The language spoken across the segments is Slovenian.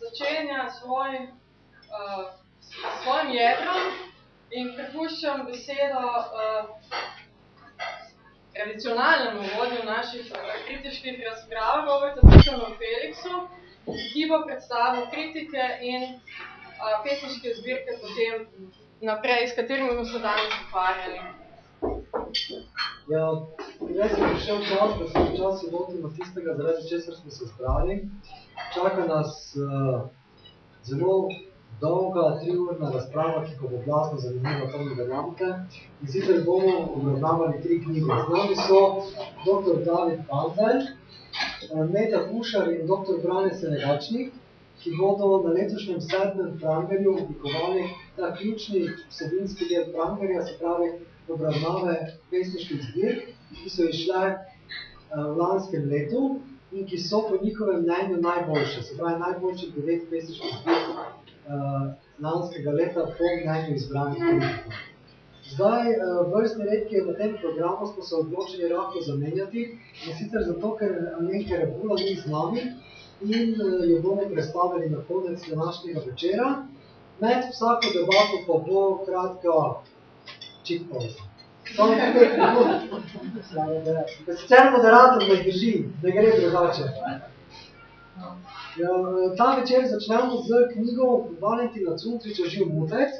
začenja svoj, uh, s svojim jedrom in prepuščam besedo uh, tradicionalnemu vodju naših kritiških razprav, Roberta Tukanu Felixu, ki bo predstavil kritike in uh, pesniške zbirke potem naprej, s katerimi bomo se danes ukvarjali. Ja, jaz sem prišel čas, da se včasih lotimo tistega, zaradi česar smo se zbrali. Čaka nas uh, zelo dolga, triurna razprava, ki bo glasno zanimiva, mi verjamete. In sicer bomo obravnavali tri knjige. Z nami so dr. David Panzer, Meta Kušar in dr. Brane Senegačnik, ki bodo na letošnjem sedmem Prangerju oblikovali ta ključni vsebinski del Prangerja, se pravi obravnave pesniških zbirk, ki so išle v lanskem letu in ki so po njihovem mnenju najboljše. Se pravi, najboljši devet pesniških zbirk uh, lanskega leta po mnenju izbranih kritikov. Zdaj, vrstni red, ki je na tem programu, smo se odločili rahlo zamenjati, in sicer zato, ker Alenke Rebula ni z nami in jo bomo predstavili na konec današnjega večera. Med vsako debato pa bo kratka pet minut. Sicer moderator me drži, da gre drugače. Ja, ta večer začnemo z knjigo Valentina Cuntriča Živ mutec,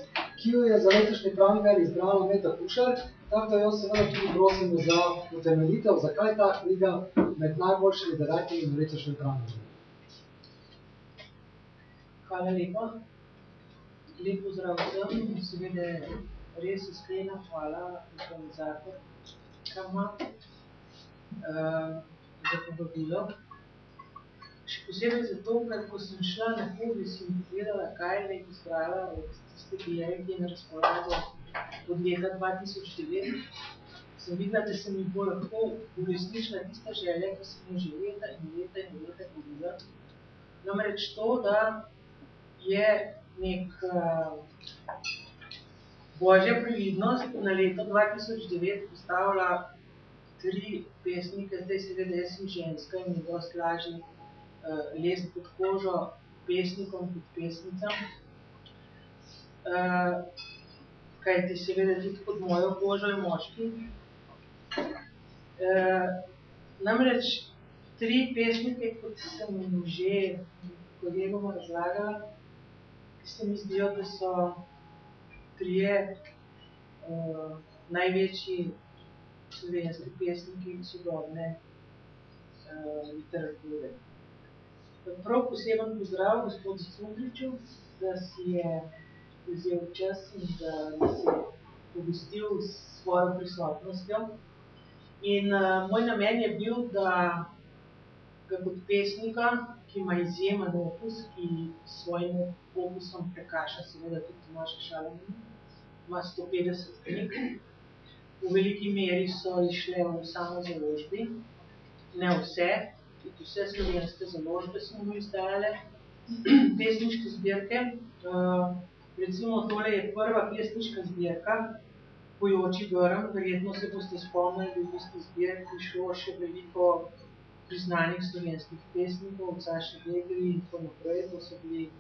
ki jo je za letošnji pravigar izbrala Meta Kušar, tako da jo seveda tudi prosimo za utemeljitev, zakaj ta knjiga med najboljšimi devetimi na letošnjem pravigarju. Hvala lepa. Lep pozdrav vsem, seveda res iskrena hvala organizator Kama uh, za povabilo. Še posebej zato, ker ko sem šla na hobi, sem pogledala, kaj je nek izbrala od tiste bijere, ki je na razpolago od leta 2009. Sem videla, da se mi bo lahko uresničila tista želja, ki sem jo že leta in leta in leta govorila. Namreč to, da je nek uh, Božja previdnost na leto 2009 postavila tri pesnike, zdaj seveda jaz sem ženska in mi dosti lažje uh, lest pod kožo pesnikom kot pesnicam. Uh, kajti seveda tudi pod mojo kožo je moški. Uh, namreč tri pesnike, kot sem že kolegom razlagala, ki se mi zdijo, da so trije uh, največji slovenski pesniki sodobne uh, literature. Prav poseben pozdrav gospodu Cundriču, da si je vzel čas in da nas je obvestil s svojo prisotnostjo. In uh, moj namen je bil, da ga kot pesnika, ki ima izjemen opus, ki s svojim opusom prekaša seveda tudi Tomaša Šalamina, ima 150 knjig. V veliki meri so išle v samo založbi, ne vse, tudi vse slovenske založbe so mu izdajale pesniške zbirke. Uh, recimo tole je prva pesniška zbirka, Pojoči grm, verjetno se boste spomnili, da je v bistvu zbirki prišlo še veliko priznanih slovenskih pesnikov, Saša Degri in tako naprej, to so bili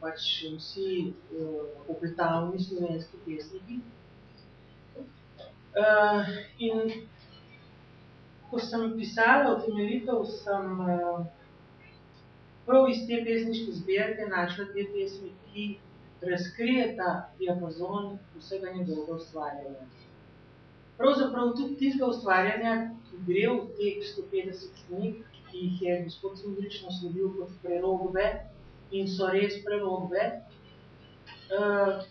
pač vsi uh, obetavni slovenski pesniki. Uh, in ko sem pisala utemeljitev, sem uh, prav iz te pesniške zbirke našla te pesmi, ki razkrijeta diapazon vsega njegovega ustvarjanja. Pravzaprav tudi tistega ustvarjanja, ki gre v teh 150 knjig, ki jih je gospod Cundrič naslovil kot prerogbe in so res prerogbe. Uh,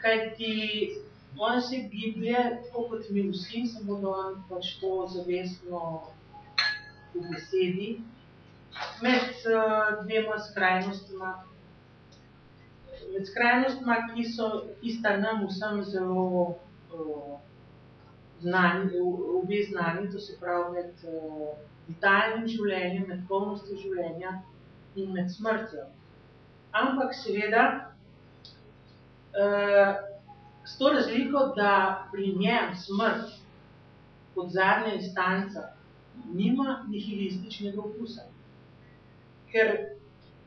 kajti on se giblje, tako kot mi vsi, samo da on pač to zavestno v besedi, med uh, dvema skrajnostma, med skrajnostma, ki so, ki sta nam vsem zelo znani, obe znani, to se pravi med uh, vitalnim življenjem, med polnostjo življenja in med smrtjo. Ampak seveda uh, s to razliko, da pri njem smrt kot zadnja instanca nima nihilističnega okusa. ker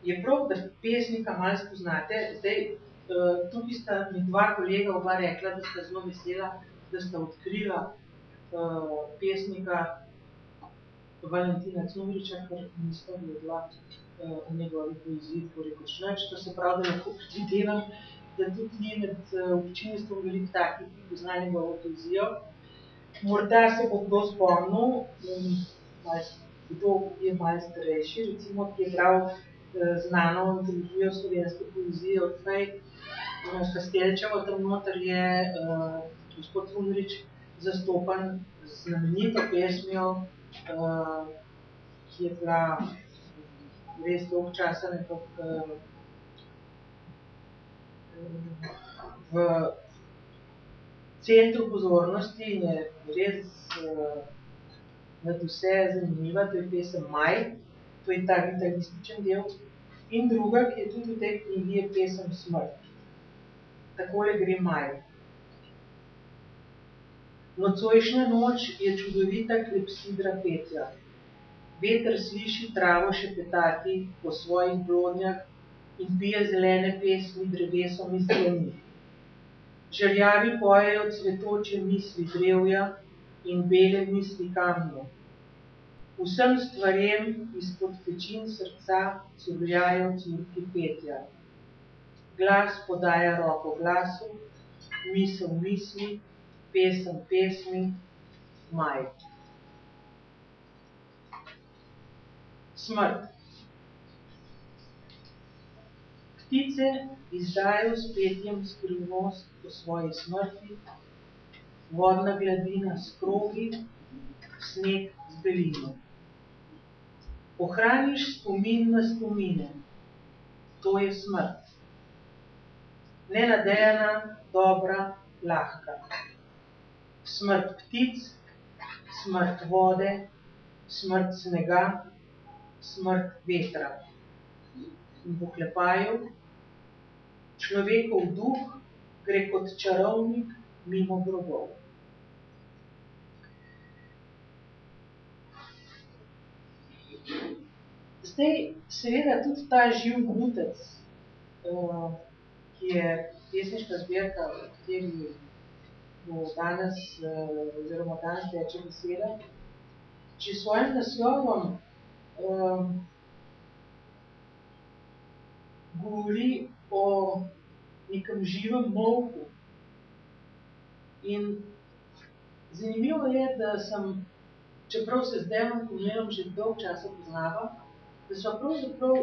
je prav, da pesnika malo spoznate. Zdaj, uh, tukaj sta mi dva kolega oba rekla, da sta zelo vesela, da sta odkrila uh, pesnika Valentina Cumriča, ker nista vedela uh, o njegovi poeziji, tako rekoč nič. To se pravi, da lahko predvidevam, da tudi ni med uh, občinstvom veliko takih, ki poznajo njegovo poezijo. Morda se bo kdo spomnil, um, kdo je malo starejši, recimo, ki je bral uh, znano antologijo slovenske poezije od uh, Kastelčevo, tam noter je uh, gospod Cumrič zastopan z znamenito pesmijo, uh, ki je bila res dolg časa nekako uh, v centru pozornosti in je res uh, nad vse zanimiva, to je pesem Maj, to je ta gitarističen del. In druga, ki je tudi v tej knjigi, je pesem Smrt. Takole gre Maj. Nocojšnja noč je čudovita klepsidra petja. Veter sliši travo šepetati po svojih blodnjah in pije zelene pesmi drevesom iz dlani. Žerjavi pojejo cvetoče misli drevja in bele misli kamnov. Vsem stvarem izpod pečin srca curljajo curki petja. Glas podaja roko glasu, misel misli, pesem pesmi, maj. Smrt. Ptice izdajo s petjem skrivnost po svoji smrti, vodna gladina s krogi, sneg z belino. Ohraniš spomin na spomine, to je smrt. Nenadejana, dobra, lahka. Smrt ptic, smrt vode, smrt snega, smrt vetra. In v oklepaju, človekov duh gre kot čarovnik mimo grobov. Zdaj, seveda tudi ta živ mutec, ki je pesniška zbirka, v kateri bo danes, oziroma danes teče beseda, s svojim naslovom govori o nekem živem molku. In zanimivo je, da sem, čeprav se z Dejanom Komelom že dolgo časa poznava, da sva pravzaprav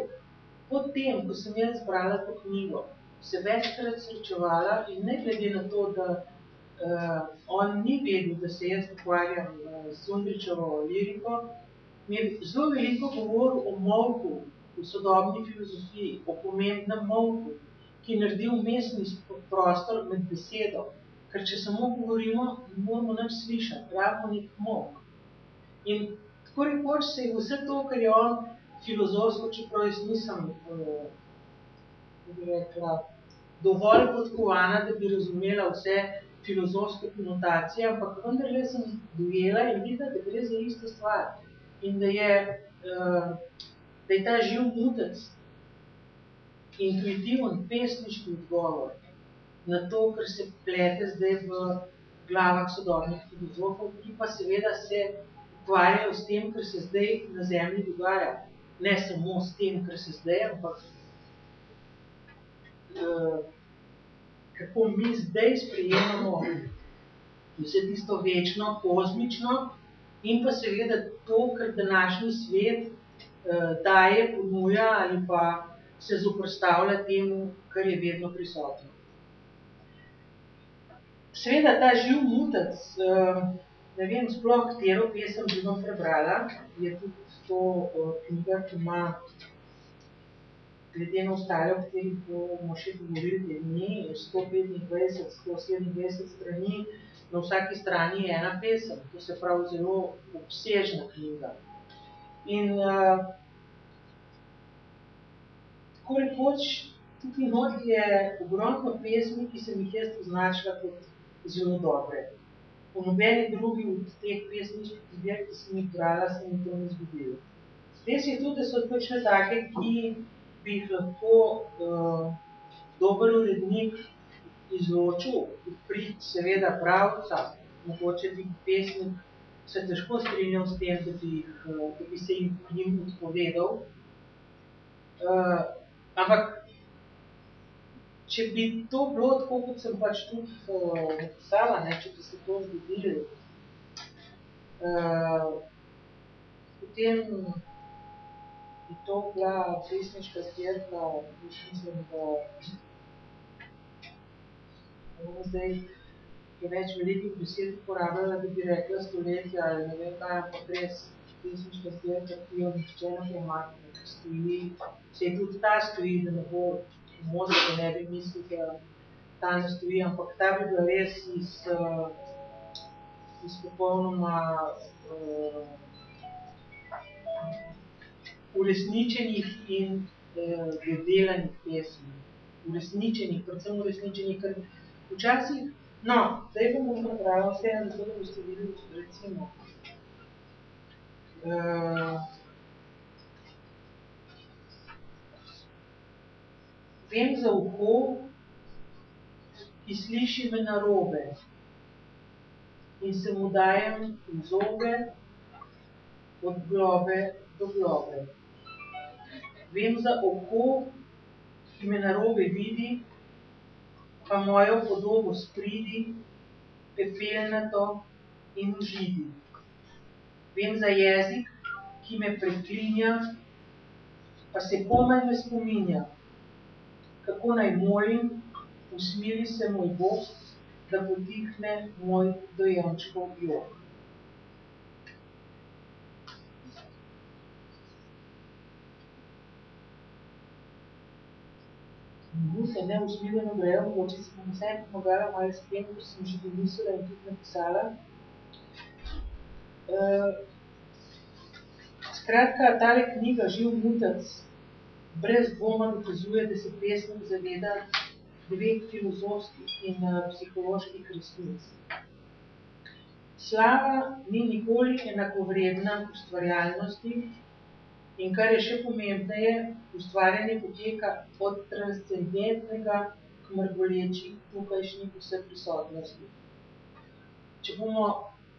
po tem, ko sem jaz brala to knjigo, se večkrat srečevala in ne glede na to, da uh, on ni vedel, da se jaz ukvarjam uh, s Cundričevo liriko, mi je zelo veliko govoril o molku v sodobni filozofiji, o pomembnem molku, ki naredi vmesni prostor med besedo. Ker če samo govorimo, ne moramo nič slišati, rabimo nek mok. In tako rekoč se je vse to, kar je on filozofsko, čeprav jaz nisem, bi rekla, dovolj podkovana, da bi razumela vse filozofske konotacije, ampak vendarle sem dojela in videla, da gre za isto stvar. In da je, da je ta živ mutec intuitiven pesniški odgovor na to, kar se plete zdaj v glavah sodobnih filozofov, ki pa seveda se ukvarjajo s tem, kar se zdaj na Zemlji dogaja. Ne samo s tem, kar se zdaj, ampak kako mi zdaj sprejemamo vse tisto večno, kozmično in pa seveda to, kar današnji svet daje, ponuja ali pa se zoperstavlja temu, kar je vedno prisotno. Seveda ta živ mutec, ne vem sploh, katero pesem bi vam prebrala, je tudi to knjiga, ki ima glede na ostale, o katerih bomo še govorili te dni, 125, 127 strani, na vsaki strani je ena pesem, to se pravi zelo obsežna knjiga. In tako rekoč, tukaj notri je ogromno pesmi, ki sem jih jaz označila kot zelo dobre. V nobeni drugi od teh pesniških zbirk, ki sem jih brala, se mi to ni zgodilo. res je tudi, da so kakšne take, ki bi jih lahko uh, dober urednik izločil, prid seveda pravca, mogoče bi pesnik se težko strinjal s tem, da bi, jih, da bi se jim, jim odpovedal. Uh, ampak, če bi to bilo tako, kot sem pač tudi uh, napisala, ne, če bi se to zgodilo, uh, potem bi to bila pesniška zbirka, mislim, da bomo zdaj preveč velikih besed uporabljala, da bi rekla stoletja ali ne vem kaj, ampak res pesniška zbirka, ki jo nihče ne premakne, ki stoji, se tudi ta stoji, da ne bo možno, da ne bi mislil, da ta ne stoji, ampak ta bi bila res iz, iz popolnoma uh, uresničenih in uh, dodelanih pesmi. Uresničenih, predvsem uresničenih, ker Včasih, no, zdaj bom bom prebrala vse, zato da boste videli, recimo, uh, vem za uho, ki sliši me narobe in se mu dajem zobe od globe do globe. Vem za oko, ki me narobe vidi pa mojo podobo spridi, pepelnato in užidi. Vem za jezik, ki me preklinja, pa se komaj ne spominja, kako naj molim, usmili se moj Bog, da potihne moj dojenčkov jok. Se ne usmiljeno grejo, mogoče si bom vse pomagala malo s tem, ker sem že domislila in tudi napisala. Uh, skratka, tale knjiga Živ mutac brez dvoma dokazuje, da se pesnik zaveda dveh filozofskih in uh, psiholoških resnic. Slava ni nikoli enakovredna ustvarjalnosti, In kar je še pomembneje, ustvarjanje poteka od transcendentnega k mrgoleči tukajšnji vse prisotnosti. Če bomo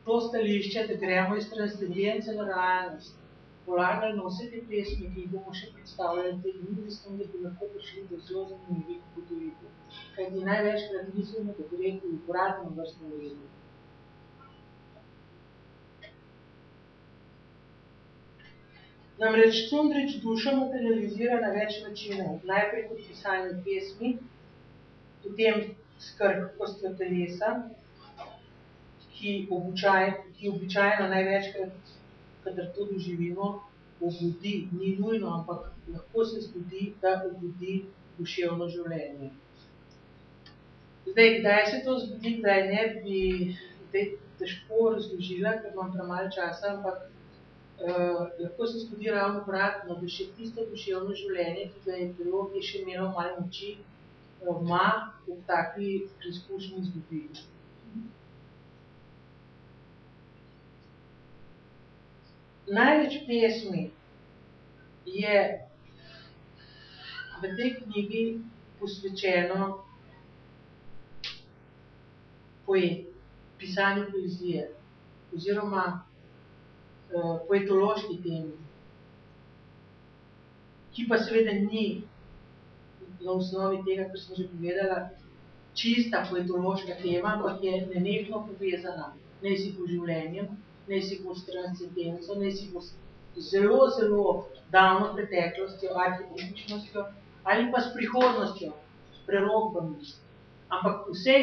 to stališče, da gremo iz transcendence na realnost, polagali na vse te pesmi, ki jih bomo še predstavljali, te dni, mislim, da bi lahko prišli do zelo zanimivih ugotovitev. Kajti največkrat mislimo, da gre v obratnem vrstnem redu. Namreč Cundrič dušo materializira na več načinov. Najprej kot pisanje pesmi, potem skrhkostjo telesa, ki, običaj, ki običajno največkrat, kadar to doživimo, obudi, ni nujno, ampak lahko se zgodi, da obudi duševno življenje. Zdaj, kdaj se to zgodi, kdaj ne, bi zdaj težko razložila, ker imam premalo časa, ampak lahko se zgodi ravno obratno, da še tisto duševno življenje, ki ga je bilo, je še imelo malo moči, ima v taki preizkušnji izgubi. Največ pesmi je v tej knjigi posvečeno poet, pisanju poezije oziroma Eh, poetološki temi, ki pa seveda ni na osnovi tega, kar sem že povedala, čista poetološka tema, ampak je nenehno povezana, ne si po življenju, ne si po transcendenco, ne si po zelo, zelo davno preteklostjo, arhitektičnostjo ali pa s prihodnostjo, s prerokbami. Ampak vse,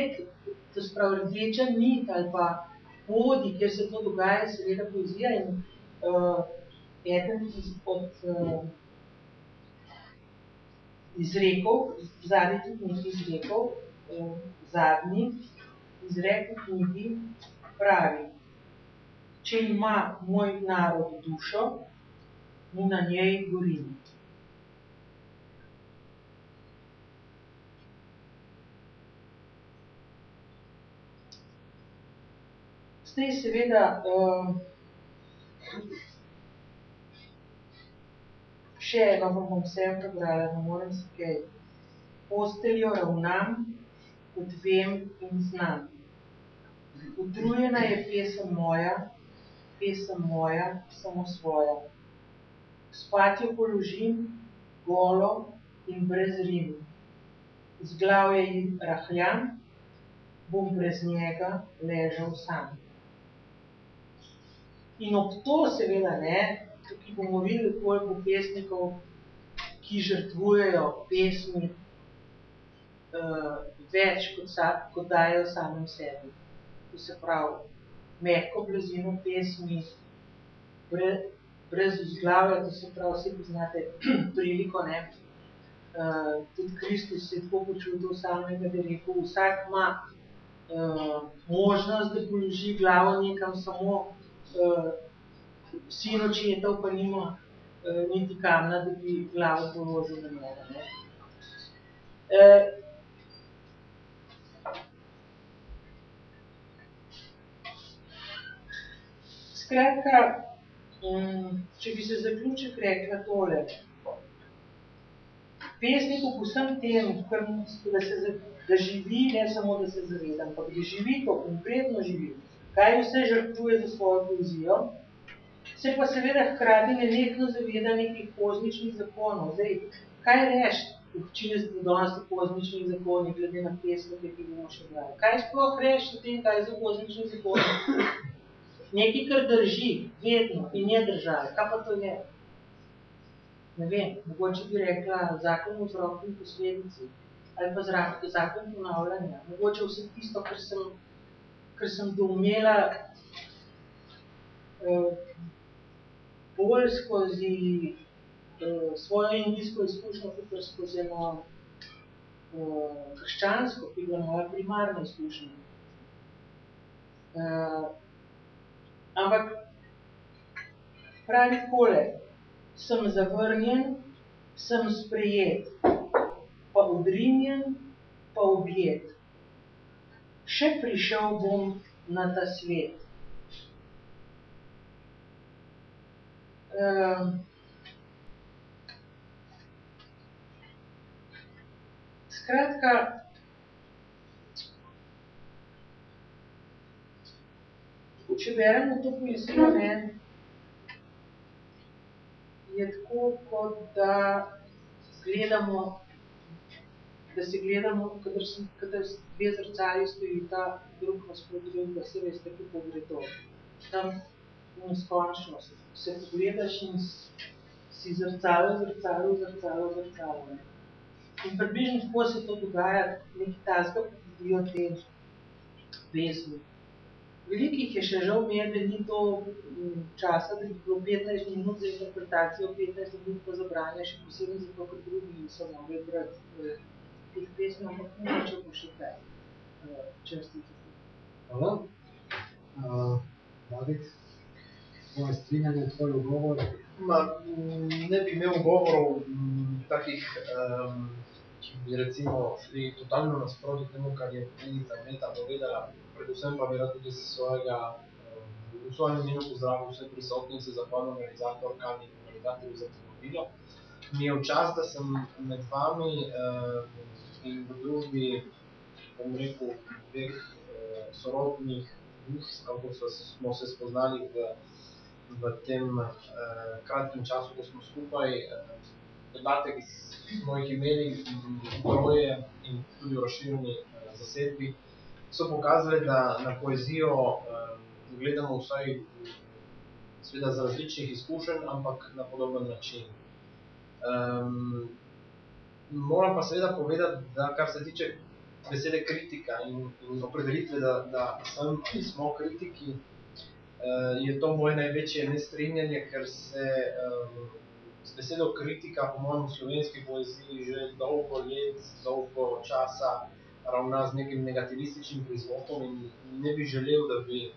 to spravi rdeča nit ali pa podi, kjer se to dogaja, seveda poezija in uh, eden od uh, izrekov, zadnji tudi nekaj izrekov, uh, zadnji izrek v knjigi pravi, če ima moj narod dušo, mu na njej gorim. Zdaj seveda uh, Še vam bom vse prebrala, ne morem se kaj. Posteljo ravnam, kot vem in znam. Utrujena je pesem moja, pesem moja, samo svoja. Spat jo položim, golo in brez rim. Vzglavje ji rahljam, bom brez njega ležal sam. In ob to seveda, ne, tukaj bomo videli, koliko pesnikov, ki žrtvujejo pesmi, več, kot kot dajejo samim sebi. To se pravi, mehko blazino pesmi, brez vzglavja, to se pravi, saj poznate priliko, ne, tudi Kristus se je tako počutil samega, da je rekel: "Vsak ima možnost, da položi glavo nekam, samo sin očetov pa nima niti kamna, da bi glavo položil na njega, ne." Skratka, če bi za zaključek rekla tole. Pesnik ob vsem tem, kar da se da živi, ne samo, da se zaveda, ampak da živi to, konkretno živi, kaj vse žrtvuje za svojo poezijo, se pa seveda hkrati nenehno zaveda nekih kozmičnih zakonov. Zdaj, kaj reči, če danes o kozmičnih zakonih, glede na pesnike, ki jih bomo še brali. Kaj sploh reči o tem, kaj so kozmični zakoni? Nekaj, kar drži, vedno in je držalo, kaj pa to je? Ne vem, mogoče bi rekla zakon vzroka in posledice ali pa zakon ponavljanja. Mogoče vse tisto, kar sem, kar sem doumela bolj skozi svojo indijsko izkušnjo kakor skozi eno krščansko, ki je bila moja primarna izkušnja. Ampak pravi takole: Sem zavrnjen, sem sprejet, pa odrinjen, pa objet. Še prišel bom na ta svet. Skratka, če beremo to ne, je tako, kot da gledamo, da se gledamo, kadar kadar dve zrcali stojita drug nasproti drugega, saj veste, kako gre to. Tam v neskončnost. Se pogledaš in si zrcalo zrcalo v zrcalu, ne. In približno tako se to dogaja, nekaj takega dobijo te pesmi. Veliko jih je še, žal mi je, da ni to časa, da bi bilo petnajst minut za interpretacijo, petnajst minut pa za branje, še posebej zato, ker drugi niso mogli brati teh pesmi, ampak mogoče bo še kaj častih. Hvala. David, tvoje strinjanje, tvoj ugovor? Ma, ne bi imel ugovorov takih, ki bi recimo šli totalno nasproti temu, kar je kolegica Meta povedala, predvsem pa bi rad tudi svojega, v svojem imenu pozdravil vse prisotne in se zahvalil organizatorkam in organizatorju za povabilo. Mi je v čast, da sem med vami in v družbi, bom rekel, dveh sorodnih duš, kako smo se spoznali v v tem kratkem času, ko smo skupaj. Debate, ki smo jih imeli troje in tudi v razširjeni zasedbi, so pokazale, da na poezijo gledamo vsaj z različnih izkušenj, ampak na podoben način. Moram pa seveda povedati, da kar se tiče besede kritika in in opredelitve, da da sem ali smo kritiki, je to moje največje nestrinjanje, ker se z besedo kritika po mojem v slovenski poeziji že dolgo let, dolgo časa ravna z nekim negativističnim prizvokom in ne bi želel, da bi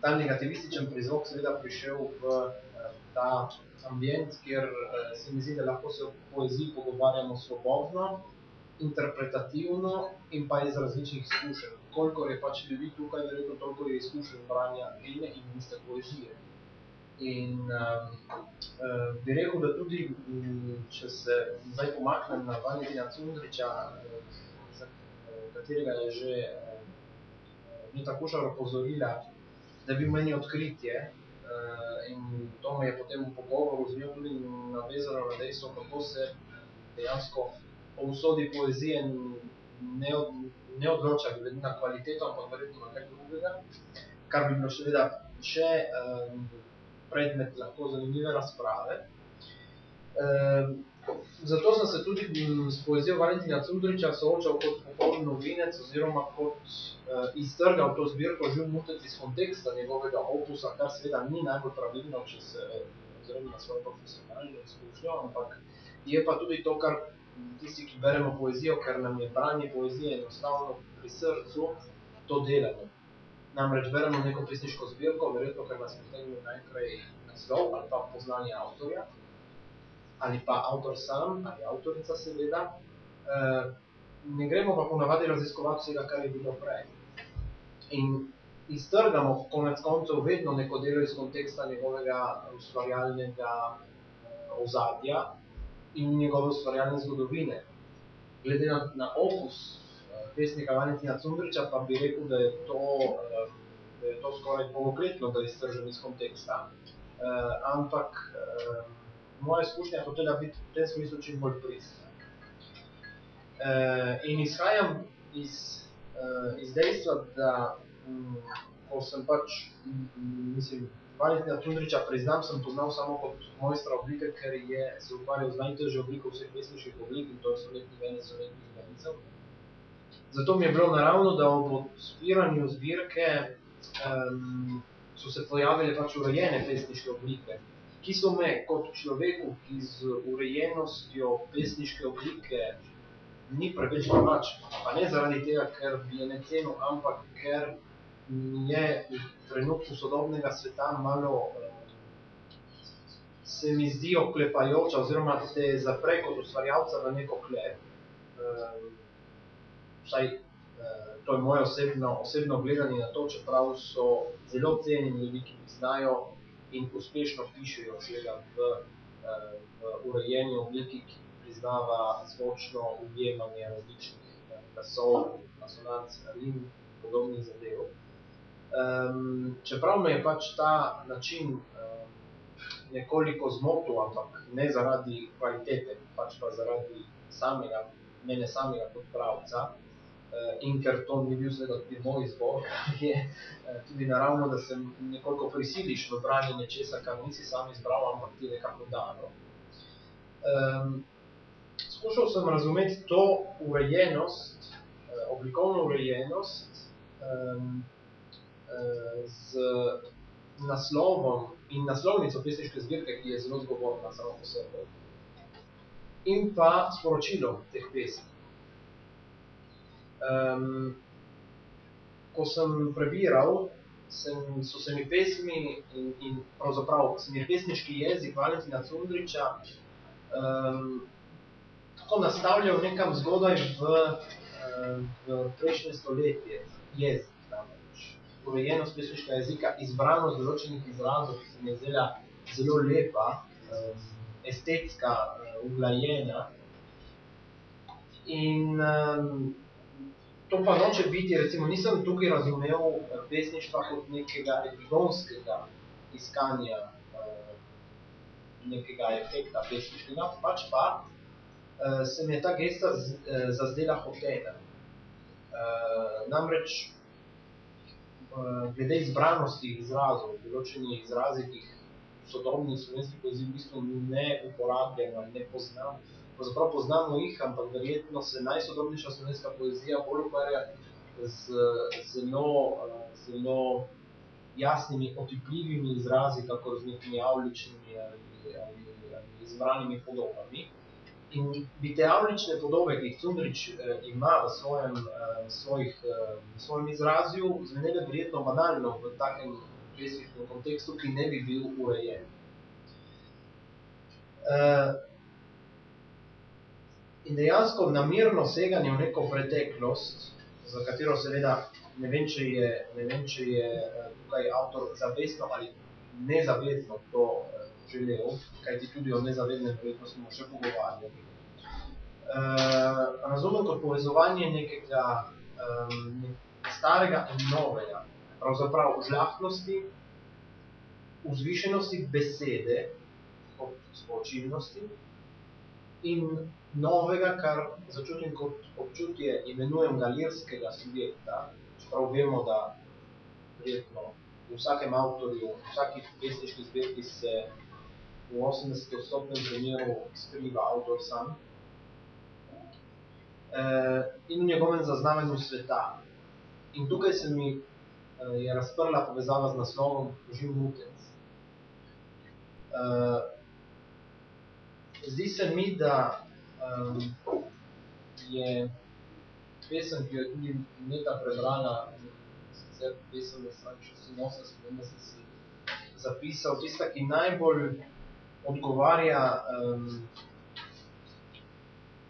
ta negativističen prizvok seveda prišel v ta ambient, kjer se mi zdi, da lahko se o poeziji pogovarjamo svobodno, interpretativno in pa iz različnih izkušenj. Kolikor je pač ljudi tukaj, verjetno toliko je izkušenj branja ene in iste poezije. In um, uh, bi rekel, da tudi, um, če se zdaj pomaknem na Valentina Cundriča, uh, katerega je že uh, Nita Kušar opozorila, da bil meni odkritje in to me je potem v pogovoru z njo tudi navezalo na dejstvo, kako se dejansko o usodi poezije ne, od, ne odloča glede na kvaliteto, ampak verjetno na kaj drugega, kar bi bilo seveda še um, predmet lahko zanimive razprave. Um, zato sem se tudi s poezijo Valentina Cundriča soočal kot popoln novinec oziroma kot uh, iztrgal to zbirko živ mutec iz konteksta njegovega opusa, kar seveda ni najbolj pravilno, če se oziroma na svojo profesionalno izkušnjo, ampak je pa tudi to, kar tisti, ki beremo poezijo, ker nam je branje poezije enostavno pri srcu, to delamo. Namreč beremo neko pesniško zbirko, verjetno, ker nas pritegne najprej naslov ali pa poznanje avtorja, ali pa avtor sam, ali avtorica seveda. E, ne gremo pa ponavadi raziskovati vsega, kar je bilo prej. In iztrgamo konec koncev vedno neko delo iz konteksta njegovega ustvarjalnega ozadja in njegove ustvarjalne zgodovine. Glede na, na opus pesnika Valentina Cundriča, pa bi rekel, da je to, eh, da je to skoraj polokletno, da je stržen iz konteksta. Uh, ampak uh, moja izkušnja hotela biti v tem smislu čim bolj pristna. Uh, in izhajam iz, uh, iz dejstva, da um, ko sem pač, um, mislim, Valentina Cundriča priznam, sem poznal samo kot mojstra oblike, ker je se ukvarjal z najtežjo obliko vseh pesniških oblik in to je sonetni veni, sonetni venicev. Zato mi je bilo naravno, da ob odpiranju zbirke um, so se pojavile pač urejene pesniške oblike, ki so me kot človeku, ki z urejenostjo pesniške oblike ni preveč domač, pa ne zaradi tega, ker bi je ne cenil, ampak ker je v trenutku sodobnega sveta malo se mi zdi oklepajoča oziroma se zapre kot ustvarjalca v neko klep. Um, vsaj eh, to je moje osebno, osebno gledanje na to, čeprav so zelo cenjeni ljudi, ki znajo in uspešno pišejo seveda v, eh, v urejeni obliki, ki priznava zvočno ujemanje različnih eh, glasov, asonanc, rim, podobnih zadev. Um, čeprav me je pač ta način um, nekoliko zmotil, ampak ne zaradi kvalitete, pač pa zaradi samega, mene samega kot pravca, Eh, in ker to ni bil seveda tudi moj izbor, je eh, tudi naravno, da se nekoliko prisiliš v branje nečesa, kar nisi sam izbral, ampak ti nekako dano. Um, skušal sem razumeti to urejenost, eh, oblikovno urejenost um, z naslovom in naslovnico pesniške zbirke, ki je zelo zgovorna samo po sebi, in pa sporočilo teh pesmi. Um, ko sem prebiral, sem, so se mi pesmi in, in pravzaprav se mi je pesniški jezik Valentina Cundriča um, tako nastavljal nekam zgodaj v, v prejšnje stoletje jezik. Namreč. Urejenost pesniškega jezika, izbranost določenih izrazov, ki se mi je zdela zelo lepa, um, estetska, uglajena. In um, to pa noče biti, recimo, nisem tukaj razumel eh, pesništva kot nekega epigonskega iskanja uh, nekega efekta pesniškega, pač pa uh, se mi je ta gesta zazdela hotena. Namreč, glede izbranosti izrazov, določeni izrazi, ki jih sodobni slovenski poeziji v bistvu ne uporabljamo, ne poznamo, pravzaprav poznamo jih, ampak verjetno se najsodobnejša slovenska poezija bolj ukvarja z zelo, zelo jasnimi, otipljivimi izrazi, kakor z nekimi avličnimi ali, ali, ali izbranimi podobami. In bi te avlične podobe, ki jih Cundrič eh, ima v svojem, eh, svojih, eh, svojem izrazju, zvenele verjetno banalno v takem pesniškem kontekstu, ki ne bi bil urejen. Eh, in dejansko namirno seganje v neko preteklost, za katero seveda ne vem, če je, ne vem, če je eh, tukaj avtor zavestno ali nezavedno to eh, želel, kajti tudi o nezavednem verjetno smo še pogovarjali. Eh, razumem kot povezovanje nekega um, starega in novega, pravzaprav žlahtnosti, vzvišenosti besede, sporočilnosti in novega, kar začutim kot občutje, imenujem ga lirskega subjekta, čeprav vemo, da verjetno v vsakem avtorju, v vsaki pesniški zbirki se v 80-stopnem primeru skriva avtor sam. E, in v njegovem zaznavanju sveta. In tukaj se mi e, je razprla povezava z naslovom Živ mutec. E, zdi se mi, da um, je pesem, ki jo je tudi Neta prebrala, sicer pesem, da sem si nosa, spomem, da sem si zapisal, tista, ki najbolj odgovarja um,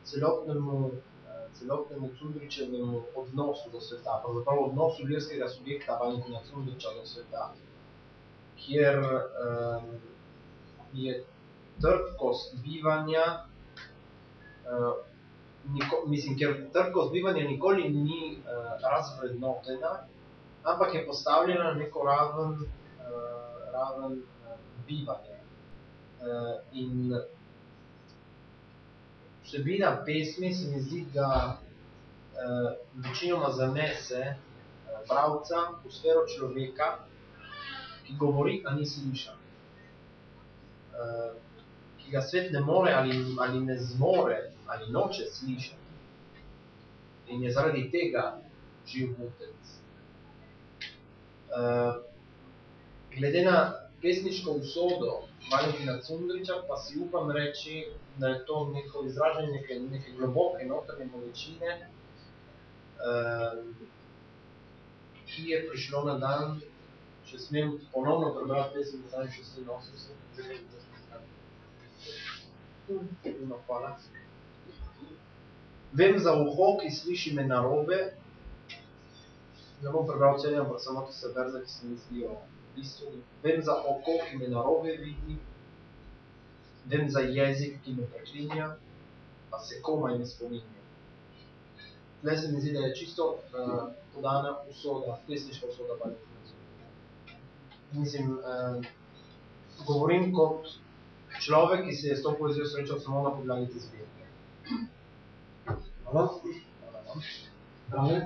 celotnemu, uh, celotnemu Cundričevemu odnosu do sveta, pravzaprav odnosu lirskega subjekta Valentina Cundriča do sveta, kjer um, je trpkost bivanja, niko, mislim, ker trpkost bivanja nikoli ni uh, razvrednotena, ampak je postavljena na neko raven, uh, raven uh, bivanja. Uh, in vsebina pesmi se mi zdi, da uh, večinoma zanese uh, pravca v sfero človeka, ki govori, a ni slišan. Uh, ki ga svet ne more ali, ali ne zmore ali noče slišati. In je zaradi tega živ mutec. Uh, glede na pesniško usodo Valentina Cundriča, pa si upam reči, da je to neko izražanje neke, neke globoke notranje bolečine, uh, ki je prišlo na dan, če smem ponovno prebrati pesem, da sem še 86, No, hvala. Vem za uho, ki sliši me narobe. Ne bom prebral celje, ampak samo tiste verze, ki se mi zdijo bistveni. Vem za oko, ki me narobe vidi. Vem za jezik, ki me preklinja, pa se komaj ne spominja. Tle se mi zdi, da je čisto uh, podana usoda, pesniška usoda Mislim, uh, govorim kot človek, ki se je s to poezijo srečal samo na podlagi te zbirke. Hvala. Hvala.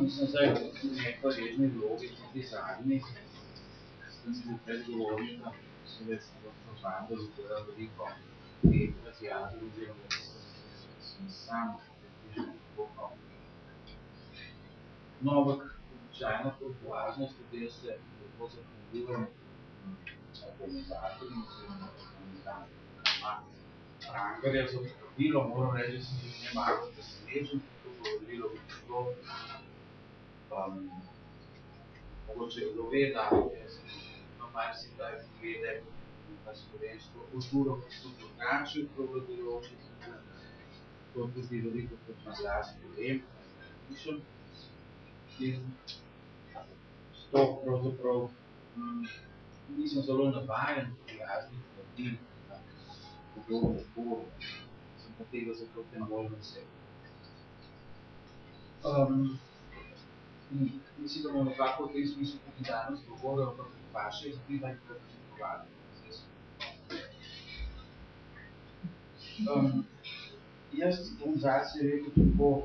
Mislim, da je neko režni vlogi, tudi zadnji, sem se pred govoril, da se več poznam, da zbira veliko teh razjazov, oziroma sem sam približno pokal. No, ampak običajno kurtoaznost, tudi jaz se lahko zakonjujem, organizatorji oziroma organizatorji Rangarja za povabilo, moram reči, da sem bil nemalo presenečen, to povabilo bi šlo. Um, mogoče kdo ve, da jaz imam marsikdaj poglede na slovensko kulturo, ki so drugače prevladujoči, to tudi veliko kot na glas povem, pišem. In to pravzaprav nisem zelo navajen prijaznih ljudi podobno forum, sem pa tega zato tem bolj vesel. Um, mislim, da bomo nekako v tem smislu tudi danes govorili, ampak vaše izbivanje prepričovali. Um, jaz bom zase rekel tako,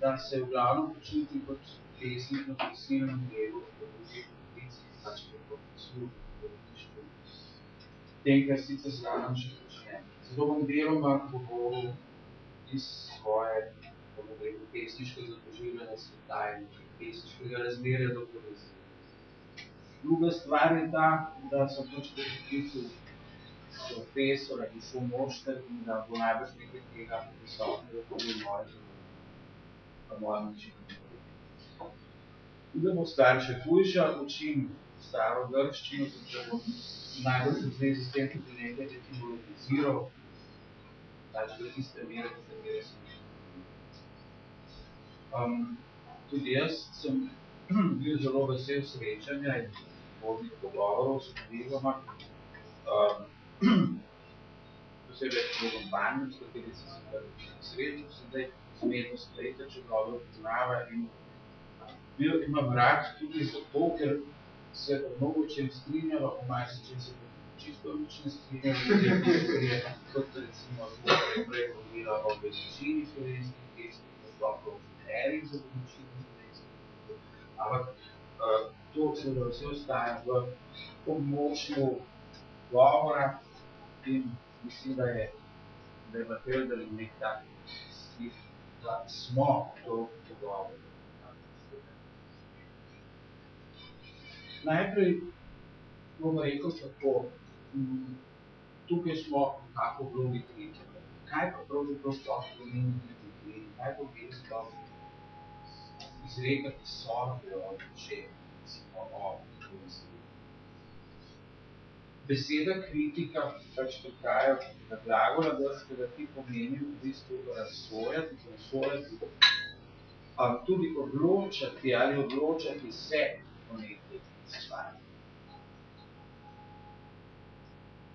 da se v glavnem počutim kot pesnik na prisilnem delu, v drugih poklicih, pač službi, politični, tem, kar sicer znam še. Zato bom deloma govoril iz svoje, bomo rekel, pesniškega doživljanja sveta in pesniškega razmerja do poezije. Druga stvar je ta, da sem pač po poklicu profesor ali šolmošter in da bo najbrž nekaj tega prisotnega tudi v moje v mojem načinu. In da bo stvar še hujša, učim staro grščino, če bom najbolj v zvezi s tem tudi nekaj etimologiziral, pač v tiste mere, katere sem. Um, tudi jaz sem bil zelo vesel srečanja in plodnih pogovorov s kolegama, um, posebej s kolegom Banjem, s kateri sem se kar srečal sedaj, zmernost leta, če dobro poznava in bil imam rad tudi zato, ker se mnogo čem strinjava, o marsičem se čisto nič ne strinjava, ker je kot recimo zelo prej govorila o veličini slovenskih pesnikov, sploh o kriterijih za veličino slovenskih ampak uh, to seveda vse ostaja v območju govora in mislim, da je, da je Matilda nek tak stik, da smo to pogovorili. Najprej bom rekel tako, tukaj smo nekako v vlogi kritika. Kaj pa pravzaprav sploh pomeni biti kritik? Kaj pomeni sploh izrekati sodbe o nečem, o poeziji? Beseda kritika pač prihaja na glagola grškega, ki pomeni v bistvu razsojati, razsojati, um, tudi odločati ali odločati se o nekaj stvari.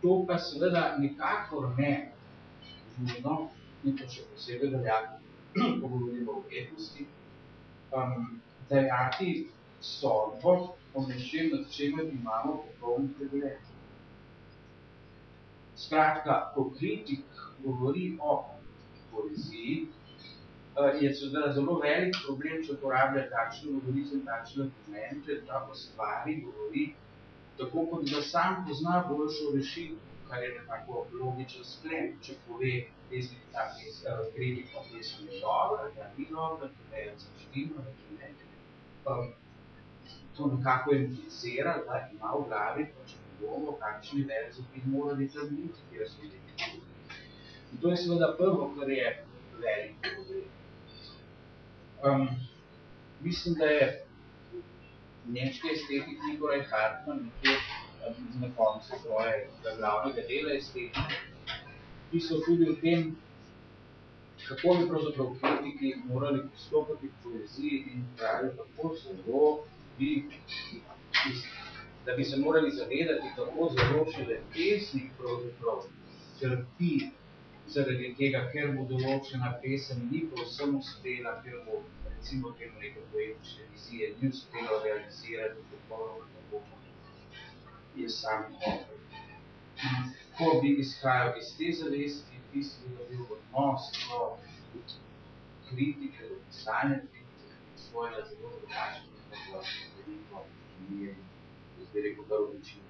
To pa seveda nikakor ne nujno, in to še posebej velja, ko govorimo o etnosti, um, dajati sodbo o nečem, nad čemer imamo popoln pregled. Skratka, ko kritik govori o poeziji, je seveda zelo velik problem, če uporablja takšne govorice in takšne argumente, da o stvari govori tako, kot da sam pozna boljšo rešitev, kar je nekako logičen sklem, če pove pesnik ta kritik o pesmi je dobra, da ni dobra, da je zaštima, da ne. Um, to nekako implicira, da ima v glavi, pa če bomo, kakšni verzi bi morali tam biti, kjer so bili. In to je seveda prvo, kar je velik problem. Um, mislim, da je nemški estetik Nikolaj Hartmann nekje na koncu svojega glavnega dela estetike pisal tudi o tem, kako bi pravzaprav kritiki morali pristopati k poeziji in pravi, kako zelo bi, da bi se morali zavedati, kako zelo šele pesnik pravzaprav trpi zaradi tega, ker bo določena pesem ni povsem uspela, ker bo recimo temu neke poetične vizije ni uspelo realizirati popolnoma tako, kot je sam hotel. Ko bi izhajal iz te zavesti, bi se bil odnos do kritike, do pisanja kritike, svojega zelo drugačnega, kot veliko primerih, zdaj rekel, da v večini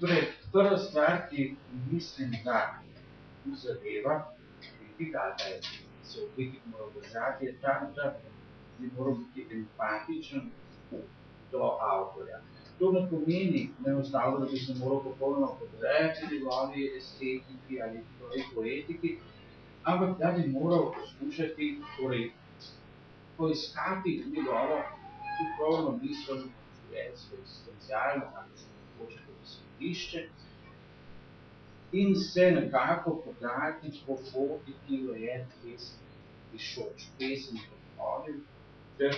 Torej, prva stvar, ki mislim, da zadeva kritika, ali da se v kritik mora držati, je ta, da bi moral biti empatičen do avtorja. To ne pomeni, neostavno, da bi se moral popolnoma podrejati njegovi estetiki ali njegovi poetiki, ampak da bi moral poskušati torej, poiskati njegovo duhovno bistveno življenjsko existencialno, ali se hočete izhodišče in se nekako podati po poti, ki jo je pesem prišoč, pesem podhodil, ter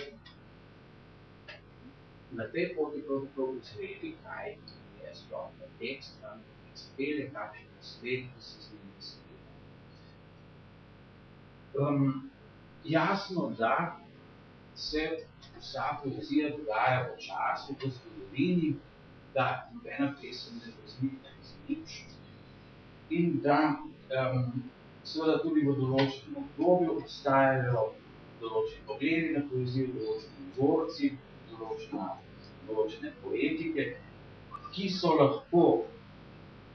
na tej poti pravzaprav izredi, kaj je sploh na tekst, kam je spele, kakšen je svet, ki se z njim spela. Um, jasno, da se vsa poezija dogaja v času, v zgodovini, da nobena pesem ne razmita iz nič in da um, seveda tudi v določenem obdobju obstajajo določeni pogledi na poezijo, določeni vzorci, določena, določene poetike, ki so lahko,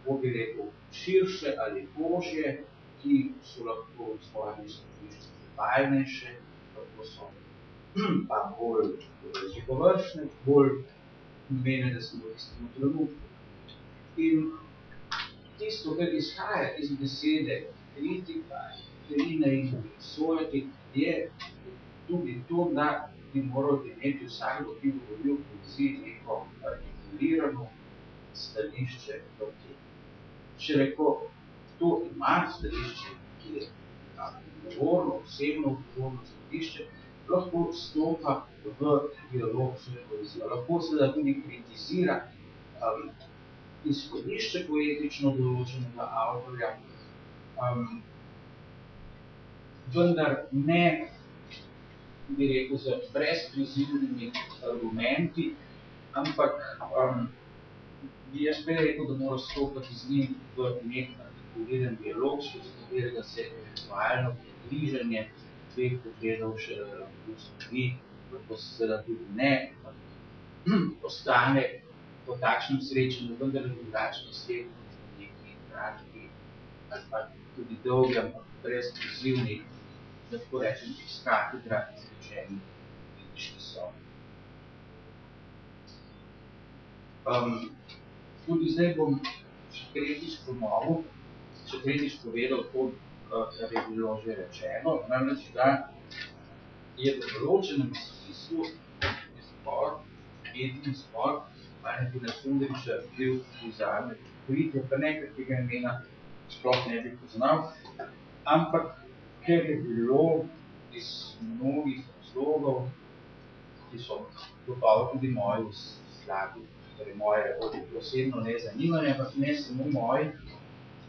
kako bi rekel, širše ali ožje, ki so lahko v svojem izhodišču detaljnejše, lahko so pa bolj površne, bolj mene, da smo v istem trenutku. In tisto, kar izhaja iz besede kritika, krina in sojati, je tudi to, da bi moral imeti vsakdo, ki govori o poeziji, neko artikulirano stališče tega. Če reko, to ima stališče, ki je odgovorno, osebno odgovorno stališče, lahko stopa v dialog s poezijo. Lahko seveda tudi kritizira um, izhodišče poetično določenega avtorja, um, vendar ne, bi rekel, z brezprizivnimi argumenti, ampak um, bi jaz prej rekel, da mora stopati z njim v nek artikuliran dialog, skozi katerega se eventualno približanje dveh pogledov še lahko zgodi, lahko se seveda tudi ne, ostane po takšnem srečanju, vendar je drugačno svet, neki kratki ali pa tudi dolgi, ampak brez prizivni, da tako rečem, iz katedra izrečeni politični so. Um, tudi zdaj bom še tretjič ponovil, še tretjič povedal to, kar je bilo že rečeno, namreč, da je v določenem smislu izbor, edini izbor, Valentina Sundriča bil izražen pritje, pa nekaj tega imena sploh ne bi poznal, ampak ker je bilo iz mnogih razlogov, ki so gotovo tudi moji slabi, torej moje osebno nezanimanje, ampak ne samo moji,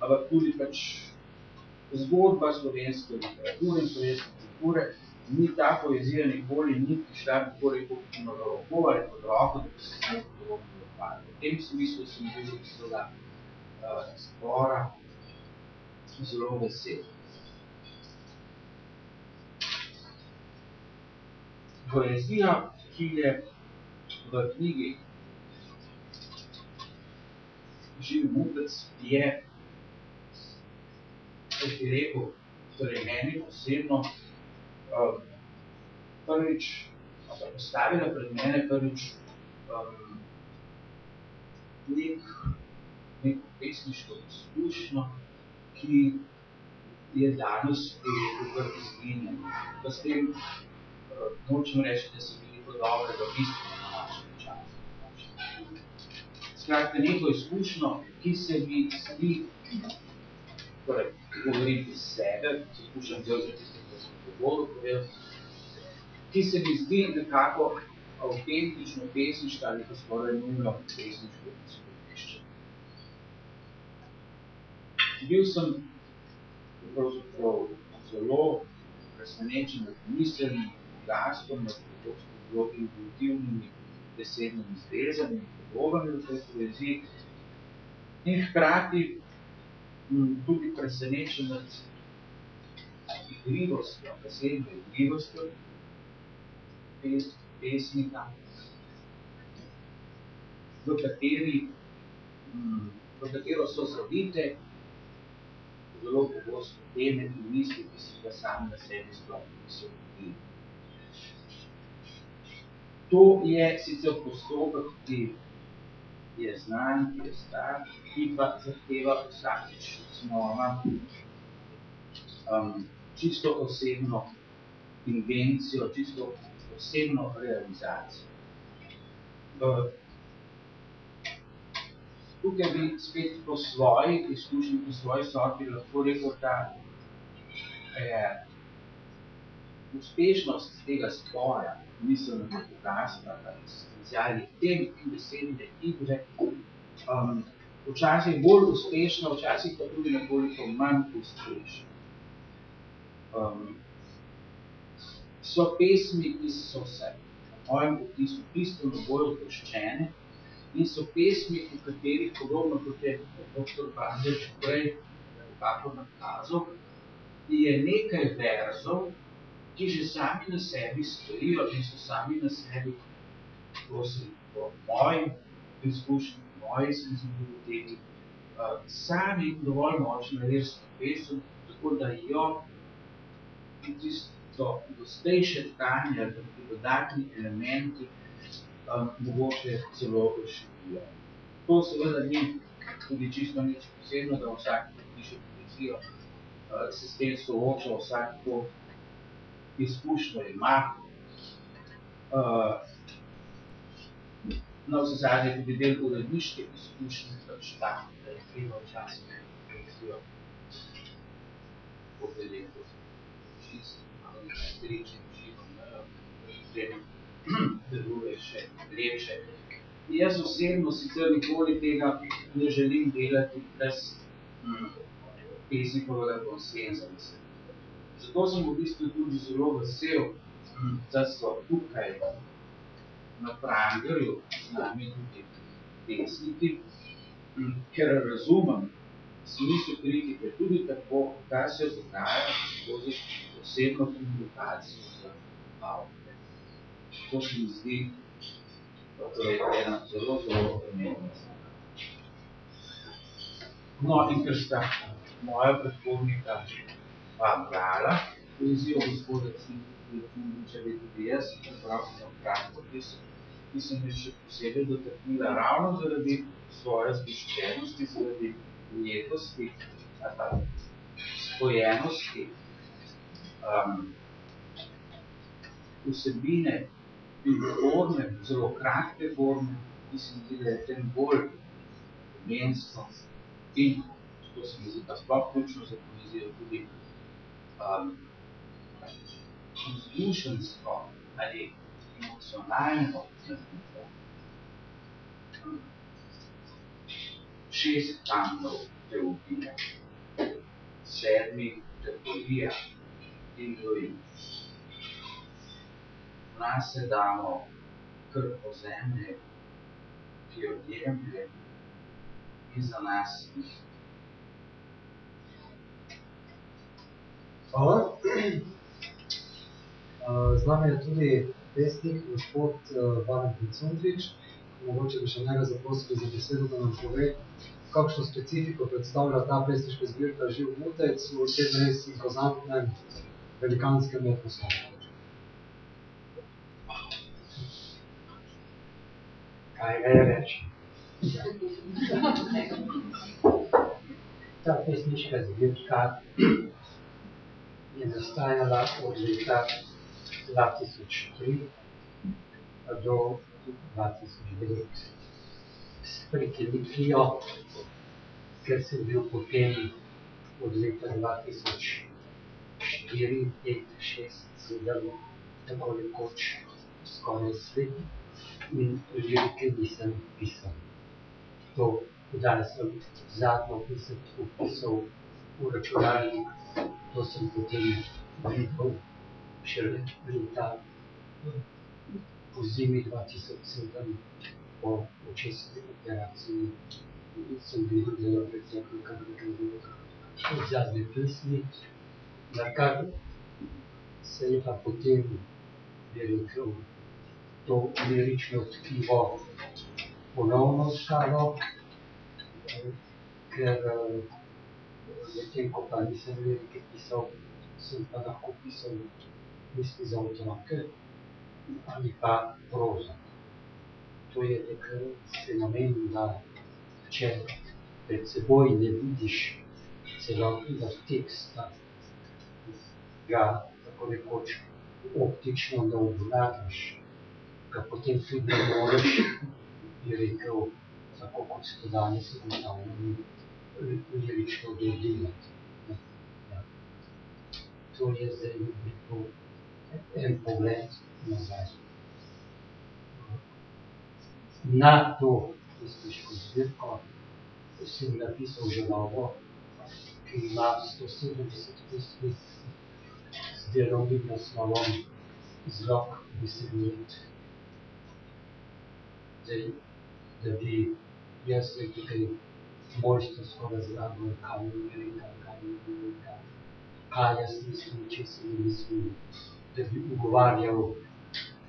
ampak tudi pač zgodba slovenske literature in slovenske kulture, ni ta poezija nikoli ni prišla nikoli popolno do roko ali pod roko, da bi se s tem podobno ukvarjali. V tem smislu sem bil seveda uh, zbora zelo vesel. Poezija, ki je v knjigi Živ mutec, je kot bi rekel, torej meni osebno, um, prvič, postavila pred mene prvič um, nek, neko pesniško izkušnjo, ki je danes v izginjen. Pa s tem uh, nočem reči, da se veliko dobrega mislim na našem času. Skratka, neko izkušnjo, ki se mi zdi torej, govorim iz sebe, se skušam delati tiste, ki sem pogodu povedal, ki se mi zdi nekako avtentično pesniško ali pa skoraj nujno pesniško izhodišče. Bil sem pravzaprav zelo presenečen nad miselnim glaskom, nad zelo intuitivnimi besednimi zvezami in podobami v tej poeziji in hkrati tudi presenečen nad igrivostjo, besedno igrivostjo pes, pesnika, v kateri, v katero so zavite zelo pogosto teme in misli, ki si ga sami na sebi sploh niso vdili. To je sicer postopek, ki je znan, ki je star, ki pa zahteva vsakič znova um, čisto osebno invencijo, čisto osebno realizacijo. Tukaj bi spet po svoji izkušnji, po svoji sorti lahko rekel, da je uspešnost tega spora, miselnega bogatstva, potencialnih tem in besedne igre, um, včasih bolj uspešna, včasih pa tudi nekoliko manj uspešna. Um, so pesmi, ki so se na mojem potisu bistveno bolj oproščene in so pesmi, v katerih podobno kot je dr. Bandeč prej nekako nakazal, je nekaj verzov, ki že sami na sebi stojijo in so sami na sebi, prosim, po mojim izkušnjim, moji senzibiliteti, uh, sami dovolj močno versko pesem, tako da jo tisto gostejše tkanje ali tudi dodatni elementi um, mogoče celo ošivijo. To seveda ni tudi čisto nič posebno, da vsak, ki piše poezijo, uh, se s tem sooča, vsak to izkušnjo ima. Uh, no, vse zadnje tudi del uredniške izkušnje, pač ta, da je treba včasih poezijo podeliti deluje še lepše. Jaz osebno sicer nikoli tega ne želim delati brez hm, pesnikovega konsenza. Zato sem v bistvu tudi zelo vesel, hm, da so tukaj na Prangerju z nami tudi pesniki, hm, ker razumem smislu kritike tudi tako, kar se dogaja skozi osebno komunikacijo z avtorjem. To se mi zdi, to je ena zelo, zelo pomembna No, in ker sta moja predhodnika pa brala poezijo gospoda Cimbiča, bi tudi jaz prebral sem kratko pisem, ki se mi še posebej dotaknila ravno zaradi svoje zgoščenosti, zaradi ujetosti, spojenosti, um, vsebine in forme, zelo kratke forme, ki se mi zdi, da je tem bolj pomenstvo in to se mi zdi pa sploh ključno za poezijo tudi um, vzdušensko ali emocionalno zaznito. Šest kantov teologije, sedmi teologija in. V nas se damo krpo zemlje, ki jo jemlje in za nas jih. Hvala. Z nami je tudi pesnik, gospod Valentin Cundrič. Mogoče bi še njega zaprosili za besedo, da nam pove, kakšno specifiko predstavlja ta pesniška zbirka Živ Mutec v tem res impozantnem velikanskem eposu. Kaj je reči? Ta pesniška zbirka je nastajala od leta 2003 do 2009 s prekinitvijo, ker sem bil potem od leta 2004, 5, 6, 7, tako nekoč skoraj svet in lirike nisem pisal. To, kdaj sem zadnjo pisem upisal v računalnik, to sem potem videl šele leta po zimi 2007 po očesni operaciji sem videl, da je preteklo kar nekaj od zadnje pesmi, na kar se je pa potem, rekel, to lirično tkivo ponovno ostalo, ker medtem ko pa nisem lirike pisal, sem pa lahko pisal misli za otroke ali pa prozo. To je nek fenomen, da če pred seboj ne vidiš celotnega teksta, ga tako nekoč optično ne obvladaš, ga potem tudi ne moreš, bi rekel, tako kot se to danes ugotavljamo, lirično dodelati. Ja. To je zdaj rekel en pogled nazaj. Na to pesniško zbirko sem napisal že novo, ki ima 170 pesmi z delovnim naslovom Zlog besednit. Zdaj, da bi jaz zdaj tukaj mojstrsko razlagal, kaj je lirika, kaj ni lirika, kaj jaz mislim, česa ne mislim, da bi ugovarjal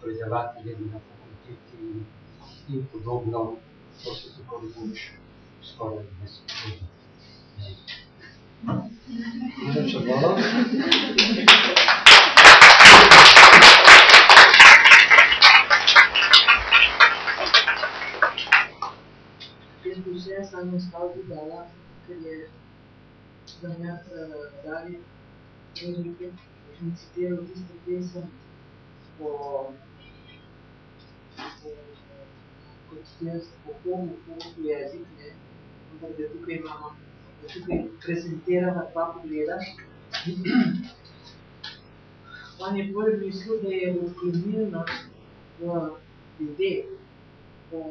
predavateljem na fakulteti in, podobno, to se tako rekoč skoraj ne sposobno. Najlepša hvala. Jaz bi še samo stavek dodala, ker je za me David Rodrike in citiral tisto pesem po, po kot jaz, po komu, komu jezik, ne, ampak da tukaj imamo, da tukaj prezentirava dva pogleda. On je bolj mislil, da je odklonilnost v ljudeh, v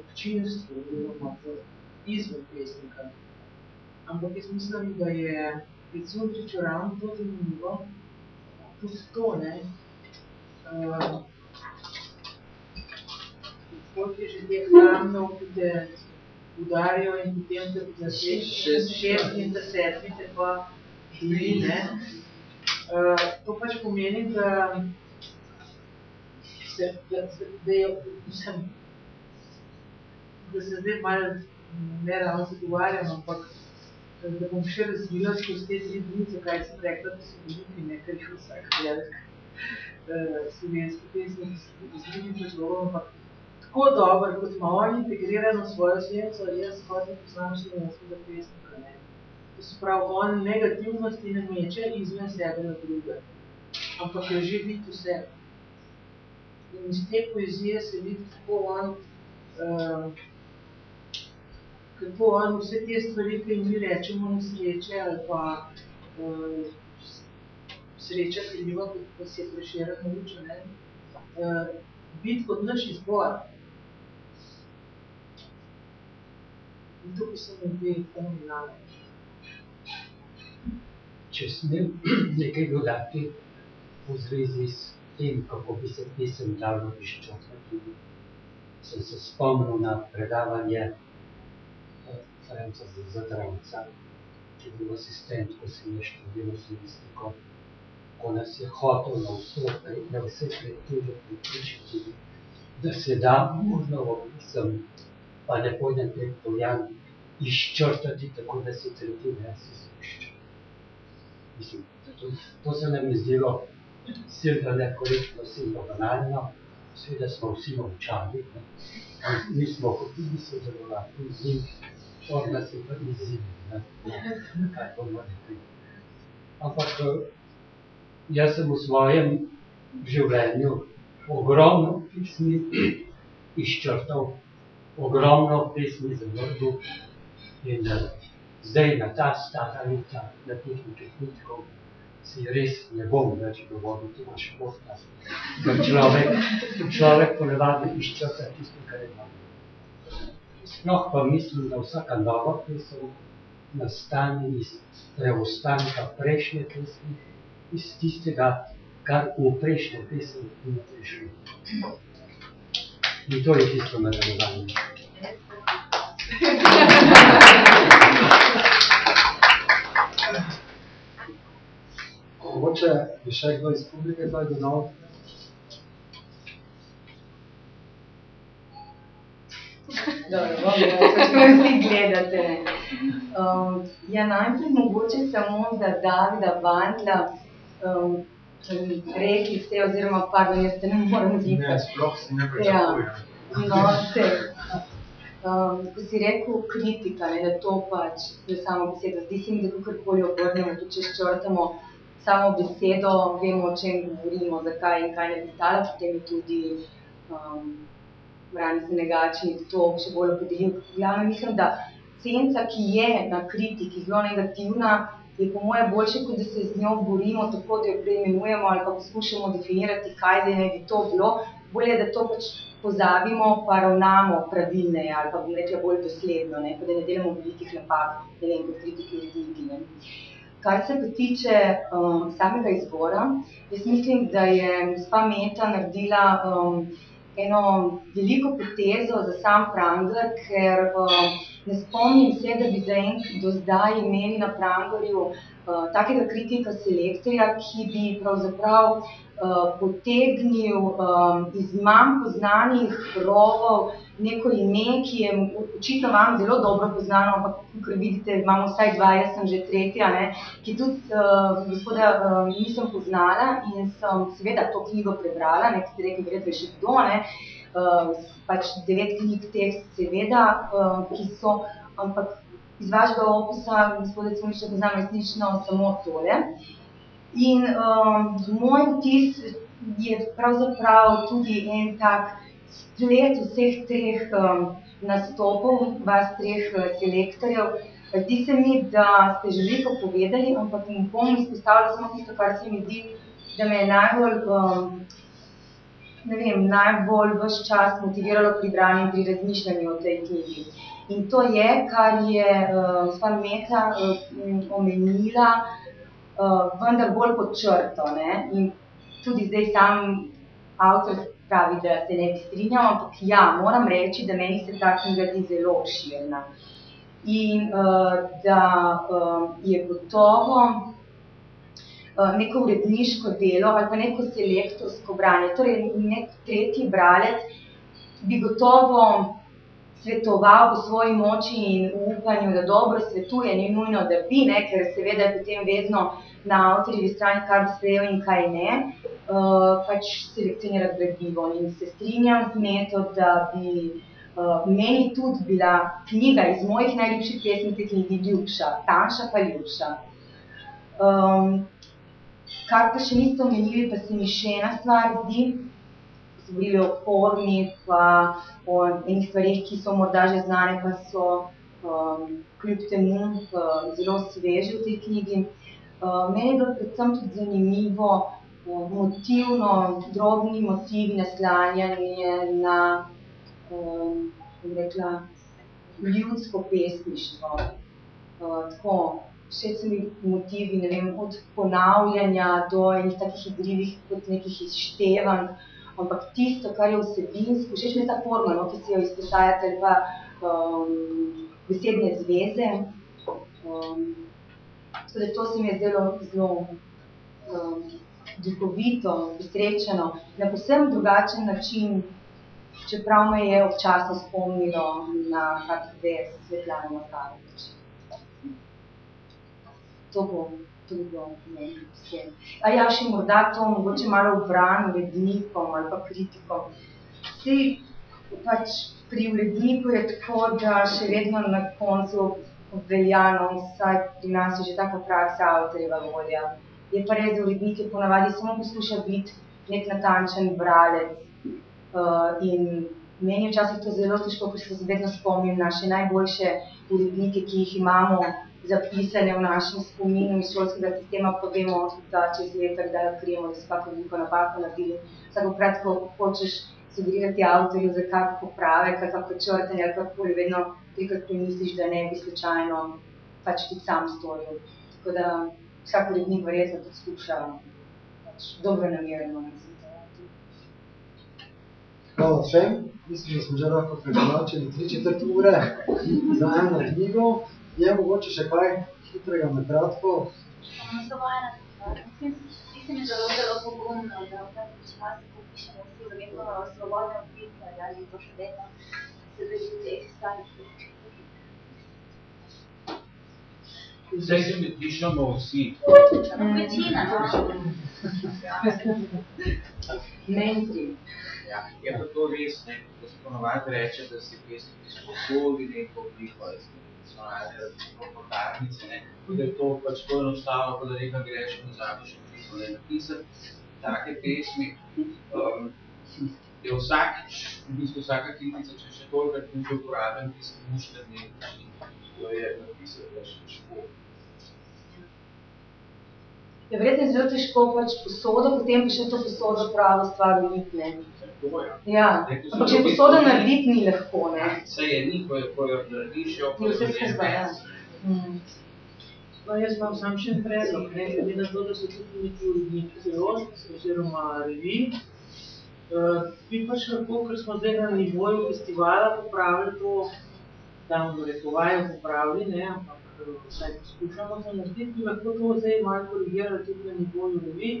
občinstvu, oziroma izven pesnika. Ampak jaz mislim, da je pri Cuntriču ravno to zanimivo, tudi to, ne, uh, koliko je že teh ki te udarijo in potem te na šest, šest in da sedmi te pa želi, ne. Uh, to pač pomeni, da se, da, da je, mislim, da se zdaj malo ne ravno zagovarjam, ampak da bom še razvila skozi te tri dni, zakaj sem rekla, da so veliki, ne, ker jih vsak velik uh, slovenski pesnik z drugim predlogom, ampak tako dober, kot ima on integrirano svojo senco, jaz hodim poznam slovenskega pesnika, ne. To se pravi, on negativnosti ne meče izven sebe na druge, ampak jo že vidi vse. In iz te poezije se vidi, kako on uh, kako on vse te stvari, ki mi rečemo nesreče ali pa uh, sreča kriva, kot pa si je Prešeren naučil, ne, uh, biti kot naš izbor. In tukaj se mi zdi fenomenalno. Če smem nekaj dodati v zvezi s tem, kako bi se pisem dal izčrpati, sem se spomnil na predavanje Franca Zadravca, ki je bil asistent, ko sem je študiral slovistiko, ko nas je hotel na vso, na vse kreative pripričati, da se da možno v pisem, pa ne pojdem te povjan, izčrtati tako, da se tretjine se zvišče. Mislim, to, to se nam je zdelo silno nekorektno, silno banalno, seveda smo vsi molčali, mi smo hoteli sodelovati z njim, on nas je pa izziv, kaj bomo rekli. Ampak jaz sem v svojem življenju ogromno pismi izčrtal, ogromno pesmi zavrgel in zdaj na ta stara leta, na teh nekaj si res ne bom več govoril tega športa, ker človek, človek ponavadi izčrta tisto, kar je malo. Sploh pa mislim, da vsaka nova pesem nastane iz preostanka prejšnje pesmi, iz tistega, kar v prejšnjo pesem ni prišlo. In to je tisto nadaljevanje. Mogoče bi še kdo iz publike zdaj dodal? Dobro, kako vsi gledate. Um, ja, najprej mogoče samo za Davida Bandla, um, rekli ste, oziroma, pardon, jaz te ne morem zipati. Ne, sploh si ne Ja, pričakujem. no, se, um, ko si rekel kritika, ne, da to pač, je samo beseda, zdi se mi, da kakorkoli obrnemo, tudi če ščrtamo samo besedo, vemo, o čem govorimo, zakaj in kaj ne bi stala, potem je tudi um, Brani Senegačnik to še bolj opredelil. Glavno mislim, da senca, ki je na kritiki zelo negativna, je po moje boljše, kot da se z njo borimo tako, da jo preimenujemo ali pa poskušamo definirati, kaj zdaj naj bi to bilo. Bolje, da to pač pozabimo, pa ravnamo pravilneje ali pa bom rekla bolj dosledno, ne, da ne delamo velikih napak, ne vem, kot kritiki ljudi. Kar se pa tiče um, samega izbora, jaz mislim, da je gospa Meta naredila um, eno veliko potezo za sam Pranger, ker um, ne spomnim se, da bi zaenkrat do zdaj imeli na Prangerju uh, takega kritika selektorja, ki bi pravzaprav potegnil um, iz manj poznanih rovov neko ime, ki je očitno vam zelo dobro poznano, ampak kot vidite, imamo vsaj dva, jaz sem že tretja, ne, ki tudi uh, gospoda uh, nisem poznala in sem seveda to knjigo prebrala, ne, ki ste rekli, verjetno je še kdo, ne, uh, pač devet knjig teh seveda, uh, ki so, ampak iz vašega opusa, gospode Cuniča, poznam resnično samo tole. In um, moj vtis je pravzaprav tudi en tak splet vseh treh um, nastopov, vas treh uh, selektorjev. Zdi se mi, da ste že veliko povedali, ampak bom izpostavila samo tisto, kar se mi zdi da me je najbolj, um, vem, najbolj vse čas motiviralo pri branju in pri razmišljanju o tej knjigi. In to je, kar je uh, gospa Meta uh, omenila, uh, vendar bolj pod črto. Ne? In tudi zdaj sam avtor pravi, da se ne bi strinjal, ampak ja, moram reči, da meni se ta knjiga zdi zelo obširna. In uh, da uh, je gotovo uh, neko uredniško delo ali pa neko selektorsko branje. Torej, nek tretji bralec bi gotovo svetoval po svoji moči in upanju, da dobro svetuje, ni nujno, da bi, ne, ker seveda je potem vedno na avtorjevi strani, kaj bi sprejel in kaj ne, uh, pač selekcionirati gradivo. In se strinjam z meto, da bi uh, meni tudi bila knjiga iz mojih najljubših pesmi te knjigi ljubša, tanjša pa ljubša. Um, kar pa še niste omenili, pa se mi še ena stvar zdi, govorili o formi, pa o enih stvarih, ki so morda že znane, pa so um, kljub temu uh, zelo sveže v tej knjigi. Uh, meni je bilo predvsem tudi zanimivo uh, motivno, drobni motivi naslanjanje na um, rekla, ljudsko pesništvo. Uh, tako, všeč so mi motivi, ne vem, od ponavljanja do enih takih igrivih, kot nekih izštevanj, ampak tisto, kar je vsebinsko, všeč mi je ta forma, no, ki si jo izpostavljate, ali pa um, besedne zveze. Um, tako da to se mi je zdelo zelo um, duhovito, posrečeno, na posebno drugačen način, čeprav me je občasno spomnilo na kak vers Svetlane Makarovič to bo, to bi bilo meni vse. A ja, še morda to, mogoče malo v bran urednikom ali pa kritikom. Vsi pač pri uredniku je tako, da še vedno na koncu veljano, vsaj pri nas je že taka praksa avtorjeva volja. Je pa res, da uredniki ponavadi samo poskuša biti nek natančen bralec uh, in meni je včasih to zelo težko, ker se vedno spomnim naše najboljše urednike, ki jih imamo zapisane v našem spominu iz šolskega sistema, pa vemo, da čez leta, kdaj odkrijemo, da so kako veliko napako naredili. Vsakokrat, ko hočeš sugerirati avtorju za kak popravek ali kako črtanje kakoli, vedno trikrat premisliš, da ne bi slučajno pač tudi sam storil. Tako da vsak urednik verjetno tudi skuša pač dobro namerno. Hvala vsem. Mislim, da smo že lahko prekoračili tri četrt ure za eno knjigo. Je mogoče še kaj hitrega na kratko? Samo ena stvar. Mislim, mislim, je zelo, zelo pogumno, da v tem času, pišemo vsi v neko svobodno pisanje, ali pa še vedno se drži teh starih Zdaj se mi pišemo vsi. Večina. Mainstream. Ja, je pa to res, ne, da se ponovadi reče, da si pesnik izposodi neko obliko, so najde pokarnice, ne, da je to pač to enostavno, kot da nekaj greš in vzameš pismo, ne, napisati take pesmi, je vsakič, v bistvu vsaka kritica, če še toliko knjige uporabim, tisti mušterni to je napisati pač težko. Je verjetno zelo težko pač posodo, potem pa še to posodo pravo stvar uliti, ne. To je. Ja, ampak če je posodo narediti, ni lahko, ne. Saj je ni, ko, je, ko jo narediš, jo Je vse skupaj, ja. Mm. No, jaz imam sam še en predlog, ne, glede na to, da so tudi neki uredniki oziroma revij. Uh, bi pač lahko, ker smo zdaj na nivoju festivala popravili to, tam v rekovaju popravili, ne, ampak eh, vsaj poskušamo to narediti, bi lahko to zdaj malo korigirali tudi na nivoju revij,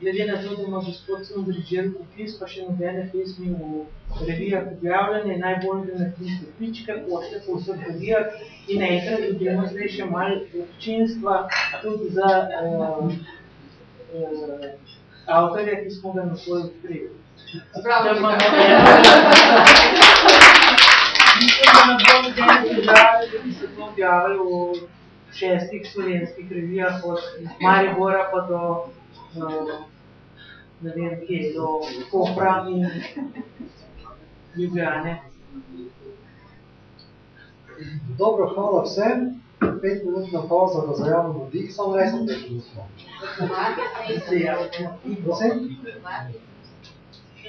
glede na to, da ima gospod sem dirižer popis, pa še nobene pesmi v revijah objavljene, najbolj da narediti stopničke, pošle po vseh revijah in enkrat dobimo zdaj še malo občinstva tudi za uh, uh, avtorja, ki smo ga na svoj odkrili. Imamo Mislim, da ne bo nobene težave, da bi se to objavilo v šestih slovenskih revijah, od Maribora pa do, uh, ne vem kje, do Kopra in Ljubljane. Dobro, hvala vsem. pet minutna pauza, da zajamemo dih, samo res pet minutno. Prosim?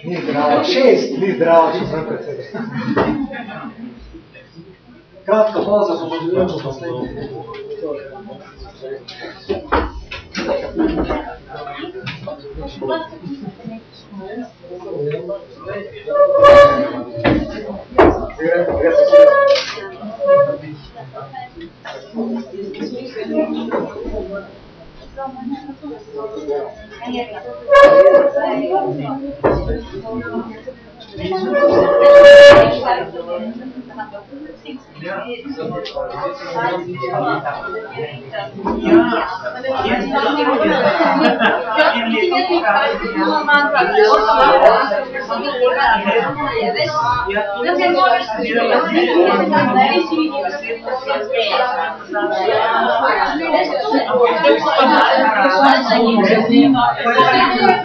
Ni zdravo, šest, ni zdravo, če sem predsednik. Kratka pauza, pa nadaljujemo naslednji. Sem rekla, je, da mogoče seveda ne bo pa ne če se ne bi zgodilo, da je napolje. Zdaj, vse kako, jaz mislim, da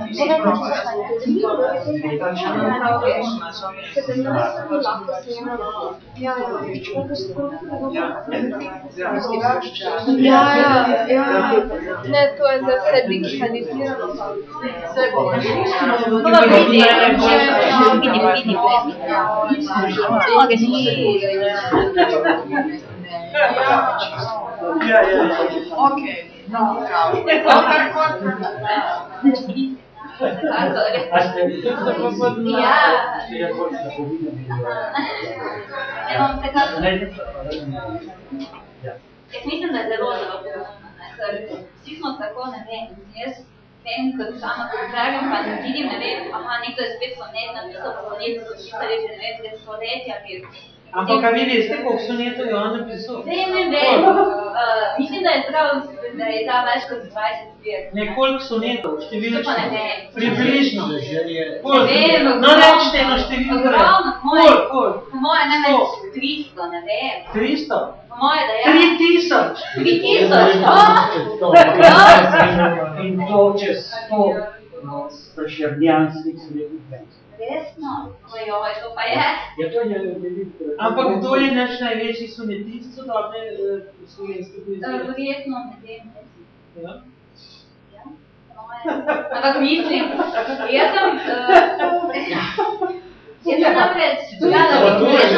bi z njim bil vam dorasli, če bi bil z njim. Ja, ja, ja. Ne, to je za vse digitalizirano. Vse bo Prvo vidi, vidi, vidi, vidi. Ja, ja, ja. Okej. Ja, vsekakor. Mislim, da je zelo, zelo pomembno, vsi smo tako, ne vem, jaz vem, kot sama prebragam, pa ne vidim, ne vem, aha, nekdo je spet sonet napisal, pa sonet so pisali že, ne vem, pred stoletja, bi Ampak a vi veste, koliko sonetov je on napisal? Vem, vem, vem. Uh, mislim, da je prav, da je ta več kot 20 zbir. Nekoliko sonetov, To pa ne številčno. vem. Približno. Ne Koliko? No, rečite eno številko. Ogromno, moje, Koliko, moje največ 300, ne vem. 300? Po moje, da je. 3000? 3000, oh! In to čez sto prešernjanskih srednjih Resno? Ojoj, to pa je. Ja, to je veliko. Ampak kdo je naš največji sonetist sodobne eh, slovenske Eh, poezije? Verjetno, ne vem. Ja. Ja. Ampak mislim, jaz sem, uh, jaz sem namreč, gledala, jaz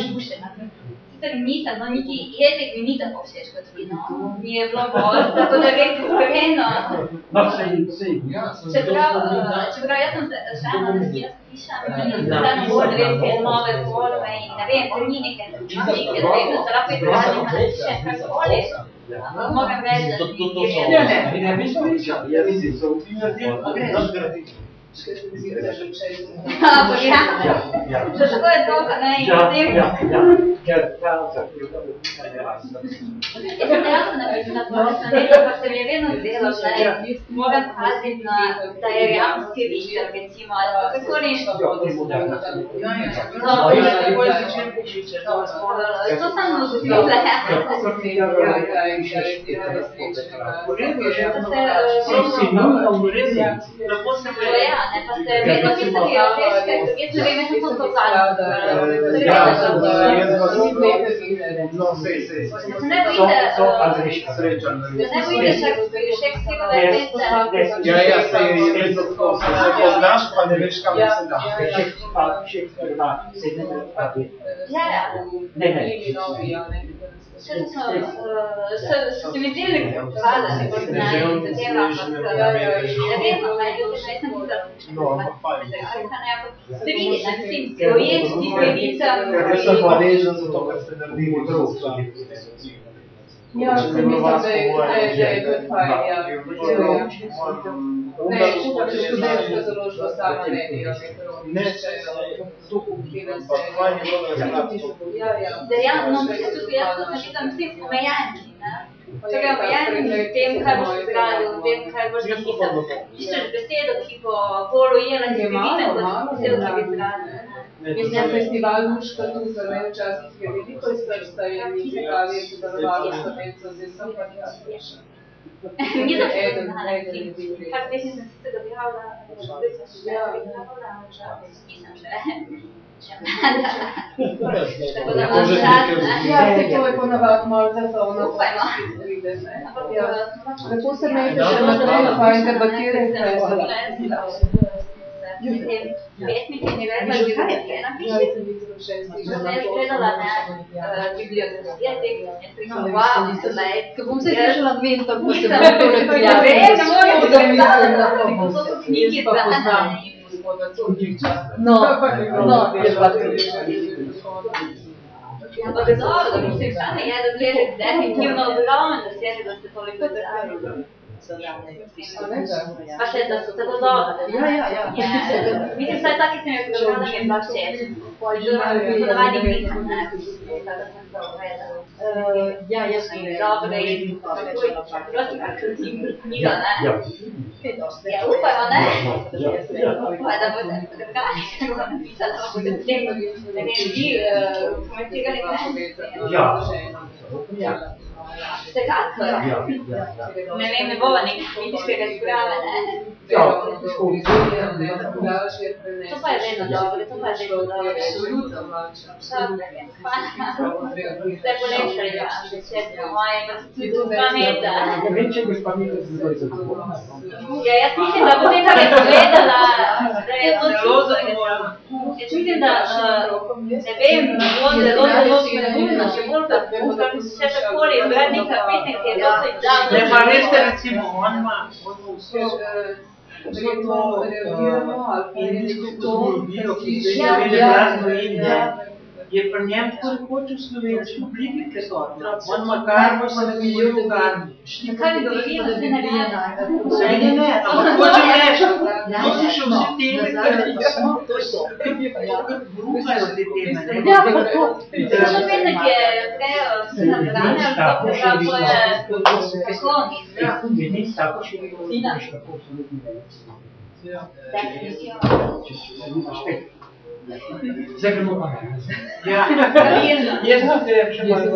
sem gledala, knjigo, ne? Pa sem gledala vse te knjige, ki so bile, ko sem pisala, tiste drugačne biografije, ki bodo zbrane, na umu, biografije, ne vem, možno. Ampak, uh, moram reči, da sem prebrala in sem navdušena. Sicer nisem, no niti jezik mi ni tako všeč kot vi, no. Mi je bilo bolj, tako da res iskreno. No, sej, sej. Čeprav, eh, čeprav jaz sem se, vseeno, jaz pišem in vseeno bolj res te nove forme in ne vem, to ni neke tehnike, da vem, da se lahko izrazi na še karkoli. Ampak moram reči, da mi Ne, ne, je ne bi spričal. Ja, vidim, so naredili. Ampak ja, Ja, ja. že tako je to, a ne, in Ja, potem, ja, ja. Ker ta zahteva je jasna. jaz sem dejansko napisala to resnico, pa se mi je vedno zdelo, da je, moram paziti na, da je jamski rišter, recimo, ali pa kakoli. To No, sì, sì. Non è Shakespeare veramente... Ja ja se je to tako, se poznaš, pa ne veš, kam se da. Shakespeare, Shakespeare, pa se ne da. Ne, ne. Mislim, projekti, pravica, Jaz sem hvaležen za to, kar ste naredili. drug. Ja, se mislim, da je, da je, da je good fajn, ja. Ne, pač študentska založba sama ne dela Ne, to Ja, ja. Da ja, no, mislim, tudi jaz to napisam, mislim, omejeni, ne. Torej, omejeni v tem, kaj boš zgradil, v tem, kaj boš napisal. Iščeš besedo, ki bo bolj ujela vsebine, kot besedo, ki bi zgradil. Mislim, festival Muška Tuza, ne, včasih je veliko izvrsta in muzikalije sodelovalo s Slovencev, zdaj sem pa tja Ангина Как бизнес 这个标了，Ja. Pesniki ne vedo, kaj je kaj Ja, napiši. sem videla v šestih že Že na sem to. gledala, ne, eh, bibliografije teh, jaz rekel, wow, glej, Ko bom se slišala mentor, pa se Nisem, bom tole ja, vem, ne morem prijavila. zamisliti, kako so knjige Jaz pa poznam brane. gospoda Cundiča. No, no, je pa to. Ampak dobro, da mislim, stane je, da se definitivno ogromen, da se da ste toliko zbrali. Pa še, da so tako dobre. Ja, ja, ja. Mislim, vsaj taki se mi je pogledala, mi je bila všeč. Ponavadi nisem, ne, tako da sem to gledala. Uh, ja, jaz sem Dobre in takoj, prosti kakšno knjigo, ne? Ja. Ja, upajmo, ne? Pa da bo drugače, kako bo napisala, da boste potem, ne vem, vi eh, komentirali mnenje. Ja. Ja. Ja, ja. Ne vem, ne bova nekaj političkega sprave, ne? Ja, To pa je vedno dobro, to pa je vedno dobro. Absolutno manjša. Vse polepšali, ja, še po moje, pa tudi dva metra. Ne vem, če gospa Mika zdaj zadovoljna. Ja, jaz mislim, da kar je povedala, da je to zelo zadovoljna. Jaz mislim, da, eh, ne vem, da bo zelo, zelo spodbudno, še bolj pa še takole izbrati nekaj pesmi, ki je dosti izdal. Ne, pa veste, recimo, on ima, on ima vso Verjetno reagiramo ali pa je nekdo to, psihologijo, ki sliši. zdaj Ja, ne vede ja, glasno in ja. Je pri njem tako rekoč v slovenski publiki prisotna. On ima karmo, pa ne govori o karmi. Kaj bi govorila, da se ne rada? Ne, ne, ne, ampak hočem reči, to so še vse teme, ki to so. Bruhajo te teme, ne. Ja, pa to. Še pesem, ki je prej vse nabrane, ali pa pa to je poslovni. Meni tako še ne govori, da je tako absolutno veliko. Zdaj gremo pa Ja, jaz sem se še Jaz sem malo...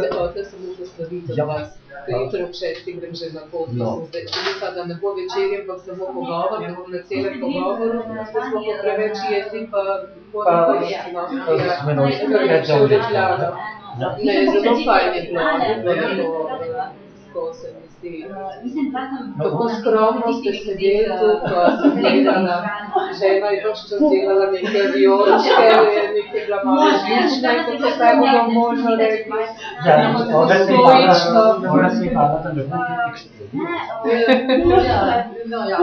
se hotel samo posloviti Ja. od vas, ker jutro ob šestih grem že na pot, No. no. sem zdaj čuta, da ne bo večer, ampak samo pogovor, da bom na celem pogovoru, da smo pa preveč jedli, pa Pa- moramo to z menoj takrat za odlično. Ne, zelo fajn je bilo, je bilo tako se mi zdi. Mislim, da sem Tako skromno ste sedeli tu, ko sem gledala, žena je pač čas delala neke violčke, neke bila malo žlične, kako kaj bomo možno rekli. Ja, Imamo tako ona se je stoično. bala, ona se je bala, da ne bo eksplodiral. Ja, no ja.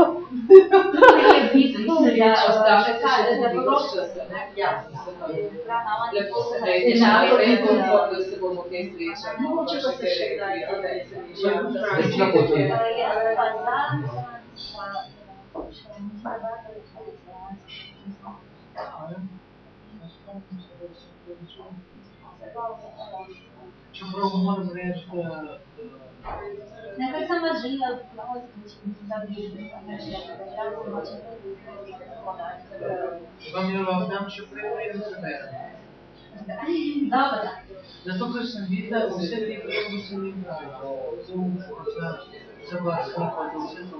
Ja, Ostanete kaj, še da tudi bo več časa, ne? Ja. Lepo se ne najde, še naprej bom da se bomo kaj srečali. Mogoče pa se še kdaj, kdaj se Ja, nič. na poti. Čeprav moram reči, da Nekaj sem vas želela vprašati, da bi da vam jo lahko dam še prej, preden preberem. Dobro. Zato, ker sem videla, da vse te predloge so mi pravi. Za, za vas, neko, za vse to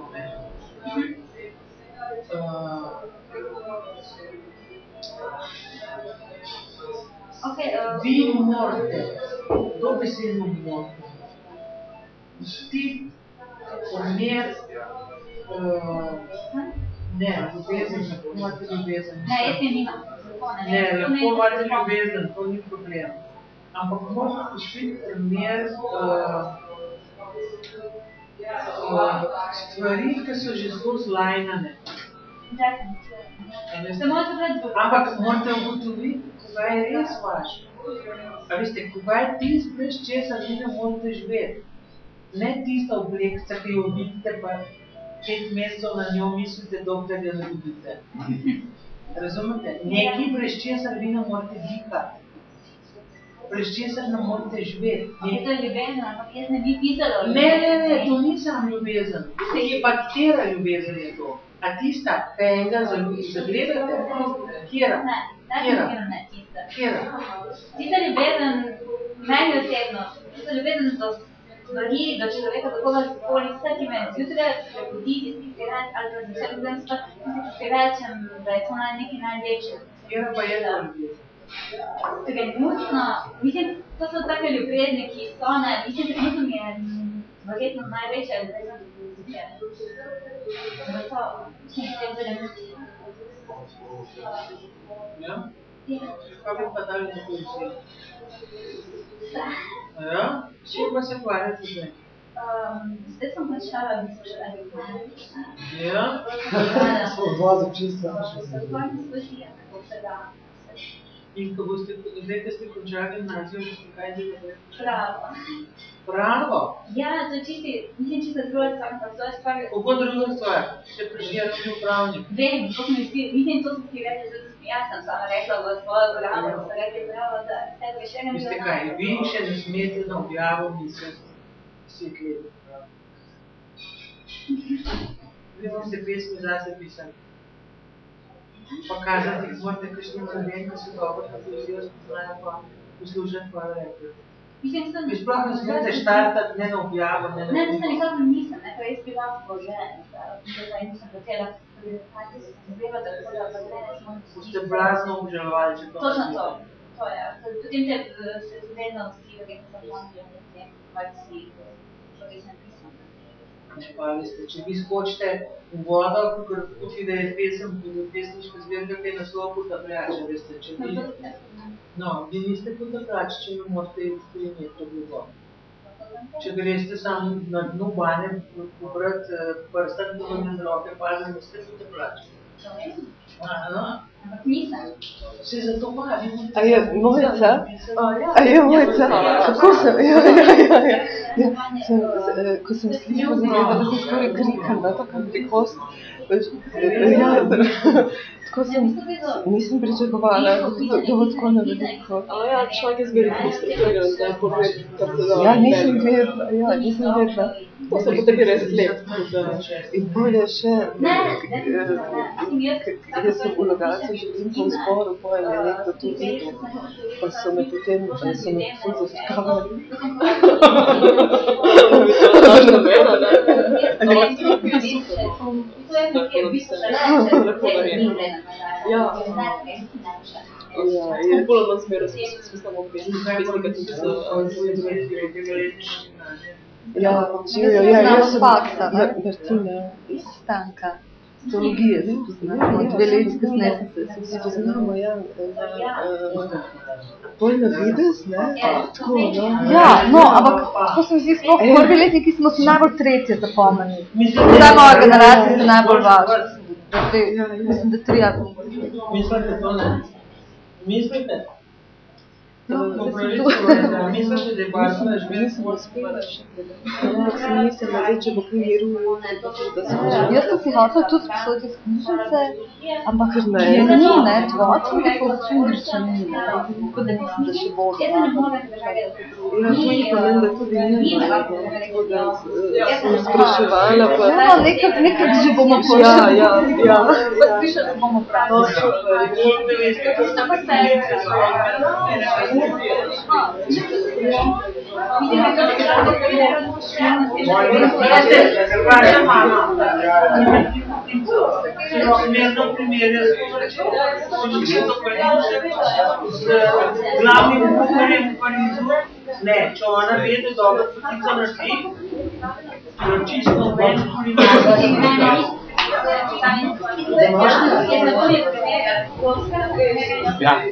primer, uh, ne, ljubezen, lahko imate ljubezen. ne, jaz je nimam. Ne, lahko imate ljubezen, to ni problem. Ampak morate pustiti primer uh, uh, stvari, ki so že zelo zlajnane. A pred Ampak morate ugotoviti, kaj je res vaš. A veste, kaj ti brez česa vi ne morete živeti. Ne tista oblekca, ki jo vidite, pa pet mesecev na njo mislite, dokler jo ne vidite. Razumete? Nekaj, brez česar vi ne morete dihati. Brez česar ne morete živeti. Je to ljubezen, ampak jaz ne bi pisala Ne, ne, ne, to ni samo ljubezen. To je pa katera ljubezen je to? A tista, ki enega zagledate? Kjera? Ne, definitivno ne tista. Kjera? Tista ljubezen, meni osebno, tista ljubezen do stvari, do človeka, do koga koli, vse, ki me zjutraj prebudi, tisti, ki si reč, ali pa zvečer ljubezen, tisti, ki rečem, da je to naj nekaj najlepšega. Kjera pa je? Trenutno, mislim, to so take ljubezni, ki so, ne, mislim, trenutno mi je verjetno največja ljubezen do muzike. Gotovo, mislim, da je zelo Ja? Ja. Kaj bi pa dali na vse? Ja? Čim pa se ukvarjate zdaj? Um, zdaj sem končala visošolski gimnazij. Ja? Smo dva da. In ko boste, zdaj, ko ste končali gimnazijo, boste kaj delali? Pravo. Pravo? Ja, to je čisti, mislim, čisto druga stvar, ampak to je stvar, Kako druga stvar? Še prišel ni upravnik. Vem, to smo vsi, mislim, to so vsi rekli, rekla da so rekli, bravo, da ste še ne Veste kaj, vi še ne smete na objavo misliti deset let. Vi morate pesmi zase pisati. Pa kazati, jih morate kakšnim ljudem, ki so dobro kapitalizijo spoznajo, pa poslušati, pa rekli. Mislim, da sem... Vi sploh ne smete štartati ne na objavo, ne na... Ne, mislim, nikakor nisem, ne, ker jaz bila vložena, da nisem hotela, da tako da pa ne smo... Boste blazno obžalovali, če to Točno to, to je. Potem te se vedno vsi verjetno zapomnijo, vem, kaj si, što res napisam. Pa veste, če vi skočite v vodo, kakor tukaj, da je pesem, pesniška zbirka, kaj naslov potapljača, veste, če vi... No, vi niste potapljač, če ne morate iti tri metre globoko. Če greste samo na dnu bane, pobrati eh, prstak, ko vam je z roke padne, niste potapljač. Ano, Ampak nisem. se zato morate... A je Mojca? ja. A je Mojca? Kako sem? Ja, ja, ja, ja. ja sem, eh, ko sem slišala da sem skoraj krikala, tako velikost. Eh, Ja, tako sem, nisem pričakovala, da da- da bo tako na veliko. A ja, človek je zmeraj frustriran, da pove, kar se da. Ja, nisem vedela, ja, nisem vedela. To se po tebi res lep. In bolje še, Ne, eh, definitivno ne. Mislim, jaz... k- jaz sem v Logatcu že bil v zboru, pojem je nekdo tu videl, pa so me potem, eh, so me ful zafrkavali. Ja. Ja, je, Bolj ali manj zmeraj smo samo pesnika, tudi so ja, živijo, ja, jaz sem, Faksa, ne? Ma- Martina, Iz stanka. Teologije se poznamo, dve leti kasneje se, se vsi poznamo, ja, eh, bolj na videz, ne, tako, no. Ja, no, ampak to se mi zdi sploh prvi letniki smo si najbolj tretje zapomnili. Vsa moja generacija se najbolj važna. Tri- Mislim, da tri ali Mislite to, ne? Mislite? Jaz sem si hotela tudi sposoditi iz knjižnice, ampak Ker ne. je ni, ne, tvoci mi pa v Cundriču ni, ne. Tako da mislim, da še bo. Ja, to jih pa vem, da tudi ni, ne, tako da eh, sem spraševala, pa... Ja, nekak, nekak že bomo Ja, počeli. ja, ja. Pa slišali bomo prav. No, super. Vaša mama. Primerno primerja s Končito Parizo, z glavnim kuharjem v Parizu. Ne, če ona ve, da je dobro potica na šli, jo čisto ven kulinarno. Да.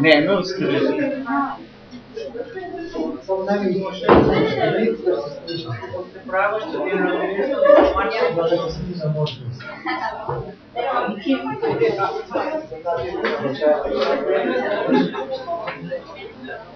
Не, ну скажи. Thank you.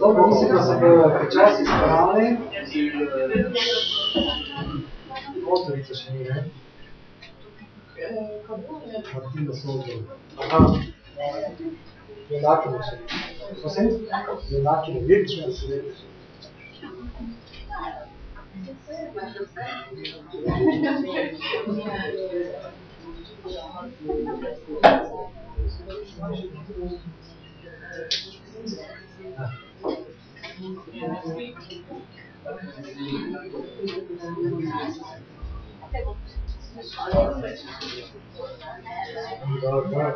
Dobro, mislim, da se bojo počasi spravili. Motorica še ni, ne? Martina Sozdor. Aha. Junakine še. Prosim? Junakine, vidiš me, da se vidiš. Da, da, da,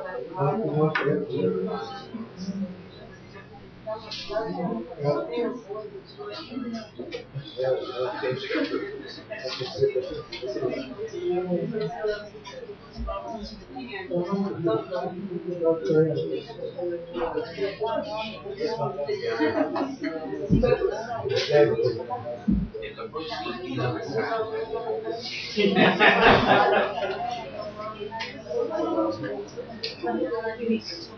imaš reči.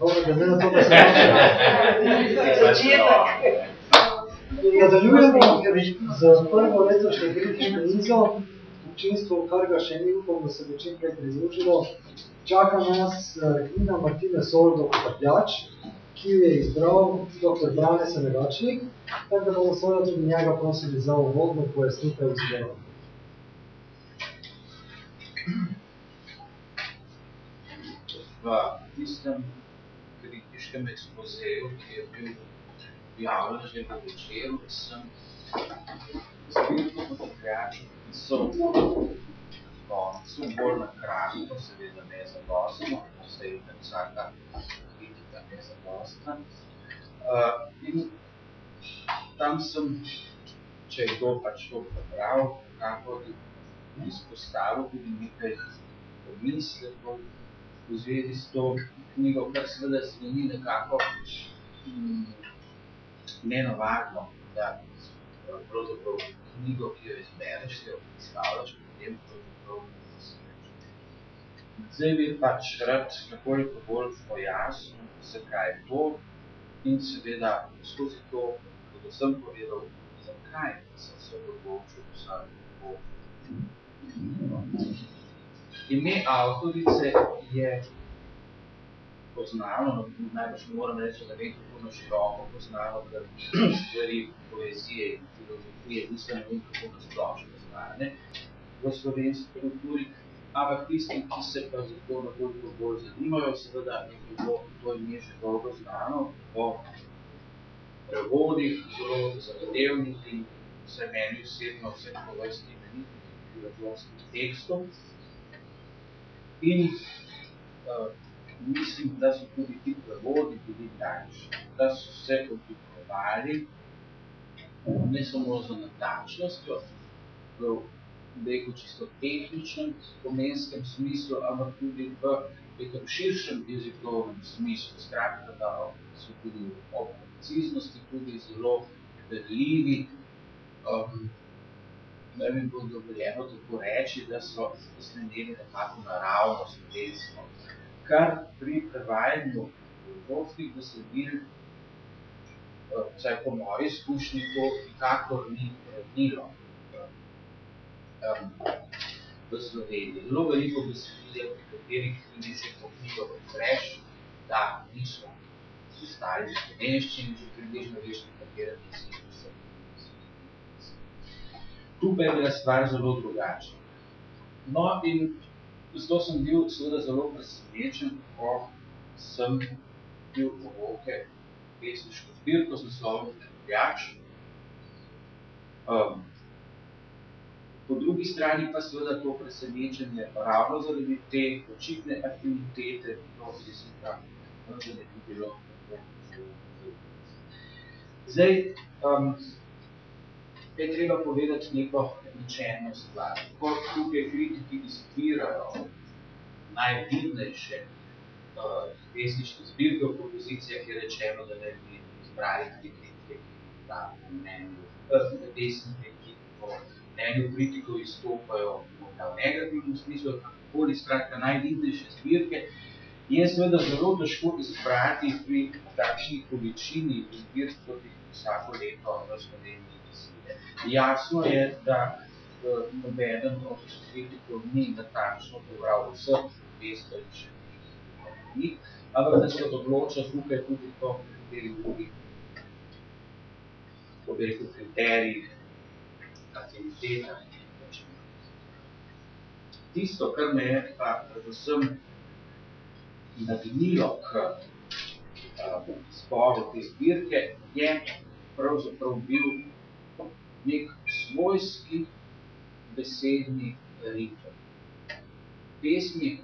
Dobro, glede na to, da se Nadaljujemo z prvo letošnjo kritično mizo. Občinstvo, kar ga še ni, upam, da se bo čim prej pridružilo. Čaka nas eh, knjiga Martine Soldo Potrpljač, ki jo je izbral dr. Brane Senegačnik, tako da bomo seveda tudi njega prosili za uvodno pojasnitev izbora. v tistem kritiškem ekspozeju, ki je bil objavljen že v večeru, sem zbirko fotografijo pisal koncu, bolj na kratko, seveda ne zadostno, saj je vsaka kritika ne zadostna. Uh, in tam sem, če je kdo pač to prebral, nekako izpostavil tudi nekaj pomislekov, v zvezi s to knjigo, kar seveda se mi nekako mm, nenavadno, da pravzaprav knjigo, ki jo izbereš, jo predstavljaš, potem pravzaprav Zdaj bi pač rad nekoliko bolj pojasnil, zakaj je to in seveda skozi to predvsem povedal, zakaj sem se odločil za to Ime avtorice je poznano, no, najbolj moram reči, da vem kako na široko poznano, ker stvari poezije in filozofije niso ne vem kako na splošno znane v slovenski kulturi, ampak tisti, ki se pa za to nekoliko bolj zanimajo, seveda je bilo to ime že dolgo znano, po prevodih, zelo zahtevnih in vse meni osebno vseh po vrsti imenitnih filozofskih tekstov. In uh, mislim, da so tudi ti prevodi bili takšni, da so se oblikovali ne samo za natančnostjo, v rekel čisto tehničnem, pomenskem smislu, ampak tudi v nekem širšem jezikovnem smislu. Skratka, da so tudi ob preciznosti tudi zelo berljivi, um, da mi bo dovoljeno tako reči, da so sledili nekako naravno slovensko. Kar pri prevajanju filozofskih besedil, vsaj po moji izkušnji, to nikakor ni pravilo um, v Sloveniji. Zelo veliko besedil je, pri katerih tudi že to knjigo odpreš, da niso stari v slovenščini, že približno veš, na katerem jeziku so. Tukaj je bila stvar zelo drugačna. No, in zato sem bil seveda zelo presenečen, ko sem bil v roke pesniško zbirko z naslovom Trpljač. Um, po drugi strani pa seveda to presenečenje ravno zaradi te očitne afinitete do jezika, da ne bi bilo Zdaj, um, je treba povedati neko načelno stvar. Ko tukaj kritiki izbirajo najvidnejše uh, pesniške zbirke v kompozicijah, je rečeno, da ne bi izbrali kritike, ki da mnenju, uh, pesnike, ki po mnenju kritikov izstopajo v negativnem smislu, kakoli skratka najvidnejše zbirke, je seveda zelo težko izbrati pri takšni količini zbirk, kot jih vsako leto v Sloveniji. Jasno je, da uh, nobeden od kritikov ni natančno pobral vseh pesniških knjig, ampak da se odloča tukaj tudi po nekaterih drugih ko bi rekel, kriterijih, aktivitetah. Tisto, kar me je pa predvsem nagnilo k zboru te zbirke, je pravzaprav bil nek svojski besedni ritem. Pesmi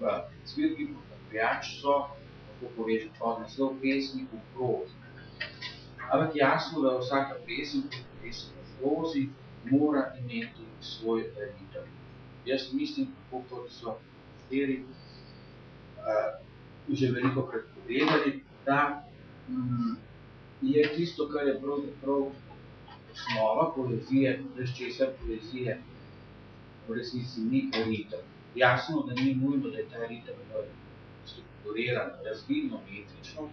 v zbirki Potrpljač so, kako poveže pod naslov, pesmi v prozi. Ampak jasno, da vsaka pesem, pesem v prozi, mora imeti svoj ritem. Jaz mislim, kako kot so kateri uh, že veliko krat povedali, da um, je tisto, kar je pravzaprav osnova poezije, brez česar poezije v resnici ni ritem. Jasno, da ni nujno, da je ta ritem strukturiran, razvidno, metrično,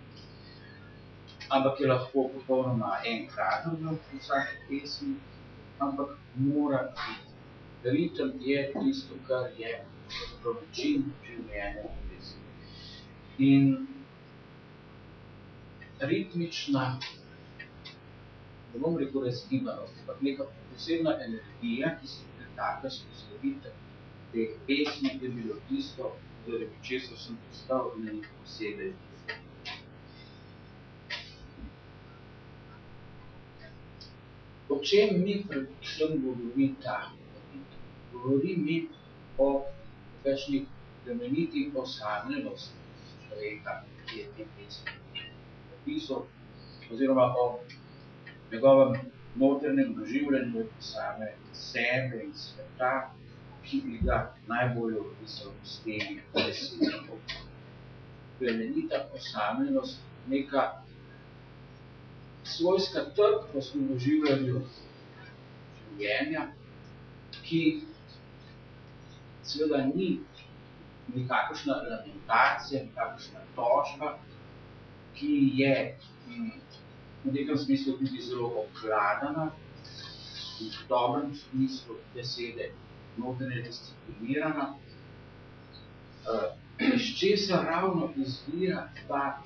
ampak je lahko popolnoma enkraten v vsaki pesmi, ampak mora biti. Ritem je tisto, kar je način življenja v pesmi. In ritmična, ne bom rekel razgibanost, ampak neka posebna energija, ki se pretaka skozi ritem teh pesmi, je bilo tisto, zaradi česar sem postal na njih posebej O čem mi predvsem govori ta Govori mi o kakšnih plemenitih osamljenosti človeka, ki je te pesmi napisal, oziroma o njegovem notrnem doživljanju same sebe in sveta, ki bi ga najbolj opisal s temi besedami. Plemenita osamljenost, neka svojska trpnost v doživljanju življenja, ki seveda ni nikakršna lamentacija, nikakršna tožba, ki je v nekem smislu tudi zelo obkladana, v dobrem smislu besede notranje disciplinirana, iz česa ravno izvira ta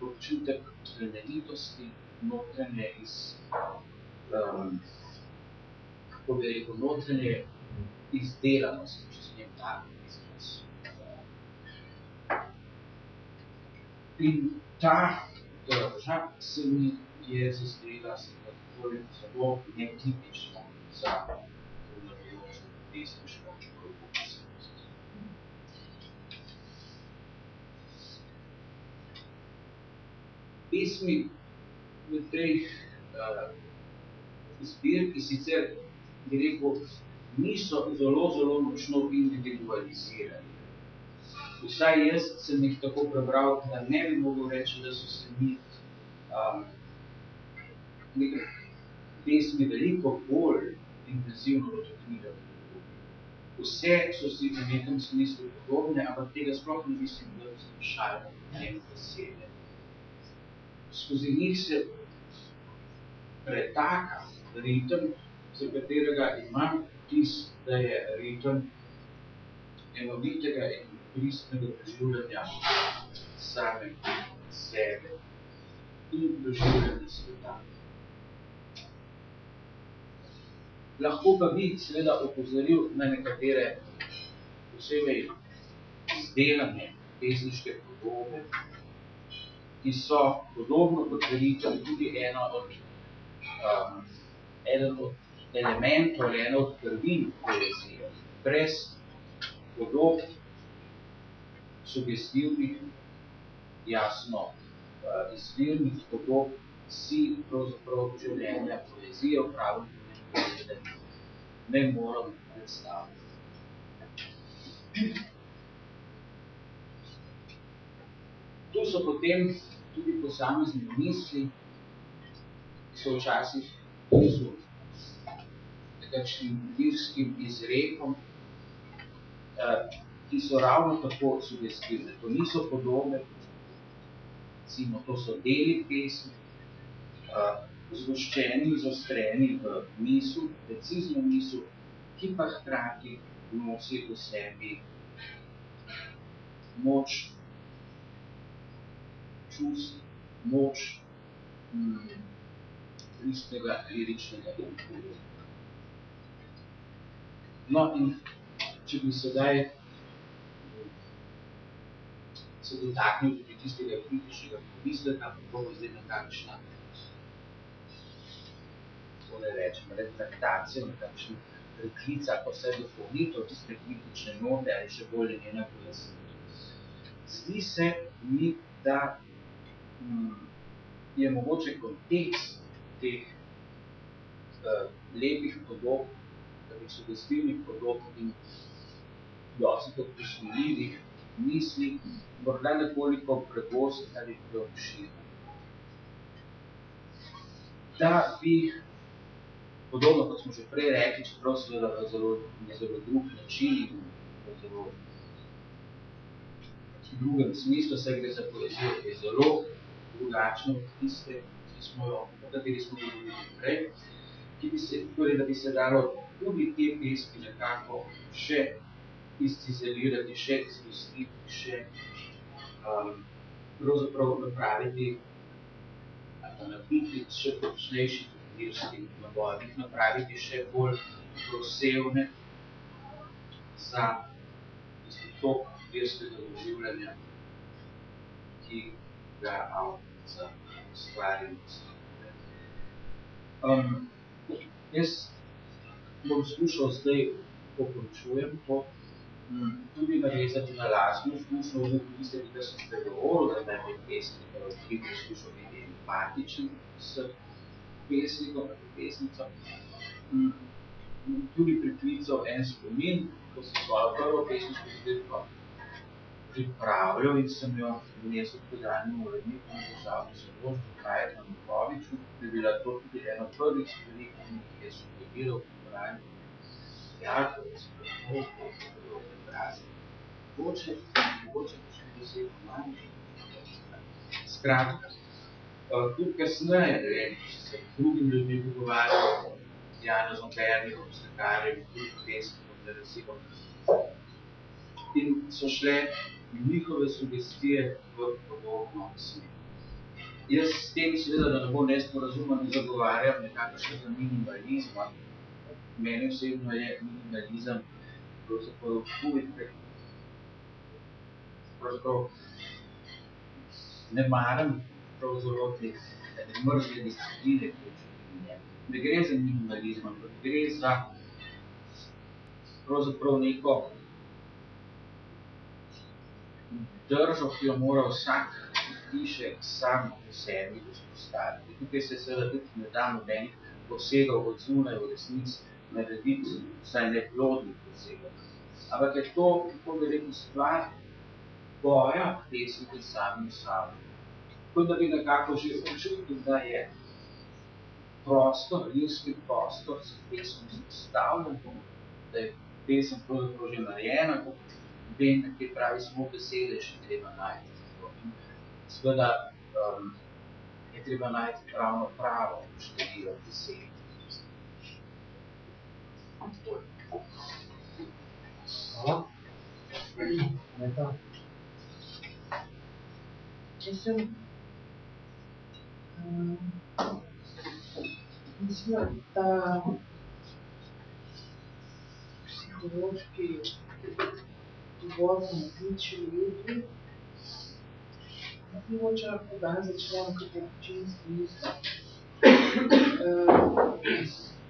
občutek plemenitosti, notranje iz, um, kako bi rekel, notranje izdelanosti, če smem tako izraz. In ta drža se mi je zazdela zelo netipična za vladajočo pesniško korporacijo. Pesmi v teh uh, zbirki sicer, bi rekel, niso zelo, zelo močno individualizirani. Vsaj jaz sem jih tako prebral, da ne bi mogel reči, da so se mi um, nekaj pesmi veliko bolj intenzivno dotaknile. Vse so si v nekem smislu podobne, ampak tega sploh ne mislim, da zmešajo ne besede. Skozi njih se pretaka ritem, za katerega imam tis, da je ritem enovitega in pristnega doživljanja same sebe in doživljanja sveta. Lahko pa bi seveda opozoril na nekatere posebej izdelane pesniške podobe, ki so podobno kot velika tudi ena od, um, eden od elementov ali ena od prvin poezije. Brez podob sugestivnih, jasno, uh, izvirnih podob si pravzaprav življenja poezije v pravem pomenu ne moram predstaviti. Tu so potem tudi posamezni misli, ki so včasih blizu nekakšnim lirskim izrekom, ki so ravno tako sugestivne. To niso podobe, recimo, to so deli pesmi, zgoščeni, izostreni v mislu, precizno mislu, ki pa hkrati nosi v sebi moč čust, moč mm, pristnega liričnega impulza. No in če bi sedaj se dotaknil tudi tistega kritičnega pomisleka, kako bo zdaj nekakšna tako ne rečem, retraktacija, nekakšna preklica, pa vse dopolnitev tiste kritične note ali še bolje njena pojasnitev. Zdi se mi, da hm, je mogoče kontekst teh uh, lepih podob, teh sugestivnih podob in dosti kot posmiljivih misli, morda nekoliko pregost ali preobširno. Da bi podobno, kot smo že prej rekli, čeprav seveda v zelo, na zelo drug način in v zelo drugem smislu, se gre za poezijo, ki je zelo drugačna od tiste, ki smo jo, o kateri smo govorili prej, ki bi se, torej, da bi se dalo tudi te pesmi nekako še izcizelirati, še izpustiti, še um, pravzaprav napraviti ali pa napiti še počnejši lirskih nabojih napraviti še bolj prosevne za tok lirskega doživljanja, ki ga avtorica stvari um, Jaz bom skušal zdaj, ko končujem to, tudi navezati na lastno izkušnjo, v tiste, ki sem ste govoril, da naj bi pesnik, ki bi skušal biti empatičen pesnikom pesnico, tudi priklical en spomin, ko sem svojo prvo pesniško zbirko pripravljal in sem jo vnesel v podanjem uredniku in državno založbo Krajer na Mokoviču, da je bila to tudi ena prvih stvari, ki je sugeriral v podanjem Ja, to je spravo, to je spravo, prekrasno. Mogoče, mogoče pa še deset manj. Skratka, tudi kasneje, ne vem, se z drugimi ljudmi pogovarjal, z Janezom Bernikom, Stekarjem, tudi pesnikom, da recimo. In so šle njihove sugestije v podobno smer. Jaz s tem seveda, da ne bo nesporazuma, ne zagovarjam nekakšnega minimalizma. Meni osebno je minimalizem pravzaprav uvijek, pravzaprav ne maram pravzaprav te mrzle discipline, ki čutim njem. Ne gre za minimalizem, ampak gre za pravzaprav neko držo, ki jo mora vsak piše sam v sebi vzpostaviti. Tukaj se seveda tudi ne da nobenih posegov od zunaj v resnic narediti, vsaj ne plodnih posegov. Ampak je to, kako bi rekel, stvar boja pesnike sami sami kot da bi nekako že občutil, da je prostor, lirski prostor za pesem izpostavljen, da je pesem pravzaprav že narejena, kot vem, nekaj pravi samo besede, še treba najti. Seveda um, je treba najti ravno pravo število besed. Hvala. Meta. Če sem Um, mislim, da psihološki dovolj motiči jutri. Mogoče lahko danes začnemo kot občinski list.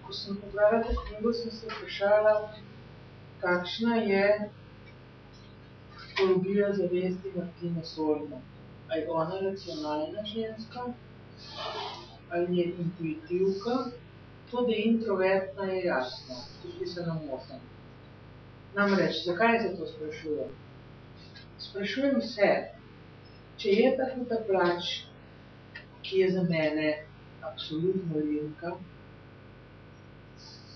Ko sem pobrala to knjigo, sem se vprašala, kakšna je psihologija zavesti Martine Solma. A je ona racionalna ženska, ali je intuitivka, je introvertna, je jasno, tukaj se nam motim. Namreč, zakaj se to sprašujem? Sprašujem se, če je ta Huta Plač, ki je za mene absolutno Rimka,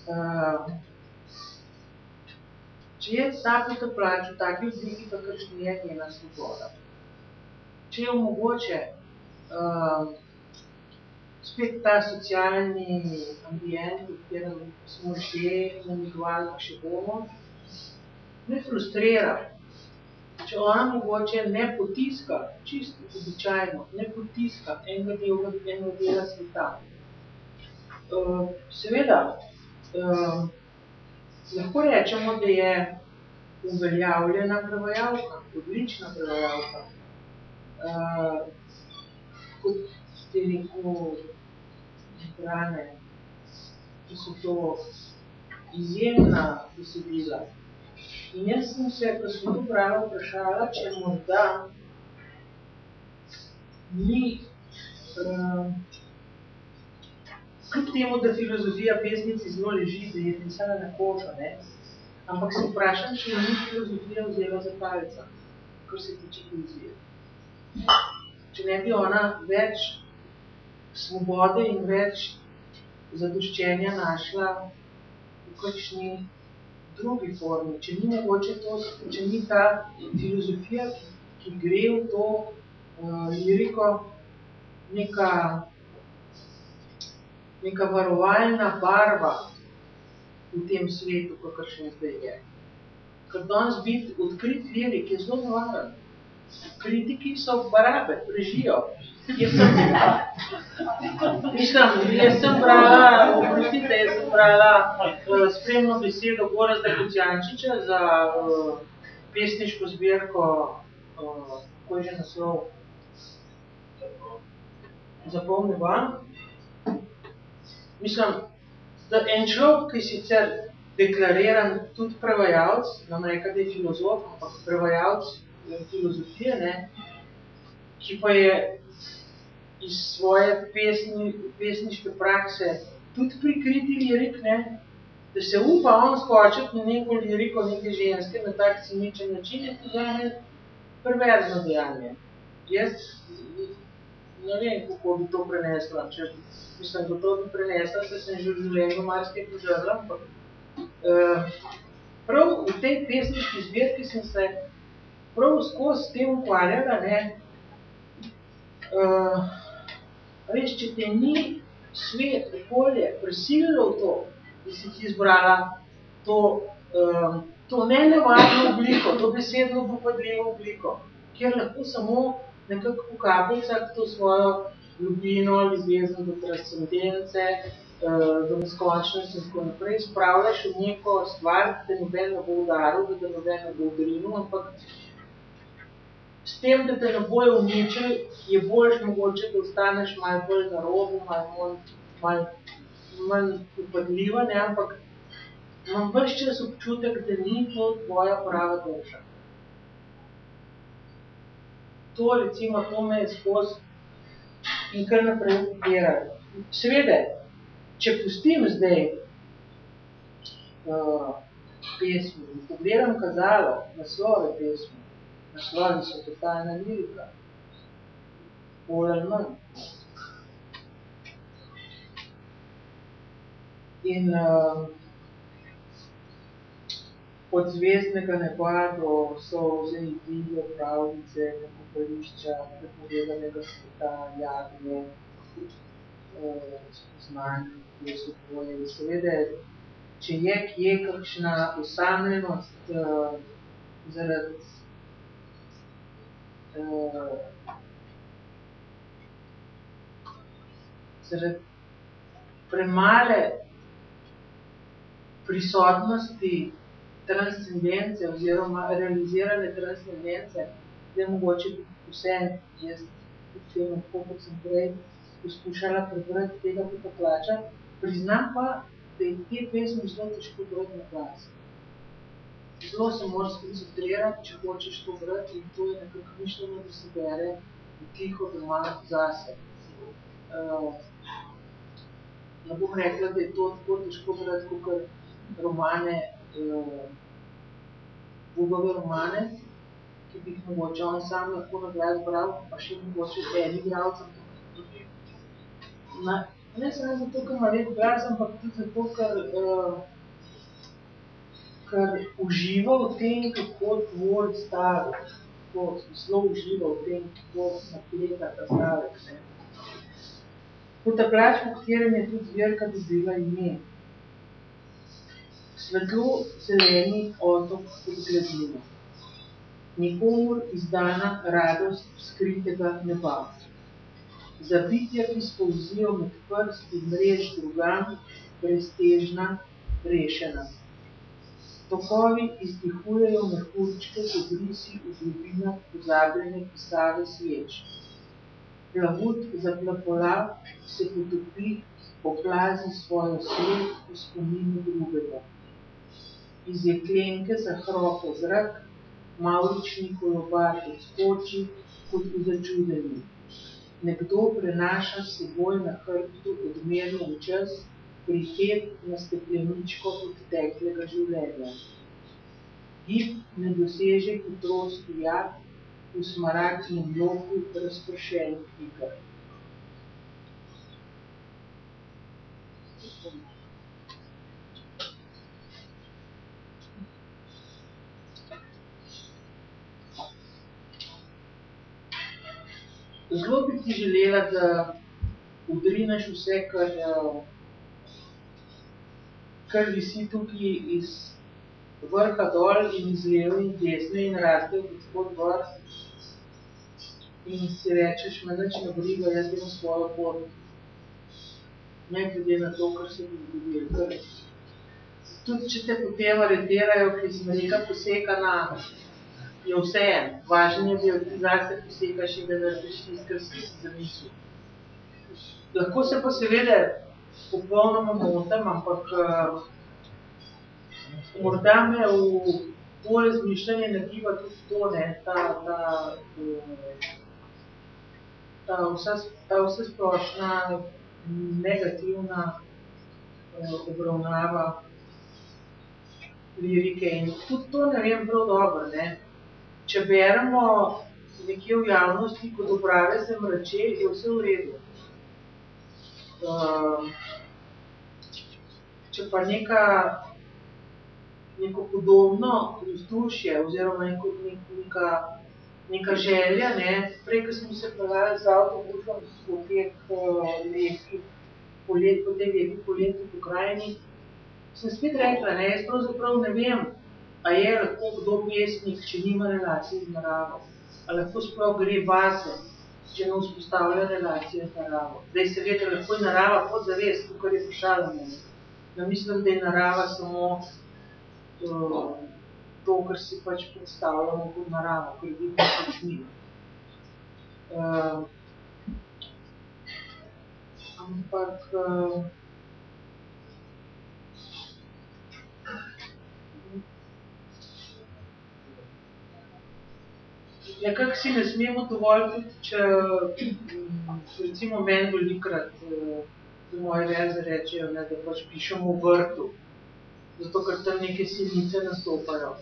uh, če je ta Huta Plač v taki obliki, kakršni je njena svoboda, če je mogoče uh, spet ta socialni ambient, v katerem smo že namigovali, pa še bomo, me frustrira, če ona mogoče ne potiska, čisto običajno, ne potiska enega dela, enega dela sveta. Uh, seveda, uh, lahko rečemo, da je uveljavljena prevajalka, odlična prevajalka. Uh, kot ste rekel, zbrane, ki so to izjemna besedila. In jaz sem se, ko sem to brala, vprašala, če morda ni, uh, kljub temu, da filozofija pesnici zelo leži, da je pisala na kožo, ne? ampak se vprašam, če ni filozofija vzela za palca, kar se tiče poezije. Če ne bi ona več svobode in več zadoščenja našla v kakšni drugi formi, če ni mogoče to, če ni ta filozofija, ki, ki gre v to uh, liriko, neka, neka varovalna barva v tem svetu, kakršen zdaj je. Ker danes biti odkrit lirik je zelo nevaren. Kritiki so barabe, prežijo. Jaz sem, mislim, jaz sem brala, oprostite, jaz sem brala uh, spremno besedo Gorazda Kucijančiča za uh, pesniško zbirko, uh, kako je že naslov, Zapomni van. Mislim, da en človek, ki sicer deklariran tudi prevajalc, nam reka, da je filozof, ampak prevajalc filozofije, ne, ki pa je iz svoje pesni, pesniške prakse tudi prikriti lirik, ne, da se upa on skočiti na neko liriko neke ženske na tak ciničen način, je to zame perverzno dejanje. Jaz ne vem, kako bi to prenesla, če mislim, da to bi prenesla, se sem že v življenju marsikaj požrla, ampak uh, prav v tej pesniški zbirki sem se prav skozi s tem ukvarjala, ne, uh, Veš, če te ni svet, okolje prisililo v to, da si ti izbrala to, um, to nenavadno obliko, to besedno popadljivo obliko, kjer lahko samo nekako po kapljicah to svojo ljubino, ljubezen do transcendence, uh, do neskončnosti in tako naprej spravljaš v neko stvar, da te noben ne bo udaril, da te noben ne bo udrinil, ampak s tem, da te ne bojo uničili, je boljš mogoče, da ostaneš malo bolj na robu, malo manj, manj upadljiva, ne, ampak imam vse čas občutek, da ni to tvoja prava duša. To, recimo, to me je skozi in kar naprej okupiralo. Seveda, če pustim zdaj uh, pesmi in pogledam kazalo, naslove pesmi, naslovi so totalna lirika. Bolj ali manj. In uh, od zvezdnega neba do solze, idilje, pravljice, nekopališča, prepovedanega sveta, jagnje, uh, spoznanje, kje so tvoje. Seveda, če je kje kakšna usamljenost uh, zaradi zaradi premale prisotnosti transcendence oziroma realizirane transcendence, da je mogoče vse, jaz tem, tako kot sem prej poskušala prebrati tega potapljača, priznam pa, da je te pesmi zelo težko brati na glas. Zelo se moraš skoncentrirati, če hočeš to brati in to je nekako mišljeno, da se bere tiho doma zase. Uh, ne bom rekla, da je to tako težko brati, kot romane, uh, Bogove romane, ki bi jih mogoče on sam lahko na glas bral, pa še mogoče eni igralcem. Ne samo zato, ker ima lep glas, ampak tudi zato, ker, uh, ker uživa v tem, kako tvori stavek. Tako zelo uživa v tem, kako napleta ta stavek. Ne. Potapljač, po katerem je tudi zbirka dobila ime. Svetlo zeleni otok pod gladino. Nikomur izdana radost skritega neba. Za bitja, ki spolzijo med prst in mrež drugam, breztežna, rešena. Tokovi izdihujejo mehurčke, obrisi v globinah pozabljene pisave sveč. Plavut zaplapola, se potopi, poplazi svojo sled v spominu drugega. Iz jeklenke zahropa zrak, mavrični kolobar odskoči kot v začudenju. Nekdo prenaša s seboj na hrbtu odmerno v čas, prihep na stekleničko odteklega življenja. Gib ne doseže hitrosti jak, v smaragdnem loku razpršenih iger. Zelo bi ti želela, da odrineš vse, kar, kar visi tukaj iz vrha dol in iz leve in desne in raste od spodaj gor in si rečeš, me nič ne briga, jaz grem svojo pot. Ne glede na to, kar se bi zgodilo. Tudi če te potem aretirajo, ki si neka posekana, je vse en. Važno je, da ti zase posekaš in da narediš tisto, kar si si zamislil. Lahko se pa seveda popolnoma motim, ampak uh, morda me v to razmišljanje nagiba tudi to, ne, ta, ta uh, ta vsa, ta vsa splošna negativna eh, obravnava lirike in tudi to ne vem prav dobro, ne. Če beremo nekje v javnosti, kot obrave se mrače, je vse v redu. Uh, če pa neka, neko podobno vzdušje oziroma neko, neka neka želja, ne, prej, smo se peljali z avtobusom po teh lepih, polet, po tej lepi poletni pokrajini, sem spet rekla, ne, jaz pravzaprav ne vem, a je lahko kdo pesnik, če nima relacije z naravo, a lahko sploh gre vase, če ne vzpostavlja relacije z naravo. Zdaj seveda lahko je narava podzavest, to, kar je pošalo meni. No, mislim, da je narava samo uh, to, kar si pač predstavljamo kot naravo, kar vidimo pač mi. Uh, ampak uh, nekako si ne smemo dovolj biti, če recimo meni velikrat uh, moje verze rečejo, ne, da pač pišemo v vrtu, zato ker tam neke silnice nastopajo.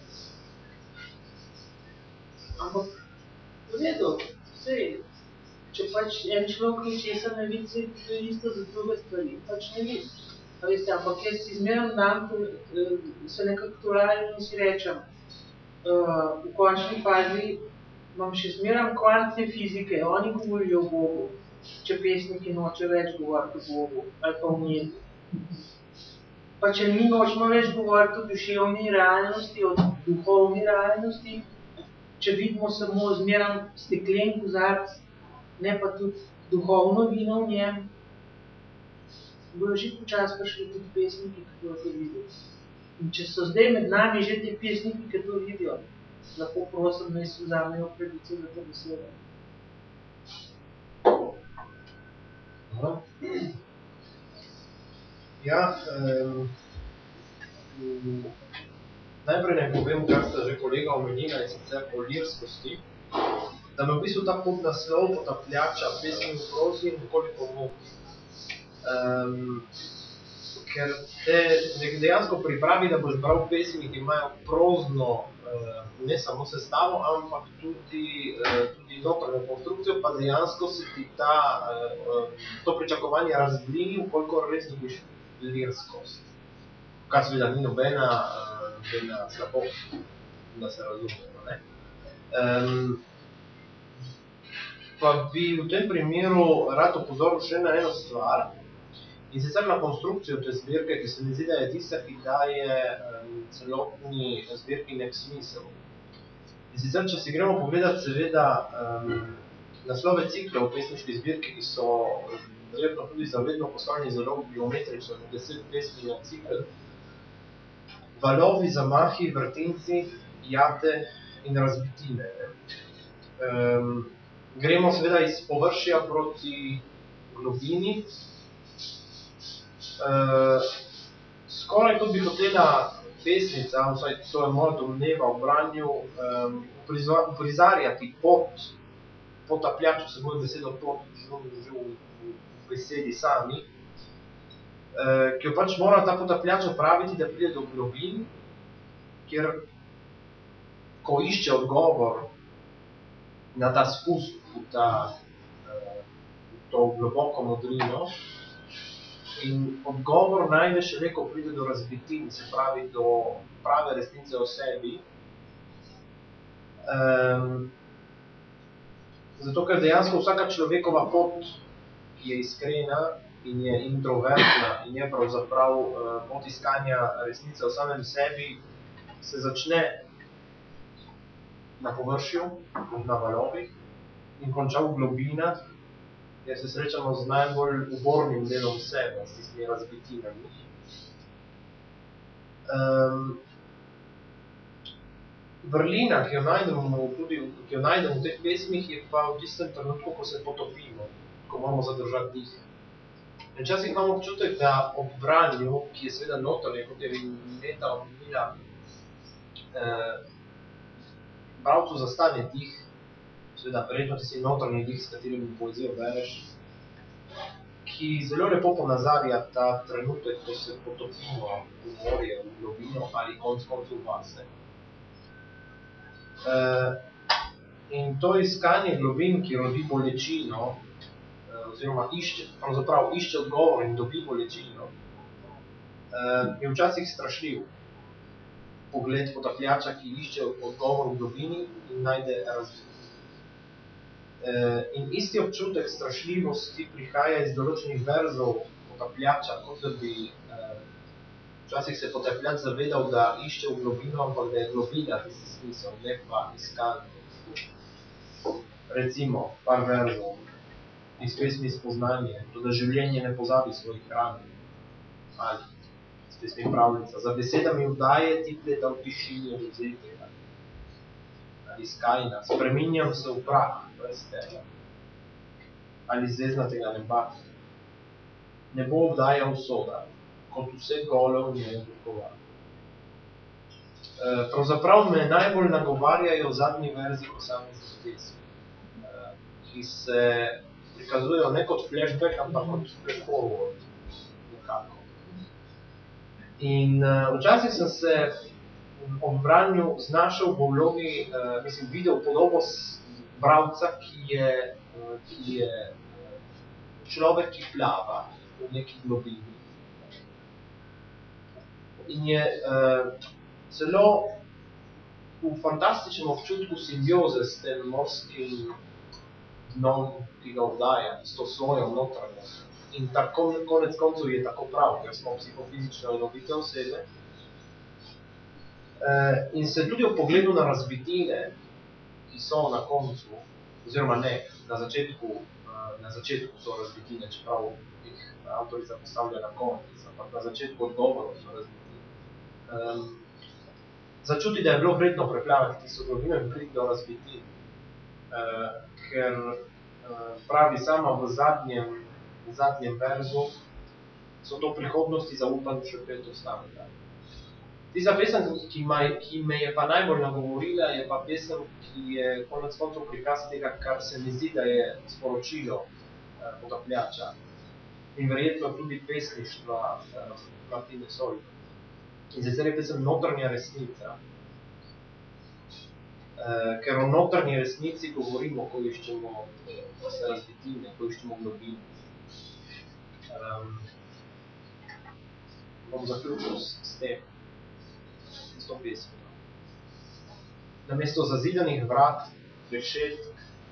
Ampak, v redu, sej, če pač en človek ničesar ne vidi, se je isto za druge stvari, pač ne vidi. A veste, ampak jaz si zmerno dam, se nekako tolarim in si rečem, uh, v končni fazi imam še zmeram kvantne fizike, oni govorijo o Bogu, če pesniki noče več govoriti o Bogu ali pa o njemu. Pa če mi nočemo več govoriti o duševni realnosti, o duhovni realnosti, če vidimo samo zmeram steklen kozarc, ne pa tudi duhovno vino v njem, bojo že počas prišli tudi pesniki, ki bojo to videti. In če so zdaj med nami že ti pesniki, ki to vidijo, lahko prosim, naj si vzamejo pravico za to besedo. Dobro. Ja, um, najprej naj povem, kar sta že kolega omenila, in sicer o lirskosti. Da me v bistvu ta podnaslov potapljača pesmi v prozi nekoliko moti. Um, ker te dejansko pripravi, da boš bral pesmi, ki imajo prozno uh, ne samo sestavo, ampak tudi, uh, tudi notranjo konstrukcijo, pa dejansko se ti ta, uh, to pričakovanje razblini, koliko res dobiš lirskost. Kar seveda ni nobena, nobena slabost, da se razumemo. Ne? Um, pa bi v tem primeru rad opozoril še na eno stvar, in sicer na konstrukcijo te zbirke, ki se mi zdi, da je tista, ki daje um, celotni zbirki nek smisel. In sicer, če si gremo pogledati, seveda, um, naslove cikle v pesniški zbirki, ki so verjetno tudi zavedno postavljeni zelo geometrično, deset pesmi na cikl, valovi, zamahi, vrtinci, jate in razbitine. Um, gremo seveda iz površja proti globini. Uh, skoraj kot bi hotela pesnica, vsaj to je moja domneva v branju, um, prizarjati pot, potapljač, se bojo besedo pot, že v, v, v besedi sami, uh, ki jo pač mora ta potapljač opraviti, da pride do globin, kjer, ko išče odgovor na ta spust v, ta, v to globoko modrino. In odgovor najde šele, ko pride do razbitin, se pravi do prave resnice o sebi. Um, zato, ker dejansko vsaka človekova pot, ki je iskrena in je introvertna in je pravzaprav uh, pot iskanja resnice o samem sebi, se začne na površju, na valovih, in konča v globinah, kjer se srečamo z najbolj ubornim delom sebe, s tistimi razbitinami. Um, vrlina, ki jo najdemo tudi ki jo najdemo v teh pesmih, je pa v tistem trenutku, ko se potopimo, ko moramo zadržati dih. Včasih imamo občutek, da ob branju, ki je seveda notranje, kot je Meta omenila, eh, bravcu zastane dih, seveda verjetno ti si notranji dih, s katerim poezijo bereš, ki zelo lepo ponazarja ta trenutek, ko se potopimo v morje, v globino ali konc koncu vase. E, in to iskanje globin, ki rodi bolečino, e, oziroma išče, pravzaprav išče odgovor in dobi bolečino, e, je včasih strašljiv pogled potapljača, ki išče odgovor v globini in najde razvoj. Eh, in isti občutek strašljivosti prihaja iz določenih verzov potapljača, kot da bi eh, včasih se potapljač zavedal, da išče v globino, ampak da je globina tisti smisel, ne pa iskanje. Recimo, par verzov. Iz pesmi spoznanje, to da življenje ne pozabi svojih hrani, ali iz pesmi pravljica. Za besedami vdaje ti da v tišini odzetega, ali skajna, spreminjam se v prah, brez tega. Ali zeznatega neba. Ne bo obdajal soda, kot vse gole v njej dukova. E, pravzaprav me najbolj nagovarjajo zadnji verzi posameznih pesmi, e, ki se prikazujejo ne kot flashback, ampak kot forward. Nekako. In uh, včasih sem se ob branju znašel v vlogi, uh, mislim, videl podobo bravca, ki je, ki je človek, ki plava v neki globini. In je uh, celo v fantastičnem občutku simbioze s tem morskim dnom, ki ga obdaja, s to svojo notranjost. In tako, konec koncev je tako prav, ker smo psihofizično enovite osebe. Uh, in se tudi v pogledu na razbitine, ki so na koncu, oziroma ne, na začetku, eh, na začetku so razbitine, čeprav jih avtorica postavlja na konec, ampak na začetku odgovorov so razbitine. um, začuti, da je bilo vredno preplavati tisto globino in priti do razbiti. Uh, ker uh, pravi sama v zadnjem, v zadnjem verzu, so to prihodnosti zaupanje še pet ostavljali. Tista pesem, ki, ma, ki me je pa najbolj nagovorila, je pa pesem, ki je konec koncev prikaz tega, kar se mi zdi, da je sporočilo eh, potapljača. In verjetno tudi pesništva eh, Martine Soli. In sicer je pesem notranja resnica. Eh, ker o notrnji resnici govorimo, ko iščemo eh, se razbitine, ko iščemo globine. Um, bom zaključil s, s tem to pesmijo. Namesto zazidanih vrat, rešet,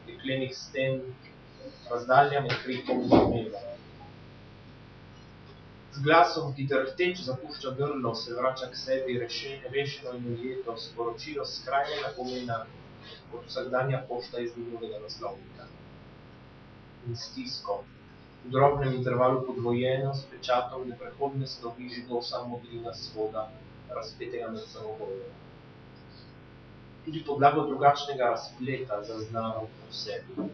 jeklenih sten, razdaljanih krikom zmeva. Z glasom, ki drhteč zapušča grlo, se vrača k sebi rešen, rešeno in ujeto, sporočilo skrajnega pomena kot vsakdanja pošta iz minulega naslovnika. In stisko, v drobnem intervalu podvojeno, s pečatom neprehodne snovi žigosa modrina svoda, razpetega med samobojem. Tudi podlago drugačnega razpleta zaznamo v sebi.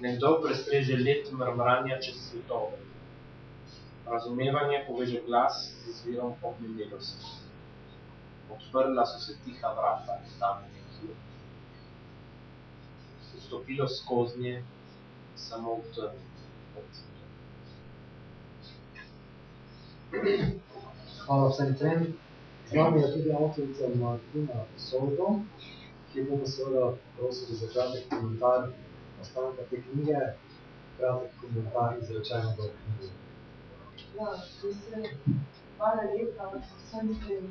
Nekdo prestreže let mrmranja čez svetove. Razumevanje poveže glas z izvirom obnedelosti. Odprla so se tiha vrata, tam nekje. Vstopilo skoznje, samo v trn. Hvala vsem trem. Z nami je tudi avtorica Martina Soldo, ki bomo seveda prosili za kratek komentar ostanka te knjige, kratek komentar izrečenega v knjigi. Ja, to se hvala lepa vsem tem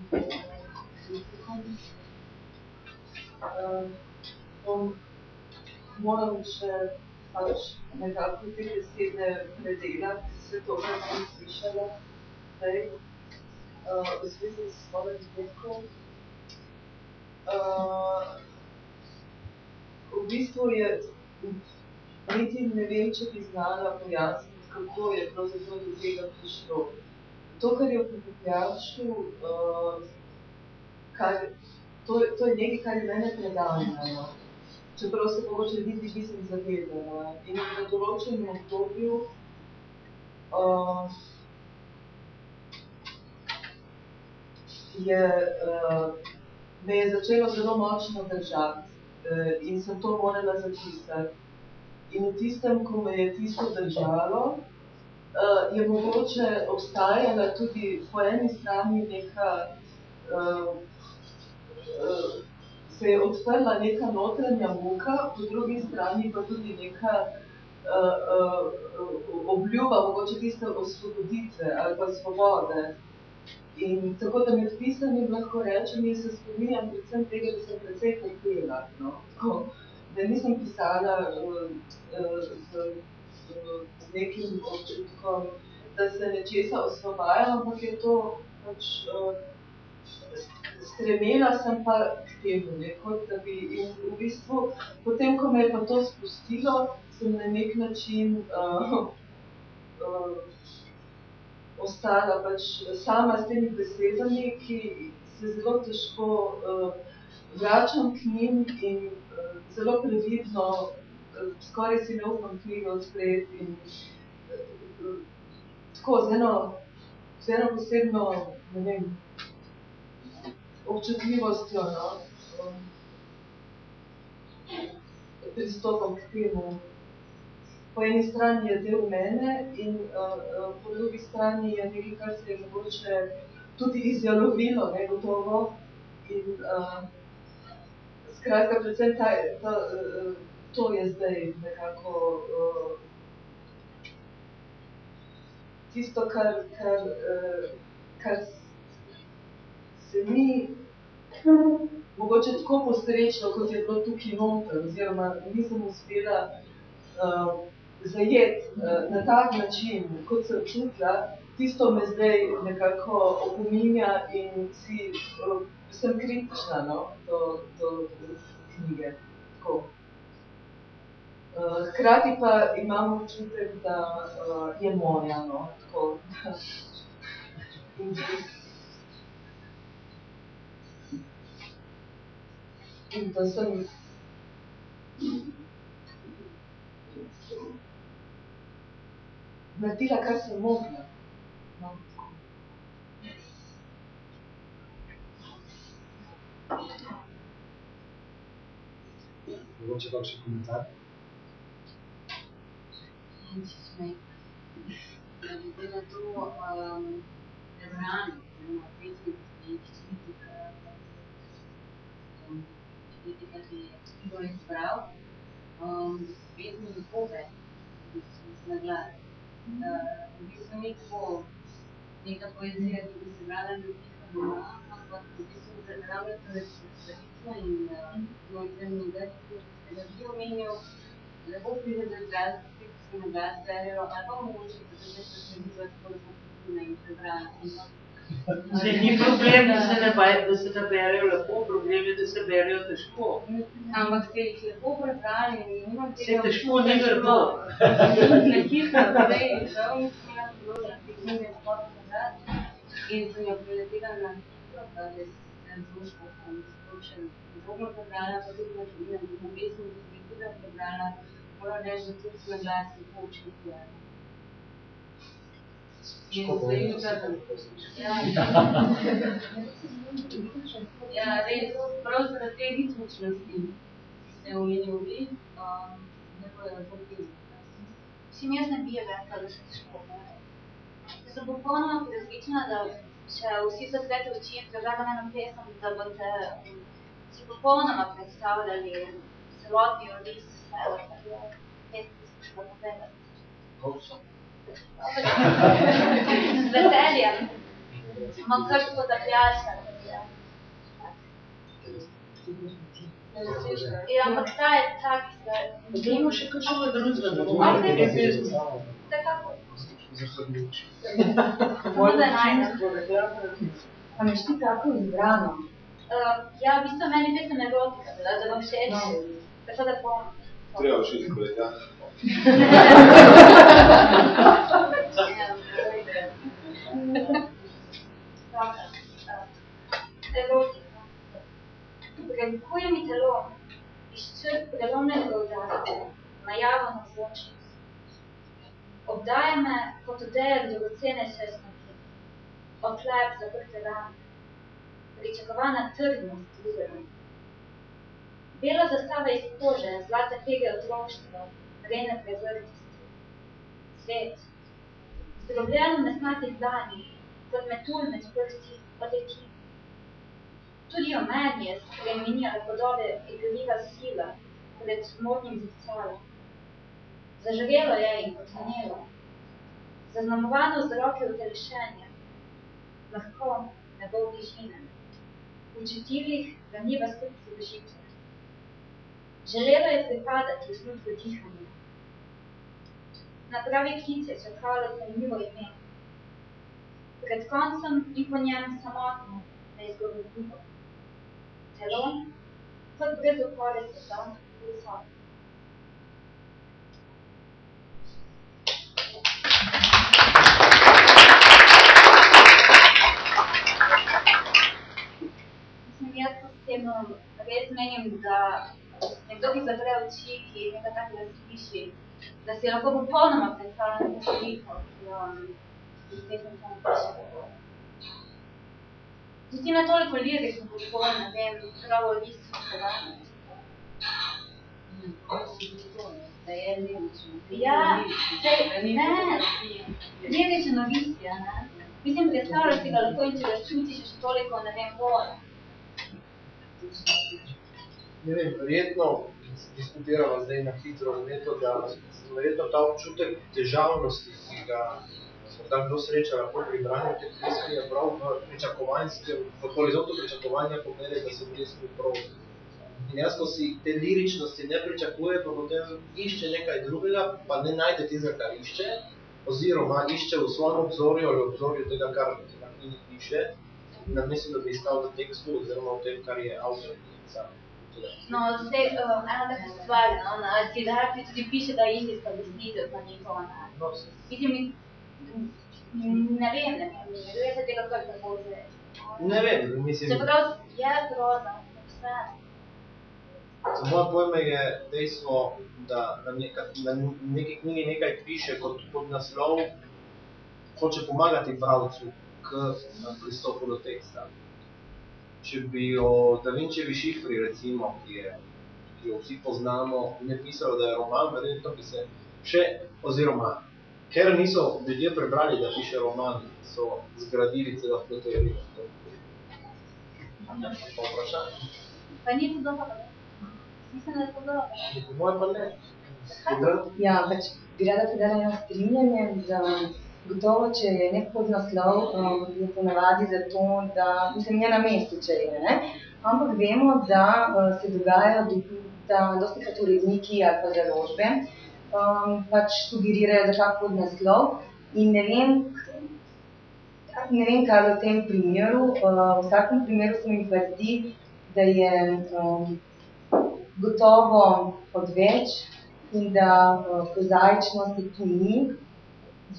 kritikom. Uh, bom moram še pač nekako te besede predelati, vse to, kar sem slišala zdaj uh, v zvezi s svojim zbirkom. Uh, v bistvu je, niti ne vem, če bi znala pojasniti, kako je pravzaprav do tega prišlo. To, kar je v potapljaču, uh, kar, to, to je nekaj, kar je mene predanjeno. Čeprav se mogoče niti nisem zavedala. In v določenem obdobju uh, je, uh, me je začelo zelo močno držati uh, in sem to morala zapisati. In v tistem, ko me je tisto držalo, uh, je mogoče obstajala tudi po eni strani neka, uh, uh, se je odprla neka notranja muka, po drugi strani pa tudi neka uh, uh, obljuba, mogoče tiste osvoboditve ali pa svobode. In tako da med pisanjem lahko rečem, jaz se spominjam predvsem tega, da sem precej trpela. No? Tako, da nisem pisala uh, uh, z, z nekim občutkom, da se nečesa osvobajam, ampak je to pač uh, stremela sem pa k temu, ne? kot da bi in v bistvu, potem, ko me je pa to spustilo, sem na nek način uh, uh, ostala pač sama s temi besedami, ki se zelo težko uh, vračam k njim in uh, zelo previdno, uh, skoraj si ne upam knjigo odpreti in uh, tako z eno, z eno posebno, ne vem, občutljivostjo, no, um, pristopam k temu po eni strani je del mene in uh, po drugi strani je nekaj, kar se je mogoče tudi izjalovilo, ne, gotovo. In uh, skratka, predvsem ta, ta, uh, to je zdaj nekako uh, tisto, kar, kar, uh, kar se mi mogoče tako posrečno, kot je bilo tukaj noter, oziroma nisem uspela uh, zajet eh, na tak način, kot se občutila, tisto me zdaj nekako opominja in si, eh, sem kritična no, do, do knjige. Tako. Eh, hkrati pa imam občutek, da je moja. No, tako. In da sem naredila, kar sem mogla. No, tako. Mogoče kakšen komentar? Glede na to, um, prebrano, oziroma pesnik, ki je kritika, um, kritika, ki je knjigo izbral, um, pesmi lepo ve, v bistvu na glas. Uh, v bistvu ni tako neka poezija, ki bi se brala ljubitelj, ampak v bistvu ravno tradicija in uh, moj zemlji grad, ki ga vi omenil, lepo pride do izraza, ki na glas berejo, ali pa mogoče, da se še se mi tako da smo in prebrali. Zdaj, ni problem, da se ne, baj, da se ne berejo lepo, problem je, da se berejo težko. Ampak ste jih lepo prebrali in nimam Saj težko ni grdo. Na hitro, torej, žal nisem imela priložnosti knjige sploh prebrati in sem jo preletela na hitro, da sem zelo um, splošen dobro prebrala, pa tudi na knjige, na pesmi, ki sem jih tudi prebrala, moram reči, da tudi na glas lepo učinkujejo. Desculpa. Рейд просто на тези личности се уменили да бъдат Семейна биега kada se škola. Ja sam popolnoma različna, da če vsi se zdaj učijo predlagane nam pesem, da boste si popolnoma predstavljali celotni odlis, vse, kar je pesem skušala povedati. Koliko so? Z veseljem. Imam krško da pljača. Ja, ampak ta je tak, da... Dajmo še kakšnega drugega, da bomo Ok. imeli te pesmi. Vsekakor. Zahvaljujoč. Samo da najdem. A imaš ti kako izbrano? Uh, ja, v bistvu meni pesem erotika, da, da vam všeč. Tako da bom. Treba šiti kolega. Premkuje mi telo, izčrp prelomnega udarca, najavo na zvočnost. Obdaja me kot odeja dragocene sesnake, oklep zaprte rane, pričakovana trdnost drugega. Bela zastava iz kože, zlate pege otroštva, rene prezrtosti. Svet, zdrobljeno mesnatih dlani, kot metulj med prsti, odleti. Tudi o meni je spremenila podobe igriva sila pred modnim zrcalom. Zaživelo je in potnelo, zaznamovano z roke utelešenja, lahko ne bo bližine, v čutilih ganljiva skrb zadržitve. Želela je pripadati osnutku dihanja. Na pravi klic je čakalo zanimivo ime. Pred koncem in po njem samotno, neizgovorljivo. Telo, kot brez opore sveta, visoko. Mislim, jaz menim, da nekdo, ki zapre oči, ki nekaj takega sliši, da si lahko popolnoma predstavlja neko sliko, ki jo iz pesmi samo piše. Tudi ne toliko lirično, kot bolj, ne vem, pravo listo, seveda. Da je lirično. Ja, sej, ne, liričen novicija, ne. Mislim, predstavljaš si ga lahko in če ga čutiš še toliko, ne vem, bolj. Ne diskutiramo zdaj na hitro v neto, da verjetno ta občutek težavnosti, ki ga tako kdo sreča lahko pri branju teh pesmi, je prav v pričakovanjskem, v horizontu pričakovanja pomeni, da so pesmi prav. In jaz, ko si te liričnosti ne pričakuje, pa potem išče nekaj drugega, pa ne najde tistega, kar išče, oziroma išče v svojem obzorju ali obzorju tega, kar na knjigi piše, namesto da bi iskal v tekstu oziroma v tem, kar je avtor pisal. No, zdaj, uh, ena taka stvar, no, na Siddharti tudi piše, da je indijska desnitev pa njihova, ne. No, Mislim, ne vem, ne vem, ne vem se tega kar tako vzeti. Ne vem, mislim, Čeprav je proza, vse. Za moje pojme je dejstvo, da na, neka, na neki knjigi nekaj piše kot pod naslov, hoče pomagati pravcu k pristopu do teksta. Če bi o Da Vinčevi šifri, recimo, ki, je, ki jo vsi poznamo, ne pisalo, da je roman, verjetno bi se še, oziroma, ker niso ljudje prebrali, da piše roman, so zgradili celotno teorijo. Pa ni to dobro? Mislim, da je to dobro. Moje pa ne. Ja, pač bi rada povedala eno strinjanje, da gotovo, če je nek podnaslov, um, je ponavadi zato, da, mislim, je na mestu, če je, ne? Ampak vemo, da uh, se dogajajo, da dosti krat uredniki ali pa založbe um, pač sugerirajo za kak podnaslov in ne vem, ne vem, kaj v tem primeru. Uh, v vsakem primeru se mi pa zdi, da je um, gotovo odveč in da uh, prozaičnosti tu ni,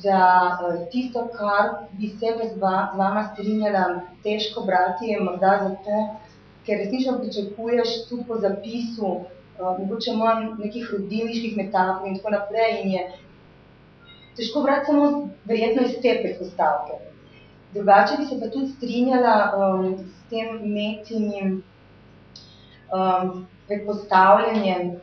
da uh, tisto, kar bi se z vama strinjala težko brati, je morda zato, ker resnično pričakuješ tudi po zapisu uh, mogoče manj nekih rodilniških metafor in tako naprej in je težko brati samo verjetno iz te predpostavke. Drugače bi se pa tudi strinjala um, s tem metinim um, predpostavljanjem.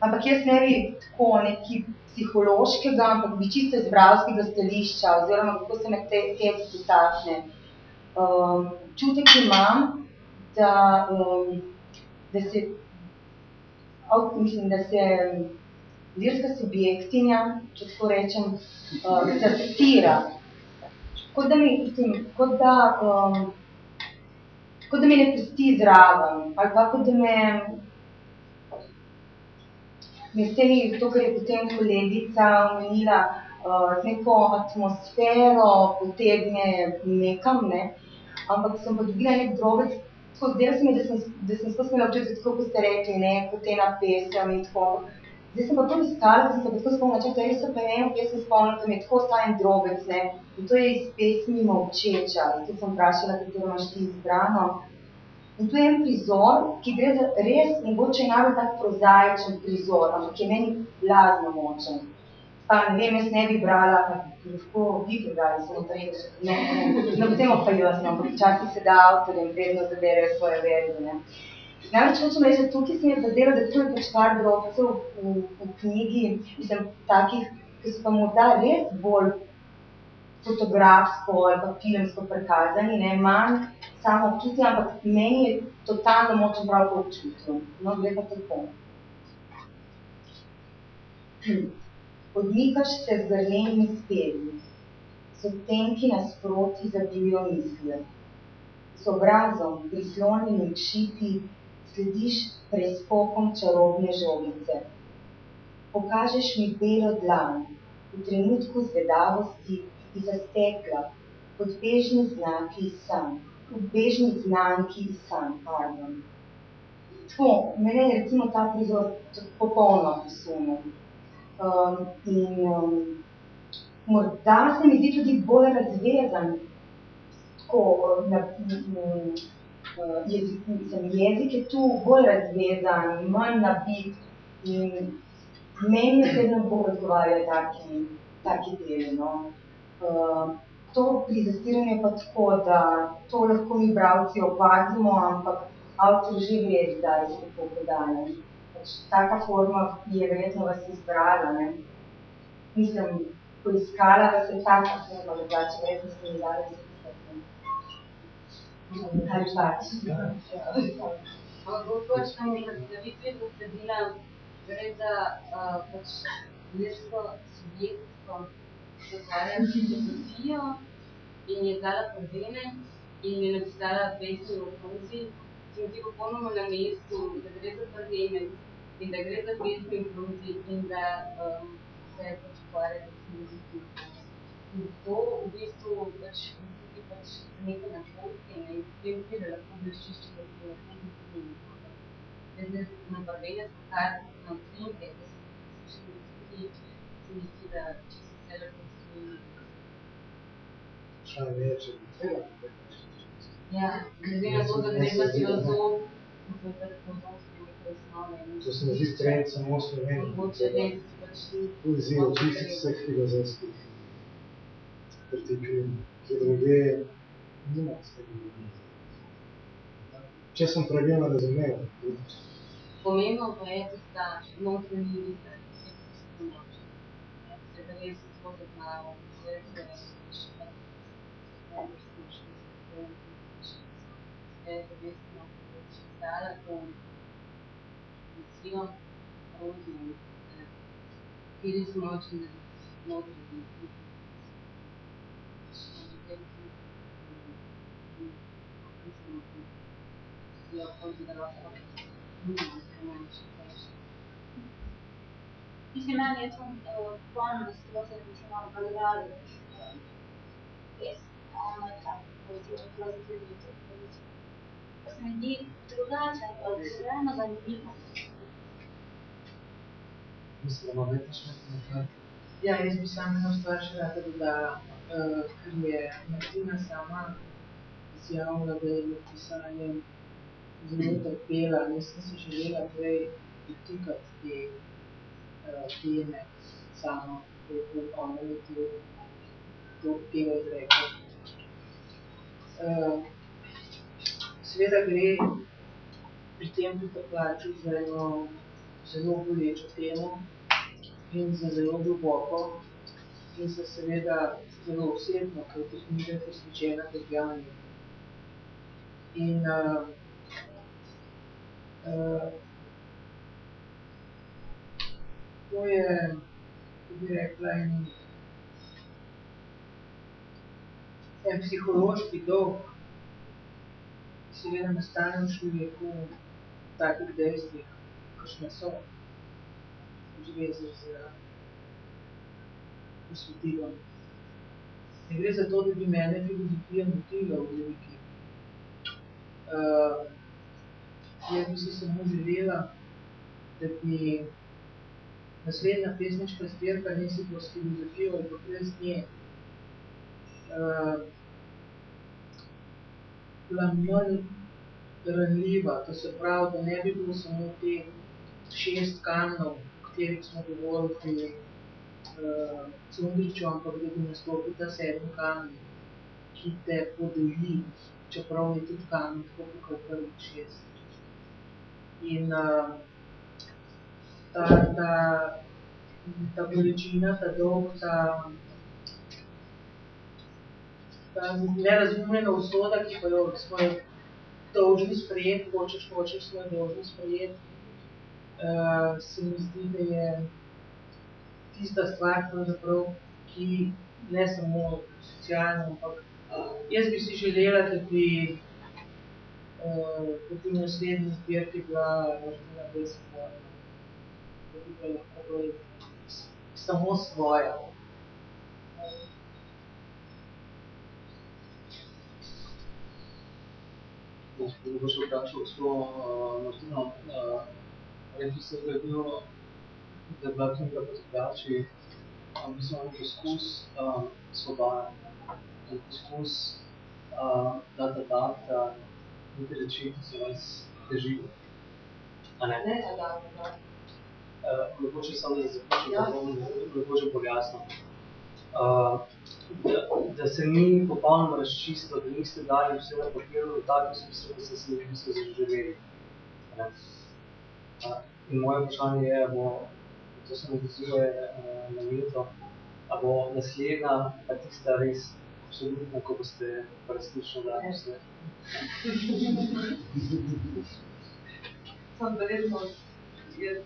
Ampak jaz ne bi tako neki psihološkega, ampak bi čisto iz bravskega stališča, oziroma kako se me te teksti takne. Um, čutek imam, da, um, da se, mislim, da se lirska subjektinja, če tako rečem, uh, zastira. Kot da mi, mislim, kot da, um, kot da me ne pusti zraven, ali pa kot da me, me temi, to, kar je potem kolegica omenila, uh, z neko atmosfero potegne nekam, ne, ampak sem pa dobila nek drobec, tako zdelo se mi, da sem, da sem skozi imela občutek, tako kot ste rekli, ne, kot ena pesem in tako, Zdaj sem pa to iskala, sem se pa tako spomnila, če res so pa eno pesem spomnila, da mi je tako ostal en drobec, ne, in to je iz pesmi Molčeča, zato sem vprašala, katero imaš ti izbrano. In to je en prizor, ki gre za res mogoče najbolj tak prozaičen prizor, ampak je meni blazno močen. Pa ne vem, jaz ne bi brala, lahko vi prebrali, prej, ne, ne, no potem pa jaz, no, ampak včasih se da avtorjem vedno zaberejo svoje verze, ne. Namreč hočem reči, da tukaj se mi je zdelo, da tu je pač par drobcev v, v knjigi, mislim, takih, ki so pa morda res bolj fotografsko ali pa filmsko prikazani, ne, manj samo občutje, ampak meni je totalno močen prav to občutje. No, gre pa tako. Odmikaš se z grlenimi spevi, so tenki nasproti zabijo misle. S obrazom, prislonjenim k šiti, slediš preskokom čarobne žogice. Pokažeš mi belo dlan, v trenutku zvedavosti iz stekla, kot bežni znaki iz san, kot bežni znanki iz san, pardon. Tako, mene je recimo ta prizor popolnoma posunil. Um, in um, morda se mi zdi tudi bolj razvezan, tako, na, na, uh, jezik, je tu bolj razvezan, manj nabit in meni osebno bolj odgovarjajo taki, taki deli. No. Uh, to pri zastiranju je pa tako, da to lahko mi bravci opazimo, ampak avtor že ve, da je se tako podane. Pač, taka forma je verjetno vas izbrala. Ne. Mislim, poiskala vas je taka forma, da pač verjetno ste mi dali ali pač. Ampak pač tam v predstavitvi besedila gre za uh, pač lirsko subjektsko zatvarjanje filozofijo in je dala prvene in je napisala pesmi v funkciji, ki je popolnoma na mestu, da gre za prvene in da gre za pesmi v funkciji in da um, se pač ukvarja z filozofijo. In to v bistvu pač pač neke napotke in s tem pride lahko bleščišče, da se lahko tudi Zdaj, na prvene skakati na knjige, da se še tudi se mi zdi, da če se vse lahko treba Ja, glede na to, da gre za filozof, in to je za filozofski osnove. To se mi zdi trend samo v Sloveniji. Mogoče res pač ti. Poezija očistiti vseh filozofskih artiklov, ki druge nima s tem. Če sem pravilno razumel. Pomembno pa je tudi ta notranji ritem, ki je tisto noč. Se da res zelo zaznavo, vse se še najbolj slušno, vse zavestno, stala to misijo, rozum, kjer smo noči na notranji ritem. Mislim, meni je to popolnoma sploh se pozitivna, pozitivna, pozitivna. Pa se mi zdi drugače, od realno zanimivo. Mislim, da ima več nekaj. Ja, jaz bi samo eno stvar še rada dodala, uh, ker je Martina sama izjavila, da je med pisanjem zelo trpela, nisem si želela prej dotikati te teme je ona mi to, telo izrekla. Uh, seveda gre pri tem potapljaču za eno zelo bolečo temo in za zelo globoko in za seveda zelo osebno, ker je knjiga posvečena trpljanju. In uh, uh, to je, kako bi rekla, en, en psihološki dolg, ki seveda nastane v človeku v takih dejstvih, kakšne so, v zvezi z posvetilom. Ne gre za to, da bi mene filozofija motila v veliki. Uh, jaz bi si samo želela, da bi naslednja pesniška zbirka, ne si bilo s filozofijo ali pa brez nje, uh, bila manj ranljiva, to se pravi, da ne bi bilo samo te šest kamnov, o katerih smo govorili pri uh, Cundriču, ampak da bi nastopil ta sedmi kamen, ki te podeli, čeprav je tudi kamen tako kot prvih šest. In uh, ta, ta, ta bolečina, ta dolg, ta, ta nerazumljena usoda, ki pa jo smo jo dolžni sprejeti, hočeš, hočeš, smo jo dolžni sprejeti, uh, se mi zdi, da je tista stvar, pravzaprav, ki ne samo socialno, ampak jaz bi si želela, da bi uh, bi v naslednji zbirki bila Martina bolj Da bi bila lahko bolj samo svoja. Mogoče vprašal Martino, rekli ste, da je bil da je bila knjiga Potapljači v bistvu en poskus svobajanja, en poskus uh, dati data neke reči, ki so vas težili. A ne? Ne, da, da. Uh, mogoče samo da zaključim, da bom mogoče pojasnil. Uh, da, da se ni popolnoma razčistilo, da niste dali vse na papirju v takem smislu, da ste se v bistvu zaživeli. Uh, in moje vprašanje je, bo to se mi vizuje uh, na leto, a bo naslednja pa tista res absolutna, ko boste resnično dali vse. Sam verjetno je,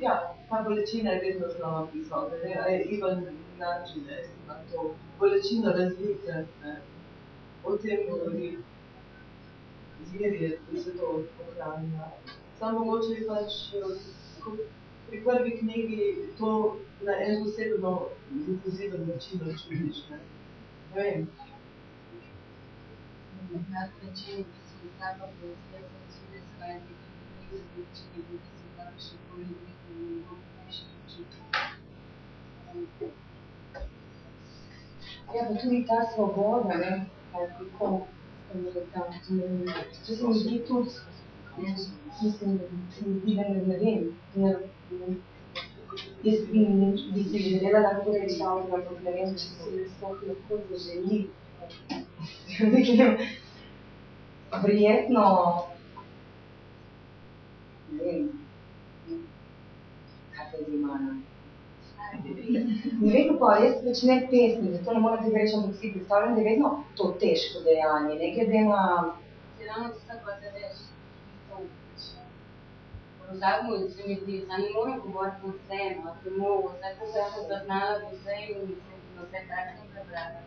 ja, ta bolečina je vedno znova prisotna, ne, je Ivan način, ne, na to bolečino razlike, ne, o tem govori, zmerje, da se to ohranja. Samo mogoče je pač, ko pri prvi knjigi to na en posebno intenziven način čutiš, ne. Ne vem. Na način, ki so vsaka poezija začeli svoje knjige, zvučili, da so kakšne koli nekaj najboljše počutili. Ja, pa tudi ta svoboda, ne, kako imeli tam, če se mi zdi tudi Ne, mislim, se mi zdi, da ne, vem. Ne, jaz bi, ne, bi si želela lahko reči avtor, ampak ne vem, če si sploh lahko zaželi. mislim, verjetno, ne vem, kaj pa zima, ne. Ne vem, kako, jaz ne pesmi, zato ne morem tega reči, ampak si predstavljam, da je vedno to težko dejanje, ne glede na... Ravno tisto, kar te veš, v zadnjem se mi zdi, da ne morem govoriti o vsem, no, samo vse, ko sem zaznala do zdaj in na vse tak sem prebrala.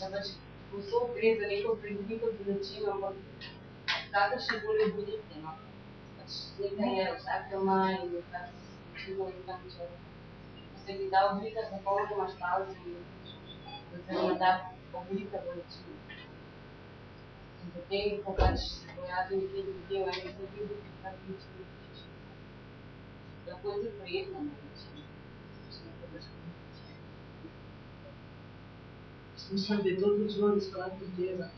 Da pač povsod gre za neko pridobito bolečino, ampak kakršne koli oblike, no. Pač nekaj je, vsak jo ima in чудно и там, че се ги дава облика за повече мащази, да се дава облика външи. Е за те, когато ще се появят и тези дела, и се видят как лично лично. За което е приятно е да лично. Mislim, da je to tudi zelo razkratna teza.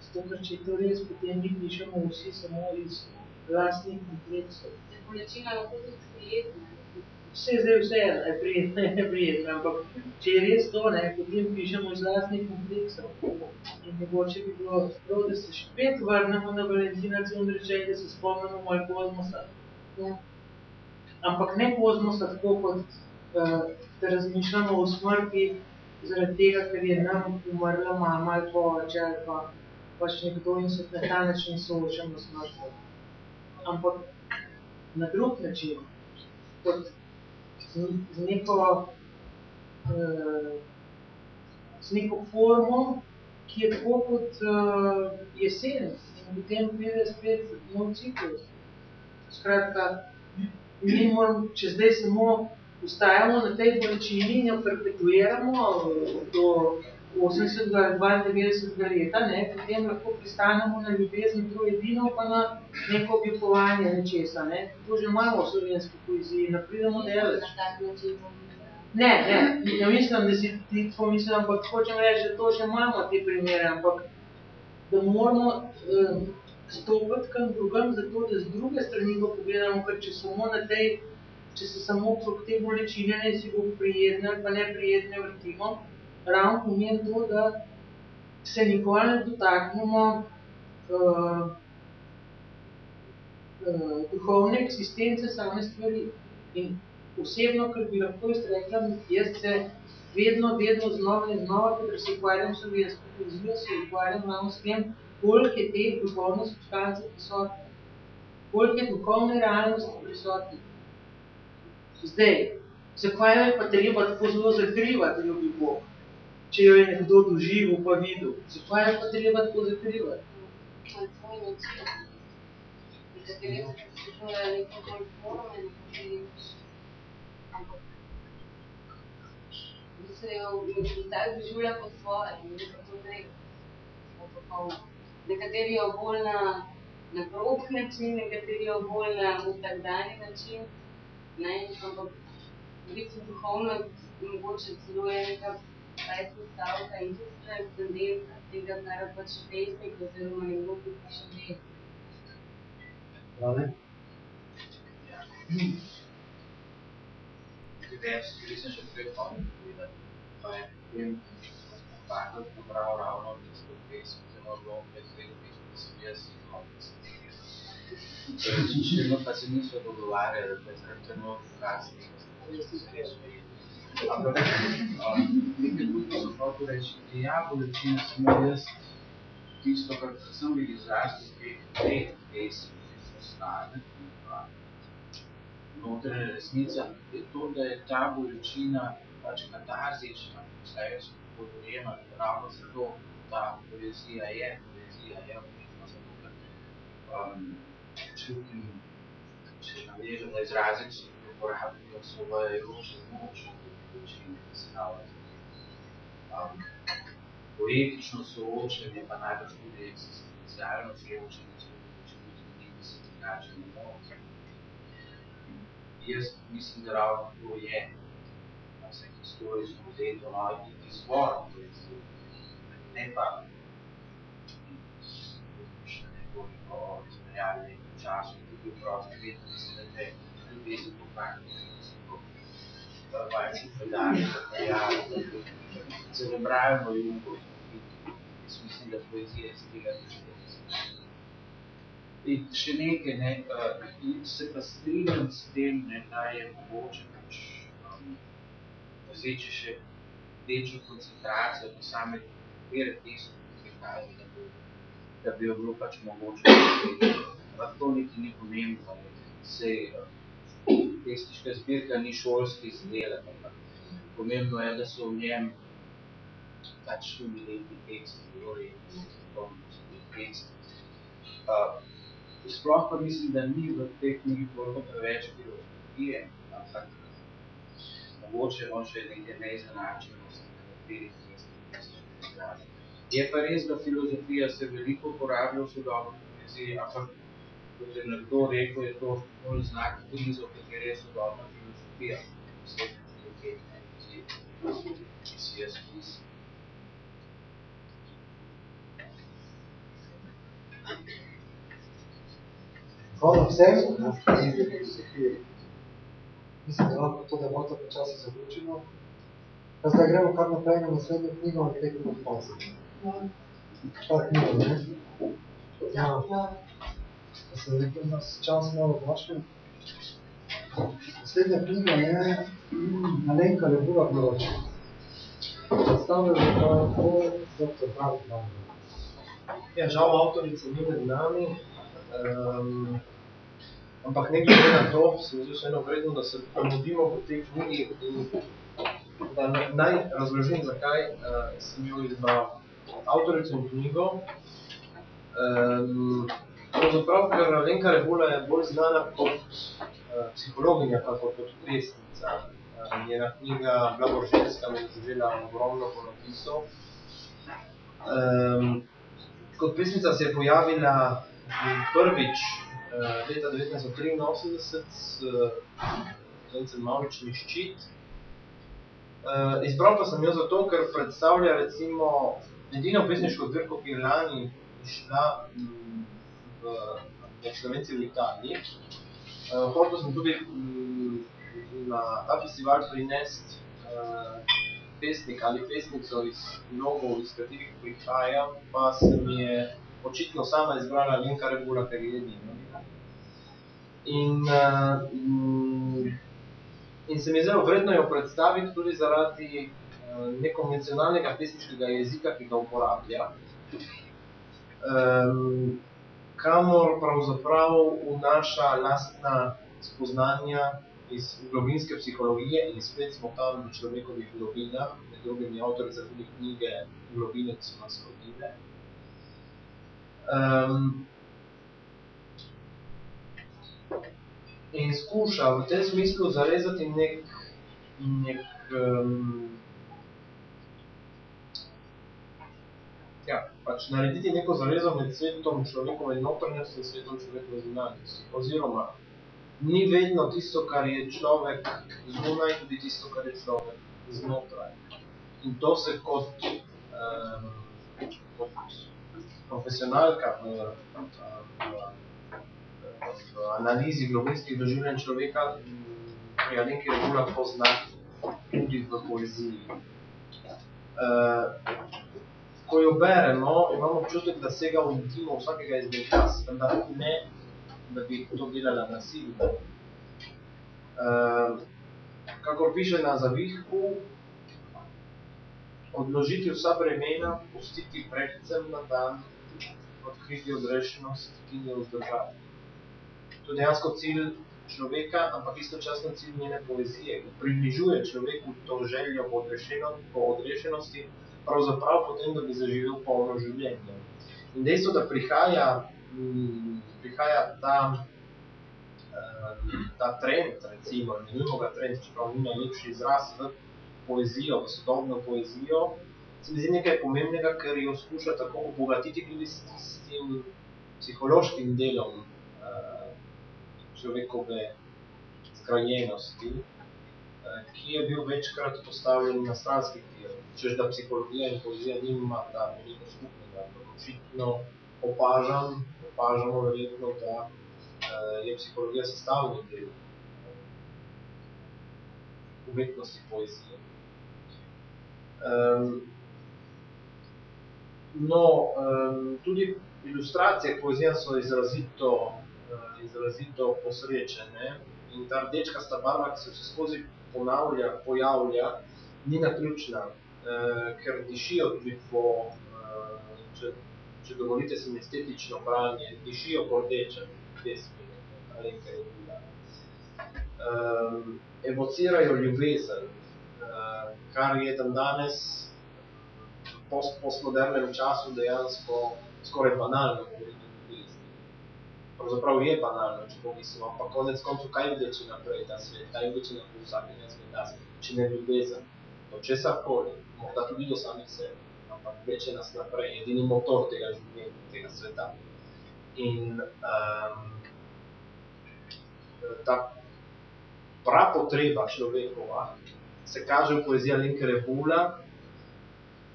Zato, ker če je to res, potem mi pišemo vsi samo iz vlastnih kompleksov. Bolečina lahko tudi prijetna. Vse zdaj vse je, je prijetno, je neprijetno, ampak če je res to, ne, potem pišemo iz lastnih kompleksov. In mogoče bi bilo prav, da se spet vrnemo na Valentinac in reče, da se spomnimo moj kozmosa. Ja. Ampak ne kozmosa tako, kot da razmišljamo o smrti, zaradi tega, ker je nam umrla mama ali pa oče ali pa pač nekdo in se na ta način soočamo s smrtjo. Ampak na drug način, kot z, neko uh, z neko formo, ki je tako kot uh, jesen in potem pride spet nov ciklus. Skratka, mi moramo, če zdaj samo ustajamo na tej bolečini in jo perpetuiramo do 80 ali 92 leta, ne, potem lahko pristanemo na ljubezen trojedinov pa na neko objokovanje nečesa. Ne. To že imamo v slovenski poeziji, ne pridemo deleč. Bom Ne, ne, ne mislim, da si ti tako mislim, ampak hočem reči, da to že imamo te primere, ampak da moramo uh, stopiti kam drugam, zato da z druge strani ga pogledamo, ker če samo na tej, če se samo okrog te bolečine ne si bo prijetne ali pa neprijetne vrtimo, ravno pomeni to, da se nikoli ne dotaknemo uh, uh, duhovne eksistence same stvari. In osebno, ker bi lahko izrekla, jaz se vedno, vedno znova in znova, kadar se ukvarjam s slovensko poezijo, se ukvarjam ravno s tem, koliko je te duhovne substance prisotne, koliko je duhovne realnosti prisotne. Zdaj, zakaj je pa treba tako zelo zakrivati, ljubi Bog, če jo je nekdo doživel pa videl? Zakaj je pa treba tako zakrivati? na svoj način. Nekateri se poslušajo neko bolj forme, nekateri ampak da se jo vsak doživlja po svoje in da to popolno. Nekateri jo bolj na, na grob način, nekateri jo bolj na vsakdanji način, ne, ampak v bistvu duhovno mogoče celo je neka pesmi stavka in tudi transcendenca tega, kar pač pesnik oziroma nekdo, ki piše ve. Hvala. Več stvari sem še prej hotel povedati, pa je potem takrat pobral ravno tisto pesem, zelo dolgo besedo, pesem, ki sem jaz hotel Resnično pa se niso dogovarjali, da je zaradi trenutno kasnih, Ampak, nekaj tudi so hotel reči, da ja, bolečina samo jaz, tisto, kar sem bil izrasti v teh treh pesmih, ki so stane, notranja resnica, je to, da je ta bolečina pač katarzična, vsaj jaz tako dojemam, ravno zato ta poezija je, poezija je omenjena zato, ker um, čutim, če navežem na izrazek, so uporabljajo svojajoče moč, se navajajo. Um, poetično soočenje, pa najbrž tudi eksistencialno soočenje, s to bolečino, ki se drugače ne more jaz mislim, da ravno to je. Vse historično vzeto, no, in izvor, to je ne pa še nekoliko v nekem času, tudi v prostem mislim, da te ljubezen pokvarni, Vajci predali, veljali, celo brajamo jugo, jaz mislim, da poezija iz tega In še nekaj, ne, uh, se pa strinjam s tem, ne, da je mogoče pač um, doseči še večjo koncentracijo na same vere pesmi, da, da bi jo bilo pač mogoče Ampak to niti ni pomembno. Se, uh, pesniška zbirka ni šolski izdelek, ampak pomembno je, da so v njem pač tudi lepi teksti, zelo lepi, teksti. Uh, Sploh pa mislim, da ni v tej knjigi toliko preveč filozofije, ampak mogoče on še nekaj neizenačenosti, nekaterih mestih. Je pa res, da filozofija se veliko uporablja v sodobni poeziji, ampak kot je nekdo rekel, je to bolj znak krizo, kateri je sodobna filozofija. Vse te nekaj, ki si jaz mislim. Hvala vsem. Mislim, da lahko to debato počasi zaključimo. Pa zdaj gremo kar naprej na naslednjo knjigo, ali tekmo fase. Ta knjiga, ne? Ja. Da se nekaj nas čas malo vašem. Naslednja knjiga je Alenka Lebula Gloč. Predstavljajo pa to dr. Pravi Ja, žal avtorica ni med nami, um, ampak ne glede na to, se mi zdi vseeno vredno, da se pomodimo po tej knjigi in da naj razložim, zakaj uh, sem jo izbral. Avtorico knjigo, um, pravzaprav, ker Lenka Rebula je bolj znana kot uh, psihologinja, kako kot pesnica. Uh, njena knjiga Blagoženska mi je doživela ogromno ponapisov. Um, kot pesnica se je pojavila prvič uh, leta 1983 s uh, Mavrični ščit. Uh, izbral pa sem jo zato, ker predstavlja recimo edino pesniško zbirko, ki je lani išla v, Slovenci v Italiji. Uh, hotel sem tudi um, na ta festival prinesti uh, pesnik ali pesnico iz logov, iz katerih prihaja, pa se mi je očitno sama izbrala Lenka Rebula, ker je edina. In, uh, in se mi je zelo vredno jo predstaviti tudi zaradi uh, nekonvencionalnega pesniškega jezika, ki ga uporablja. Um, kamor pravzaprav vnaša lastna spoznanja iz globinske psihologije in spet smo tam v človekovih globinah, med drugim je avtorica tudi knjige Globine, ki so nas hodile. Um, in skuša v tem smislu zarezati nek, nek um, ja, pač narediti neko zarezo med svetom človekove notrnjosti in svetom človekove zunanjosti. Oziroma, ni vedno tisto, kar je človek zunaj, tudi tisto, kar je človek znotraj. In to se kot, um, kot profesionalka v, v, v analizi globinskih doživljenj človeka pri Alenki Regula pozna tudi v poeziji. Uh, ko jo beremo, imamo občutek, da sega v intimo vsakega izmed nas, vendar ne, da bi to delala nasilno. Uh, kakor piše na zavihku, odložiti vsa bremena, pustiti predvsem na dan, odkriti odrešenost in jo vzdržati. To je dejansko cilj človeka, ampak istočasno cilj njene poezije, ki približuje človeku to željo po, po odrešenosti, pravzaprav potem, da bi zaživel polno življenje. In dejstvo, da prihaja, m, prihaja ta, ta trend, recimo, imenujemo ga trend, čeprav ni najlepši izraz v poezijo, v sodobno poezijo, se mi zdi nekaj pomembnega, ker jo skuša tako obogatiti tudi s tistim psihološkim delom uh, človekove skrajenosti, uh, ki je bil večkrat postavljen na stranskih tirov. Čež da psihologija in poezija nima ta veliko skupnega, ampak očitno opažam opažamo verjetno, da uh, je psihologija sestavni del umetnosti poezije. No, tudi ilustracije poezije so izrazito, uh, izrazito posrečene in ta rdečkasta barva, ki se vse skozi ponavlja, pojavlja, ni naključna, uh, ker dišijo tudi po, uh, če, če dovolite se mi estetično branje, dišijo po rdečem pesmi, Alenka je bila. Um, evocirajo ljubezen, uh, kar je tam danes v post, postmodernem času dejansko skoraj banalno govoriti. Pravzaprav je banalno, če pomislimo, ampak konec koncu, kaj vleče naprej ta svet, kaj vleče naprej vsakega sveta, če ne ljubezen, do česar koli, morda tudi do samih sebe, ampak vleče nas naprej, edini motor tega življenja, tega sveta. In um, ta prapotreba človekova se kaže v poeziji Alenke Rebula,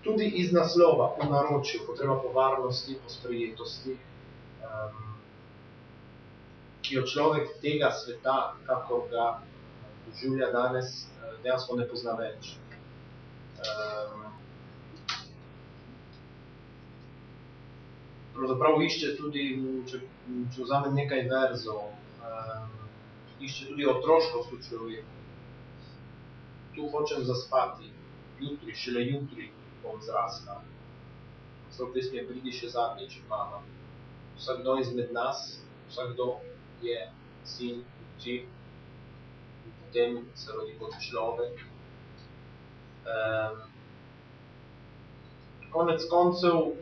tudi iz naslova, po naročju, potreba po varnosti, po sprijetosti, um, jo človek tega sveta, kako ga doživlja danes, dejansko ne pozna več. Um, pravzaprav išče tudi, če, če vzamem nekaj verzov, um, išče tudi otroškost v človeku. Tu hočem zaspati, jutri, šele jutri bom zrasla. So pesmi pridi še zadnjič, mama. Vsakdo izmed nas, vsakdo je sin, hči, in potem se rodi kot človek. Um, konec koncev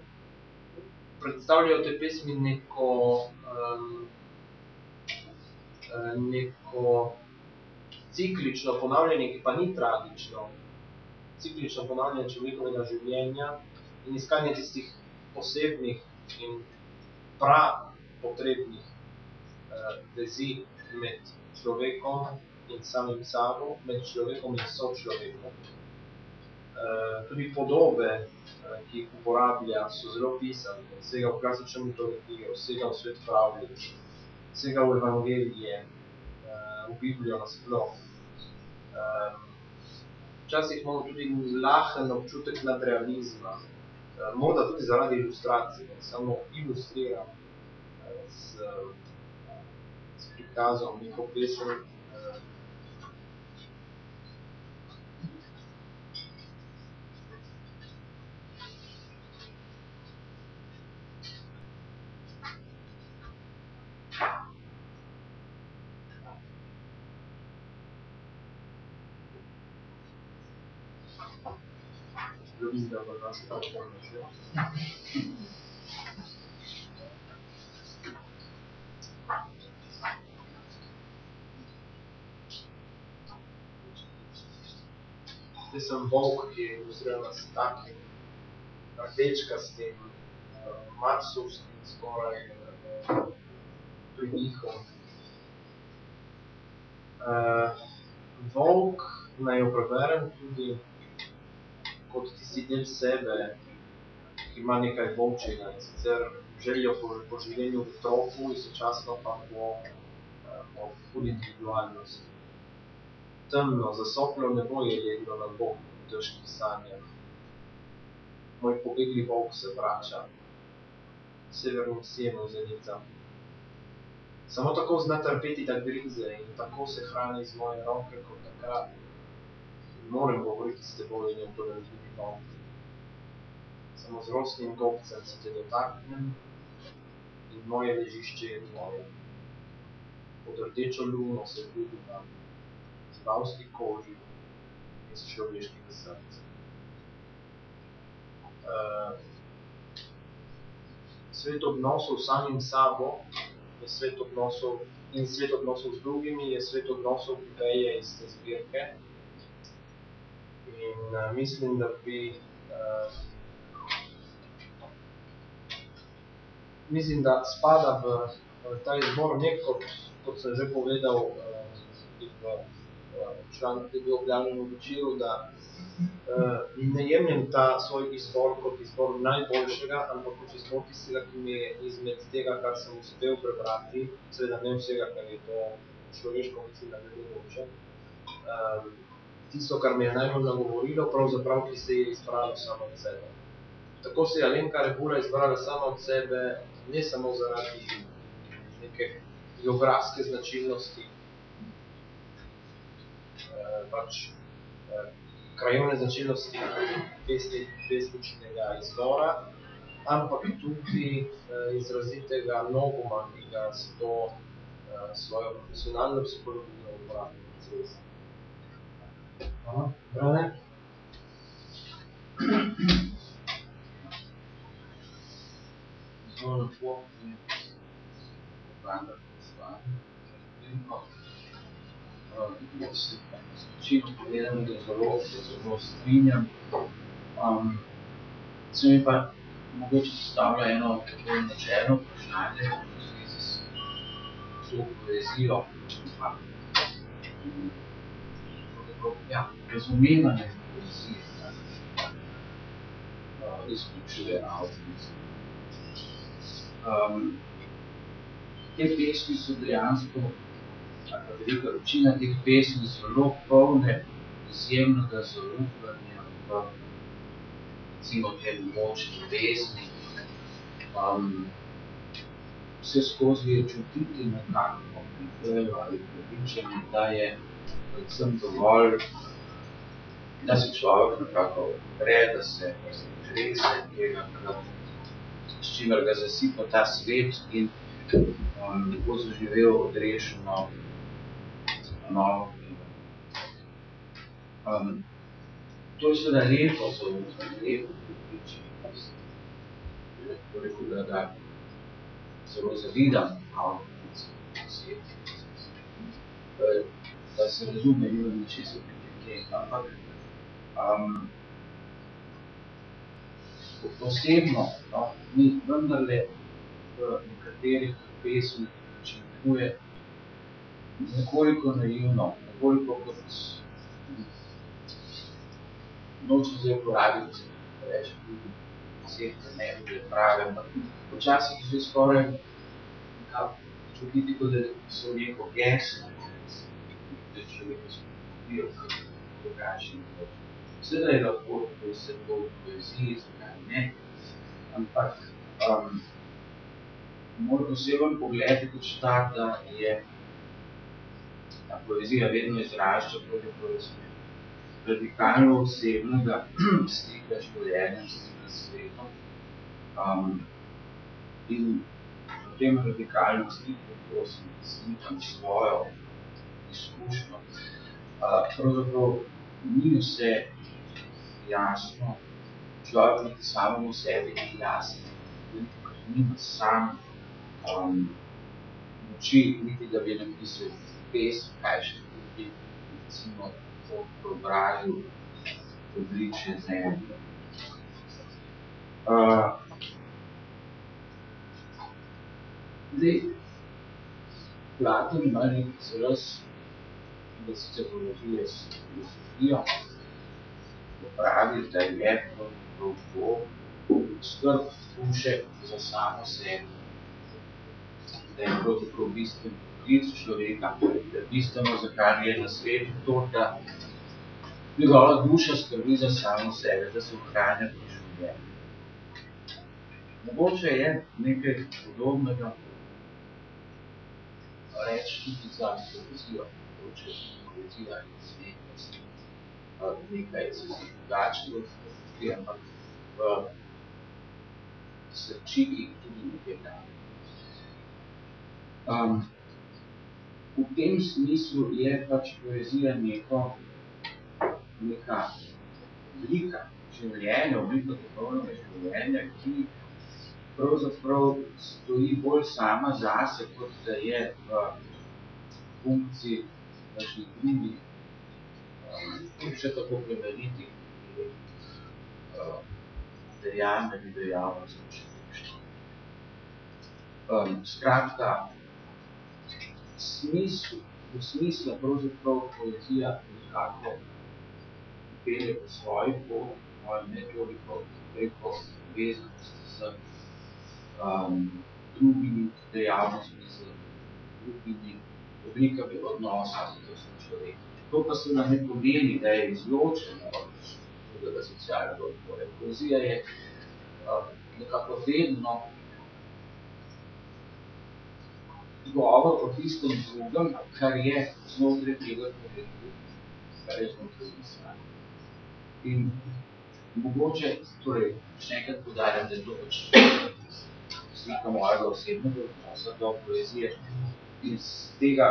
predstavljajo te pesmi neko um, neko ciklično ponavljanje, ki pa ni tragično, ciklično ponavljanje človekovega življenja in iskanje tistih posebnih in prav potrebnih vezi med človekom in samim sabo, med človekom in sočlovekom. Uh, tudi podobe, uh, ki jih uporablja, so zelo pisane, vsega v klasičnem mitologiji, vsega v svet pravljic, vsega v evangelije, uh, v Biblijo nasploh. Včasih imamo tudi lahen občutek nadrealizma, uh, morda tudi zaradi ilustracije, samo ilustriram uh, s, s prikazom neko pesem, uh, Ljubizna v Zdaj sem volk, ki ilustriran s takim rdečkastim, uh, marsovskim skoraj pridihom. Uh, volk naj jo preberem tudi kot tisti del sebe, ki ima nekaj volčjega in sicer željo po, po življenju v tropu, istočasno pa po, po hudi individualnosti. Temno, zasoplo nebo je leglo na bok v težkih sanjah. Moj pobegli volk se vrača, severnim sjemom zenica. Samo tako zna trpeti ta grize in tako se hrani iz moje roke kot takrat. Moram govoriti s teboj in to razljivi volk. Samo z rosnim gobcem se te dotaknem in moje ležišče je tvoje. Pod rdečo luno se ljubim na živalski koži iz človeškega srca. Uh, svet odnosov s samim sabo je svet odnosov in svet odnosov z drugimi je svet odnosov, ki veje iz te zbirke. In uh, mislim, da bi uh, mislim, da spada v, v ta izbor nek, kot, kot sem že povedal uh, v, ki je bil objavljen v večeru, da uh, ne jemljem ta svoj izbor kot izbor najboljšega, ampak kot izbor tistega, ki mi je izmed tega, kar sem uspel prebrati, seveda ne vsega, kar je to človeško, mislim, da ne bo mogoče. Um, tisto, kar me je najbolj nagovorilo, pravzaprav, ki se je izbralo samo od sebe. Tako se je Alenka Rebula izbrala sama od sebe, ne samo zaradi neke geografske značilnosti, pač eh, krajovne značilnosti pesni, pesničnega izbora, ampak tudi eh, izrazitega noguma, ki ga s to eh, svojo profesionalno psihologijo uporablja. Hvala, Brane. Zelo lepo je Branda Jaz se z večino povedanega zelo, zelo strinjam. Um, se mi pa mogoče postavlja eno tako načelno vprašanje v zvezi s to poezijo. Ja, razumevanje poezije uh, izključuje avtorice. Um, te pesmi so dejansko, pa velika večina teh pesmi zelo polne izjemnega zaupanja v recimo te močne pesmi. Um, vse skozi je čutiti nekako idejo ali prepričanje, da je predvsem dovolj, da se človek nekako odpre, da se razrese tega, s čimer ga zasipa ta svet in um, bo zaživel odrešeno novo um, To je seveda lepo za lepo pripričanje. To rekel, da ga zelo zavidam avtorici posebej da se razume ljudi, če se pri ampak um, posebno, no, mi vendarle v nekaterih pesmih pričakuje nekoliko naivno, nekoliko kot nočem zdaj uporabiti, da rečem tudi besed, da ne bi prave, ampak počasih že skoraj nekako čutiti, kot da so neko geslo, da človeka spodbudijo k drugačnim točkam. Seveda je lahko, da se to v poeziji, zakaj ne, ampak um, moj poseben pogled je tudi tak, da je ta poezija vedno pravzaprav radikalno osebnega stika stika s svetom. Um, in v tem radikalnem stiku, ko sem slikam svojo izkušnjo, uh, pravzaprav ni vse jasno, človek niti samemu sebi ni jasno, krat nima sam um, moči, niti da bi napisal kaj še tudi, recimo, po preobrazu odlične zemlje. Uh, zdaj, Platon ima nek izraz, da povezuje s filozofijo, pravi, da je pravzaprav skrb duše za samo sebi. Da je pravzaprav bistven poklic človeka, da je bistveno, za kar je na svetu to, da njegova duša skrbi za samo sebe, da se ohranja pri življenju. Mogoče je nekaj podobnega reči tudi za poezijo, mogoče poezija iz nekaj nekaj drugačnega, ampak v srčiki tudi nekaj. Um, v tem smislu je pač poezija neko, neka oblika življenja, oblika duhovnega življenja, ki pravzaprav stoji bolj sama zase, kot da je v funkciji naših drugih in še tako plemeniti uh, dejanj, da bi dejavnost um, Skratka, smisl, v smislu pravzaprav poezija nekako pelje po svoji poti, moja ne toliko preko vezanosti z um, drugimi dejavnostmi, z drugimi oblikami odnosa z človekom. To pa se nam ne pomeni, da je izločeno od tega socialnega odboja. Poezija je uh, nekako vedno govor o tistem drugem, kar je znotraj tega kolektiva, kar je znotraj mislanja. In mogoče, torej, še enkrat podarjam, da je to pač slika mojega osebnega odnosa do poezije iz tega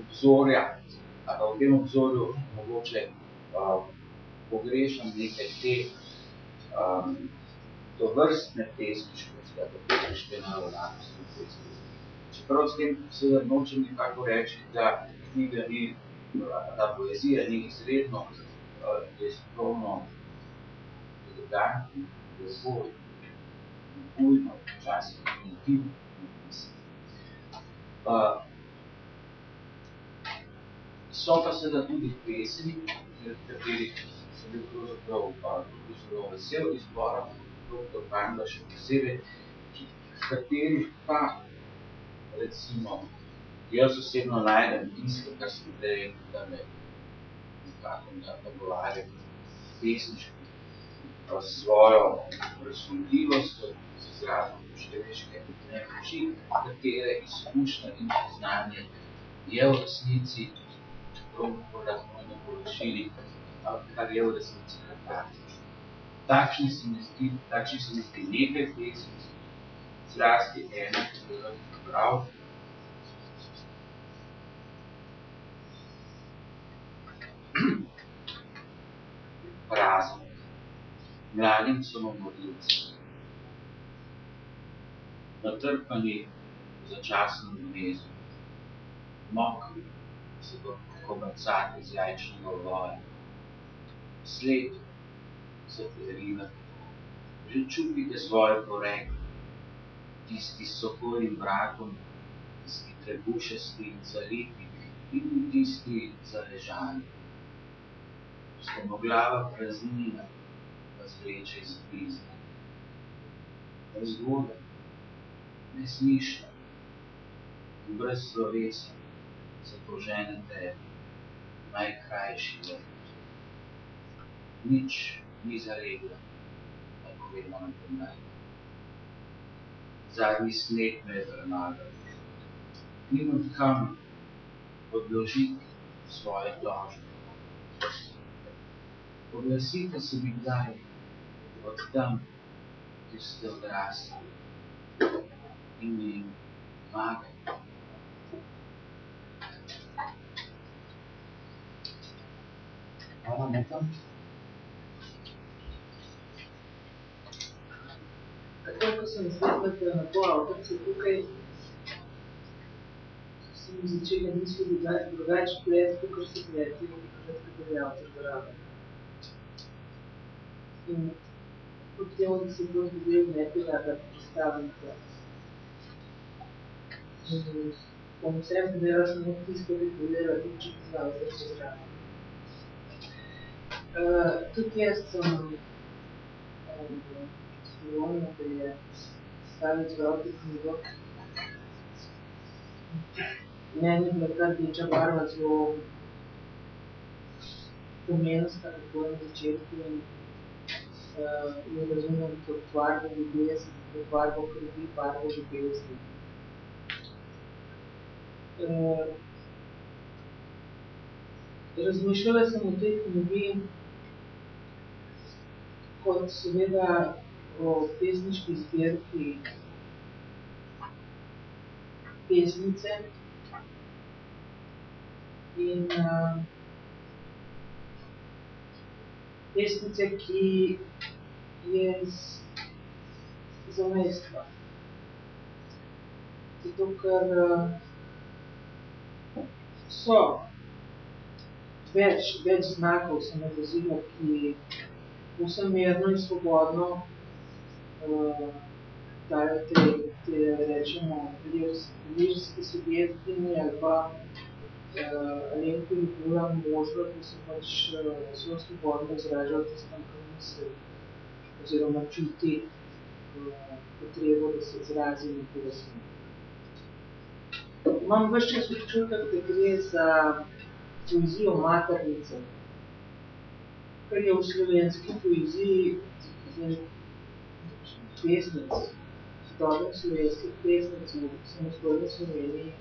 obzorja, ali v tem obzorju mogoče pogrešam nekaj te um, to vrstne pesniškosti, ali pesniške naravnanosti pesniškosti. Čeprav s tem seveda nočem nekako reči, da knjiga ni, da poezija ni izredno jezikovno elegantna, razvoj, bujno, včasih primitivno. Uh, so pa seveda tudi pesmi, katerih sem bil pravzaprav tudi zelo vesel izbora, dr. Panda še posebej, katerih pa recimo, jaz osebno najdem tisto, kar sem prej rekel, da me nekako nagovarja pesniško svojo razumljivost, z izrazom človeške nemoči, katere izkušnja in poznanje je v resnici, čeprav morda smo ne površili, kar je v resnici praktično. Takšni se mi zdi, takšni se mi zdi nekaj pesnic, zlasti ena, prav. Prazen. Mladim samomorilcem. Natrpani začasnem gnezu. Mokri se bo komercati z jajčnega voja. Sled se terina. Že čutite svoje poreklo tisti s sokolim brakom, tisti trebušasti in zaliti in tisti zaležani. Stomoglava praznina vas vleče iz prizna. Razgoda, nesmišlja in brez slovesa se poženete najkrajši let. Nič ni zaregla, tako vemo na pomeni zadnji sneg me je premagal. Nimam kam odložiti svoje gložbe. Oglasite se mi kdaj od tam, kjer ste odrasli in mi pomagajte. Hvala, Metan. колко съм свидетелка на този албум, се тук и съм изучила мисли до другач, плеят, тук се плеят и като вялата здраве. И хотела да се благодаря и не пилата представената. Помислям, да не раз не иска да благодаря, ами че това е за здраве. Тук аз съм Je stavil zvrati knjigo. Meni je bila ta rdeča barva zelo pomenska tako na začetku in uh, jo razumem kot barvo ljubezni, kot barvo krvi, barvo ljubezni. Uh, razmišljala sem o tej knjigi kot seveda o pesniški zbirki pesnice in uh, pesnice, ki je iz zamestva. Zato, ker uh, so več, več znakov se navozilo, ki povsem mirno in svobodno dajo te, te rečemo, lirski subjektini ali pa uh, Alenko je bila možnost, da se pač uh, zelo svobodno izražajo tistem, kar misli, oziroma čuti uh, potrebo, da se izrazi in pojasni. Imam vse čas občutek, da gre za poezijo maternice, kar je v slovenski poeziji pesnic, sodobnih slovenskih pesnic v samostojni Sloveniji.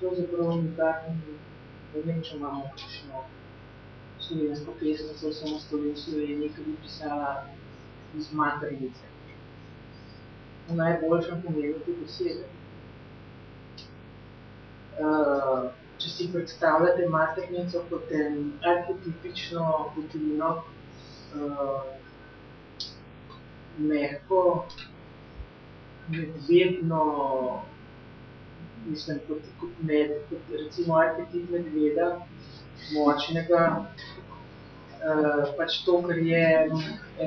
Pravzaprav nikar ne vem, če imamo kakšno slovensko pesnico v samostojni Sloveniji, ki bi pisala iz maternice. V najboljšem pomenu te besede. Uh, če si predstavljate maternico kot en arhetipično gotovino, uh, mehko, medvedno, mislim, kot, kot, med, kot recimo arhetip medveda, močnega, uh, pač to, kar je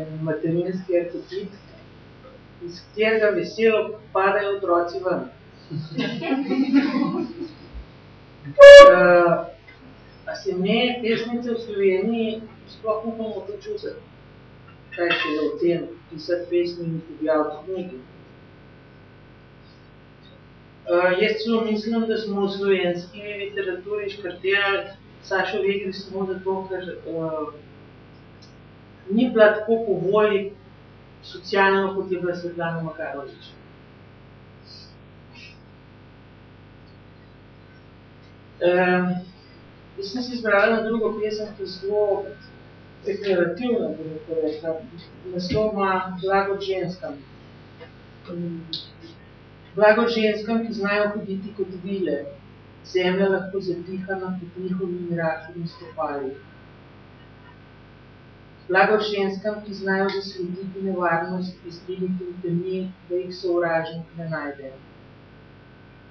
en materinski arhetip, iz katerega veselo padajo otroci ven. uh, a se me pesnice v Sloveniji sploh upamo to čutiti? Kaj še je o tem pisati pesmi in objaviti knjigi? Uh, jaz celo mislim, da smo v slovenski literaturi škartirali Sašo Vegri samo zato, ker uh, ni bila tako po volji socialno, kot je bila Svetlana Makarovič. Um, jaz sem si izbrala na drugo pesem, ki je zelo deklarativna, bi lahko rekla. Naslov ima Blago ženskam. Um, blago ženskam, ki znajo hoditi kot vile, zemlja lahko zadihana pod njihovimi rahlimi stopali. Blago ženskam, ki znajo zaslediti nevarnost, izdeliti v temi, da jih sovražnik ne najde.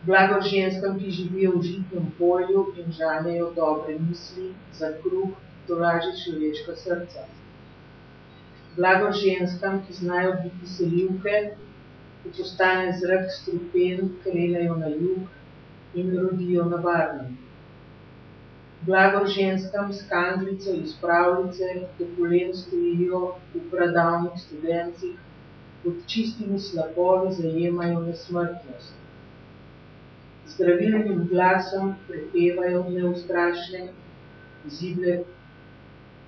Blago ženskam, ki živijo v žitnem polju in žanjejo dobre misli za kruh, tolaži človeška srca. Blago ženskam, ki znajo biti selivke, ko postane zrak strupen, krenejo na jug in rodijo na varnem. Blago ženskam s kandlico iz pravljice, do kolen stojijo v pradavnih studencih, pod čistimi slapovi zajemajo nesmrtnost zdravilnim glasom prepevajo neustrašne zible,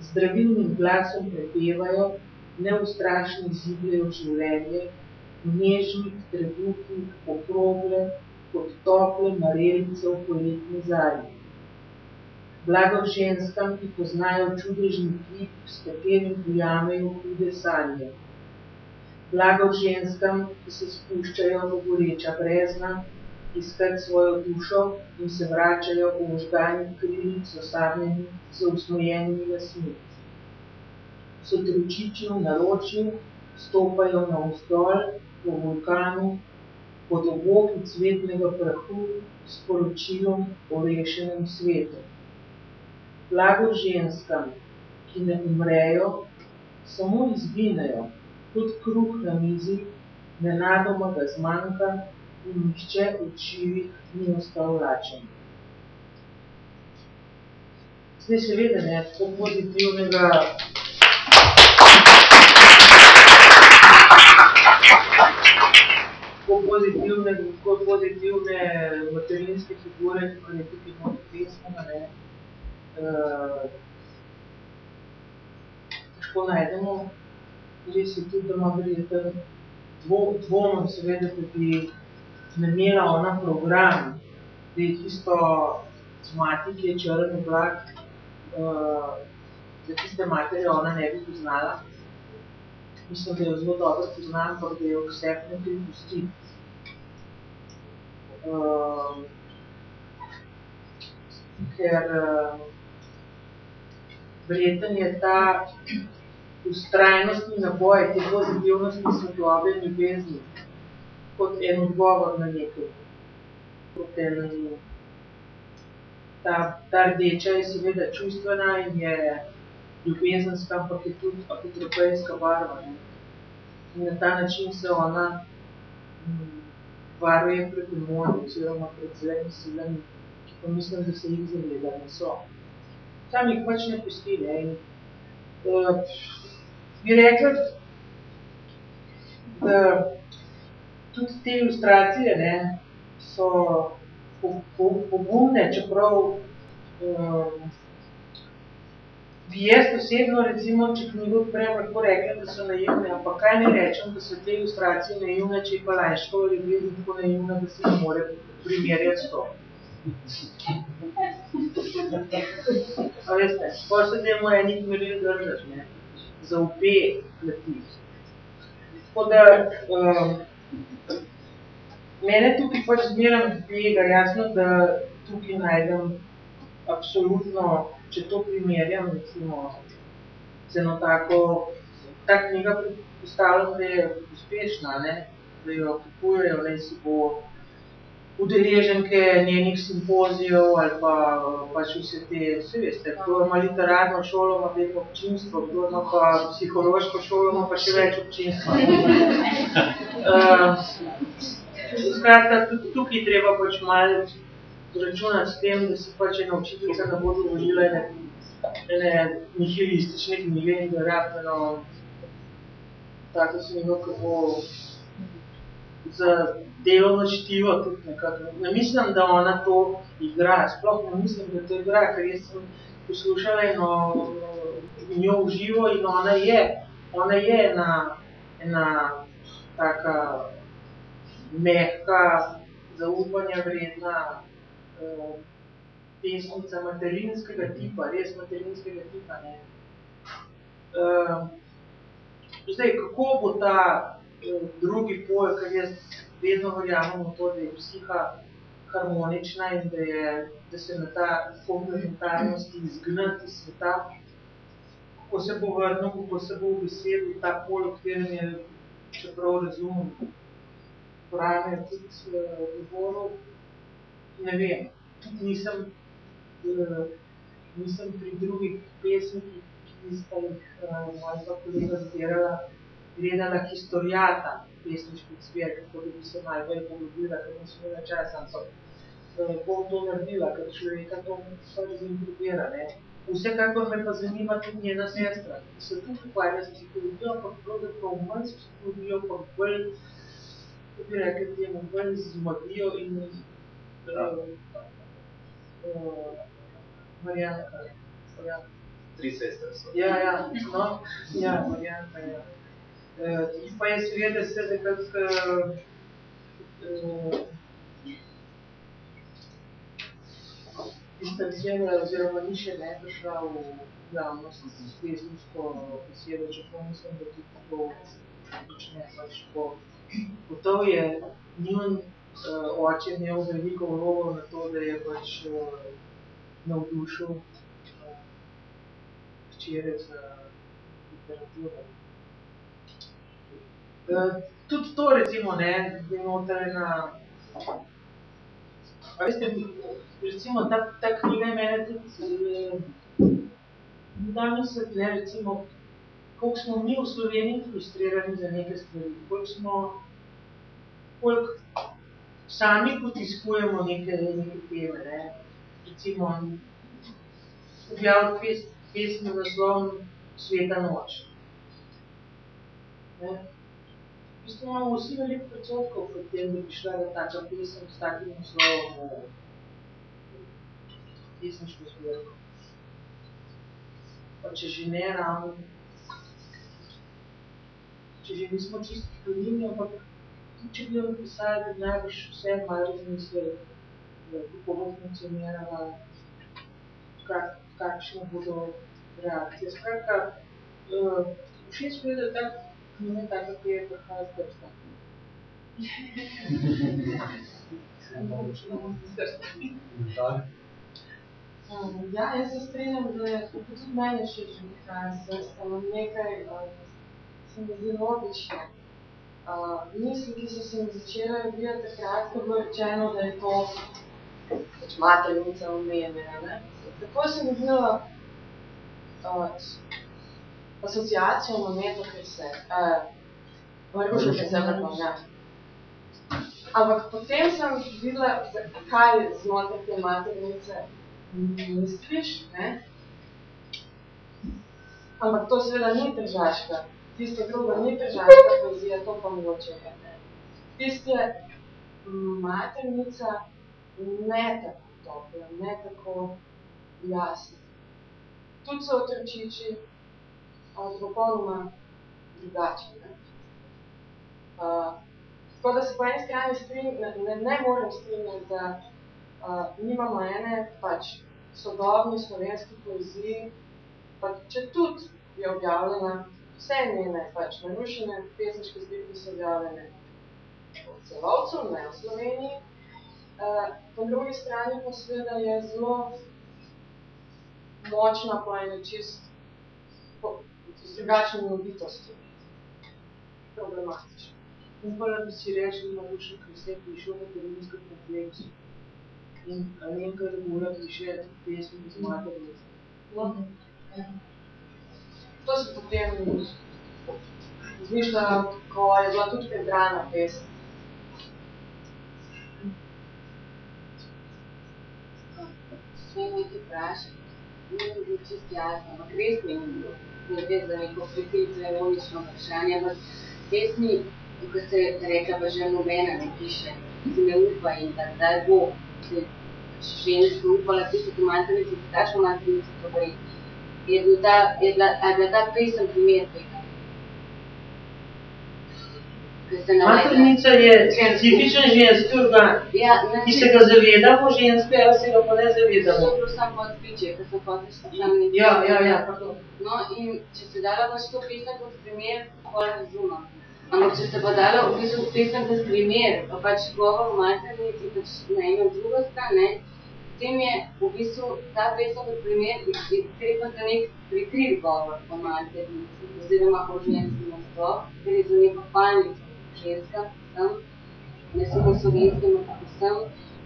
zdravilnim glasom prepevajo neustrašne zible v življenje, v nežnih trebuhih okrogle kot tople marelice v poletni zarji. Blago ženskam, ki poznajo čudežni klip, s katerim pojamejo hude sanje. Blago ženskam, ki se spuščajo v goreča brezna, iskati svojo dušo in se vračajo v možganih krilih z osamljeni, z usmojenimi lasmi. So tročiči v naročju, stopajo na vzdolj po vulkanu, pod oboki cvetnega prahu s poročilom o rešenem svetu. Blago ženskam, ki ne umrejo, samo izginejo, kot kruh na mizi, nenadoma ga zmanjka in nihče od živih ni ostal lačen. Zdaj seveda ne, tako pozitivnega tako pozitivne, tako pozitivne materinske figure, kot je tukaj moj pesma, ne, uh, težko najdemo, res je tudi, da ima verjetno dvom, seveda, da bi imela ona program, da je tisto z mati, ki je črn oblak, uh, za tiste matere ona ne bi poznala. Mislim, da jo zelo dobro poznam, ampak da jo vse ne pripusti. Uh, ker uh, verjeten je ta ustrajnostni naboj, te pozitivnosti svetlobe ljubezni, kot en odgovor na nekaj. Kot en, ta, ta rdeča je seveda čustvena in je ljubezenska, ampak je tudi apotropejska barva. Ne. In na ta način se ona m, varuje pred demoni oziroma pred zlemi silami, ki pa mislim, da se jih zavedali so. Sam jih pač ne pusti, ne. In, uh, bi rekla, da tudi te ilustracije ne, so pogumne, čeprav um, bi jaz osebno, recimo, če knjigo odprem, lahko rekla, da so naivne, ampak kaj ne rečem, da so te ilustracije naivne, če je pa lajško ali gledam tako naivna, da se ne more primerjati s to. A veste, pa se temu enih meril držaš, ne, za obe plati. Tako da, um, mene tukaj pač zmeram tega, jasno, da tukaj najdem absolutno, če to primerjam, recimo, z eno tako, ta knjiga predpostavljam, da je uspešna, ne, da jo kupujejo, ne, si bo udeleženke njenih simpozijev ali pa pač vse te, vse veste, kdo ima literarno šolo, ima vedno občinstvo, kdo ima pa psihološko šolo, ima pa še več občinstva. uh, skratka, tudi tukaj treba pač malo računati s tem, da se pač ena učiteljica ne bo dovolila ene, ene nihilistične knjige in da rabljeno tako se nekako, kako za delovno čtivo tudi nekako. Ne mislim, da ona to igra, sploh ne mislim, da to igra, ker jaz sem poslušala eno njo v živo in ona je, ona je ena, ena taka mehka, zaupanja vredna uh, pesnica materinskega tipa, res materinskega tipa, ne. Uh, zdaj, kako bo ta uh, drugi pol, ker jaz vedno verjamem v to, da je psiha harmonična in da, je, da se na ta komplementarnosti izgnati iz sveta, kako se bo vrnil, kako se bo ubesedil ta pol, v katerem je, čeprav razumem, prave tudi govoril, ne vem, tudi nisem, uh, nisem pri drugih pesnikih, ki sta jih uh, moja kolega zbirala, gledala historijata pesniških zbirk, tako da bi se malo bolj poglobila, ker nisem imela časa, ampak uh, bom to naredila, ker človeka to pač zintrigera, ne. Vsekakor me pa zanima tudi njena sestra, ki se tudi ukvarja s psihologijo, ampak pravzaprav manj s psihologijo, pa bolj, kako bi rekli temu, bolj z magijo in uh, uh, Marijanka, ja. Tri sestre so. Ja, ja, no, ja, Marijanka, ja. Uh, pa je seveda se nekako uh, distancirala oziroma ni še ne prišla v javnost s pesniško besedo, čeprav mislim, da tudi to počne pač po. Gotov je njun uh, oče imel veliko vlogo na to, da je pač uh, navdušil uh, hčere za literaturo. Uh, tudi to recimo, ne, je noter ena, a veste, recimo ta, ta knjiga je mene tudi, da misliti, ne, recimo, koliko smo mi v Sloveniji frustrirani za neke stvari, koliko smo, koliko sami potiskujemo neke, neke teme, ne, recimo, objaviti pes, pesmi naslov Sveta noč. Ne, v bistvu imamo vsi veliko predsodkov pred tem, da bi šla da taka pesem s takim naslovom v pesniško zbirko. Pa če že ne ravno, če že nismo čisto anonimni, ampak tudi če bi jo napisali, bi najbrž vse malo razmislili, kako bo funkcionirala, kak, kakšne bodo reakcije. Skratka, uh, všeč mi je, da tak knjiga taka, ki je prihaja z Grčka. Um, ja, jaz se strinjam, da je tudi meni všeč Frances, um, nekaj um, se mi zdi logično. Uh, misli, ki so se mi začele odvijati takrat, ko je bilo rečeno, da je to pač maternica omenjena, ne. Tako se mi zdela uh, asociacija momento per sé. Uh, Marco še se vrnom, ja. Ampak potem sem videla, kaj znotraj te maternice misliš, ne? Ampak to seveda ni tržaška. Tisto drugo ni tržaška poezija, to pa mogoče je. Tisto je maternica ne tako topla, ne tako jasna. Tudi so otročiči, popolnoma drugačni. Ne? Uh, tako da se po eni strani strin, ne, ne, morem strinjati, da uh, nimamo ene pač sodobni slovenski poeziji, pa če tudi je objavljena, vse njene pač narušene pesniške zbirke so objavljene v celovcu, ne v Sloveniji. Uh, po drugi strani pa seveda je zelo močna po eni čist z drugačnimi obitostmi problematična. In pa da si reči, da imaš še kaj prišel v terensko kompleksu. In Alenka Regula piše pesmi z maternice. No. To se potem izmišlja, ko je bila tudi prebrana pesem. Smem nekaj vprašati? Ni mi bilo čisto jasno, ampak res mi ni bilo. Ne gre za neko prikrito ironično vprašanje, ampak pesmi, ko ste rekla, pa že nobena ne piše, si ne upa in da kdaj bo se ženska upala pisati maternici, kakšno maternico to gre. Je, bil ta, je, bila, je bila ta pesem primer tega? Maternica je specifičen ženski organ, ja, ki se ga zavedamo ženske, ali se ga pa ne zavedamo. To je bilo samo pod piče, ker sem hotel sprašati. Ja, ja, ja, pardon. No, in če se dala pač to pesem kot primer, pol razumem. Ampak če se pa dala v bistvu pesem kot primer, pa pač govor maternici pač na eno drugo stran, ne, potem je v bistvu ta pesem kot primer, gre pa za nek prikrit govor o maternici, oziroma o ženskem nasploh, ker je za neko palnico ženska, sem, ne samo slovenskem, ampak vsem.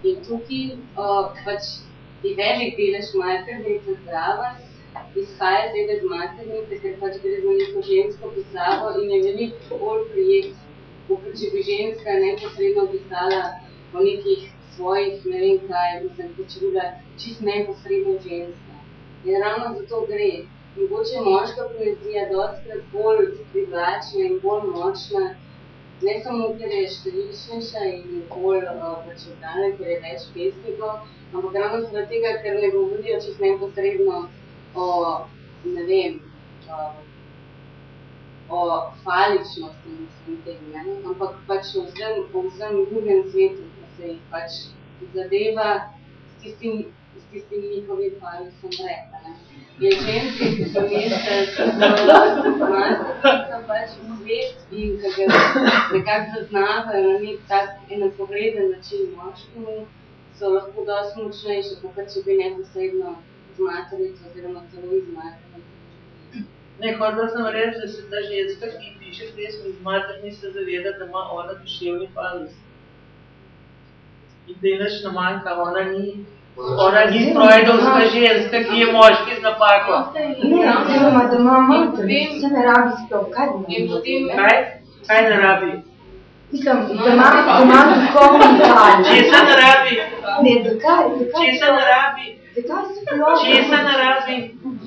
In tukaj uh, pač je velik delež maternice zraven, izhaja seveda z maternice, ker pač gre za neko žensko pisavo in je veliko bolj projekt, kot če bi ženska neposredno pisala o nekih svojih, ne vem kaj, mislim, bi bila čist neposredno ženska. In ravno za to gre. Mogoče moška poezija dostkrat bolj privlačna in bolj močna, ne samo, ker je številčnejša in bolj uh, pač oddane, ker je več pesnikov, ampak ravno zaradi tega, ker ne govorijo čisto neposredno o, ne vem, uh, o faličnosti in vsem tem, ne? ampak pač o vsem, o vsem drugem svetu, ki se jih pač zadeva s tistim, s tistim njihovim falisom rekla. Ne? Je ženske, ki so meste so pač svet in ki ga nekako zaznavajo na nek tak enakovreden način moškemu, so lahko dosti močnejše, kot če bi neposredno z materico oziroma celo iz materice. Ne, hodila sem reči, da se ta ženska, ki piše pesmi iz maternice, zaveda, da ima ona duševni falus. In da je nič ne manjka, ona ni Ona destroidal скажи, с какие мошки запакла. Не, ама да мама, се не раби с пелкади. Кай? Кай не раби? Искам, да мама, да мама, колко ми Че се не раби? Не, да кай, да кай. Че се не раби? Zakaj sploh? Česa ne rabi?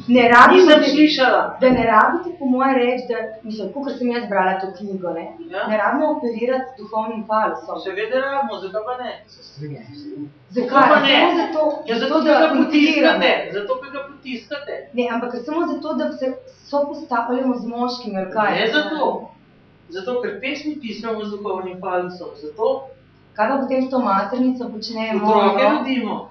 Ne rabite, Nisem slišala. Da ne rabite, po moje reči, da, mislim, kakor sem jaz brala to knjigo, ne, Ja. ne rabimo operirati z duhovnim falusom. Seveda rabimo, zakaj pa ne? Zakaj? pa ne? Samo zato, Ja, zato, ker ga potiskate. Zato, ker ga potiskate. Ne, ampak samo zato, da se sopostavljamo z moškimi, ali kaj? Ne zato. Zato, ker pesmi pisamo z duhovnim falusom. Zato Kaj pa potem s to maternico počnemo? otroke no? rodimo.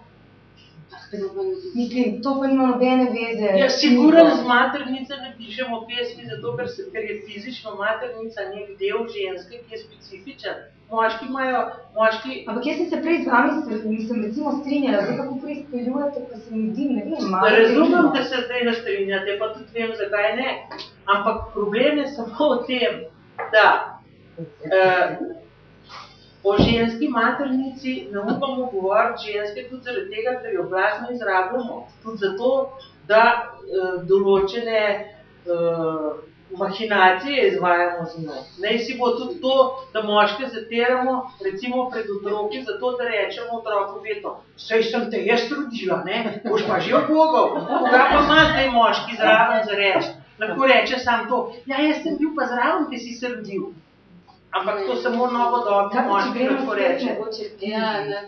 Mislim, to pa nima nobene veze. Ja, siguran z maternice ne pišemo pesmi, zato ker, se, ker je fizično maternica nek del ženske, ki je specifičen. Moški imajo, moški... Ampak jaz sem se prej z vami mislim, recimo strinjala, zdaj kako prej speljujete, pa se mi zdi, ne vem, malo Razumem, da se zdaj ne strinjate, pa tudi vem, zakaj ne. Ampak problem je samo v tem, da eh, o ženski maternici ne upamo govoriti ženske tudi zaradi tega, ker jo glasno izrabljamo. Tudi zato, da eh, določene eh, mahinacije izvajamo z njo. Naj si bo tudi to, da moške zatiramo, recimo pred otroki, zato da rečemo otroku veto, sej sem te jaz rodila, ne, boš pa že obogal, koga pa ima zdaj moški zraven za reči. Lahko reče sam to, ja, jaz sem bil pa zraven, ti si se rodil. Ampak to samo novo moški lahko reče.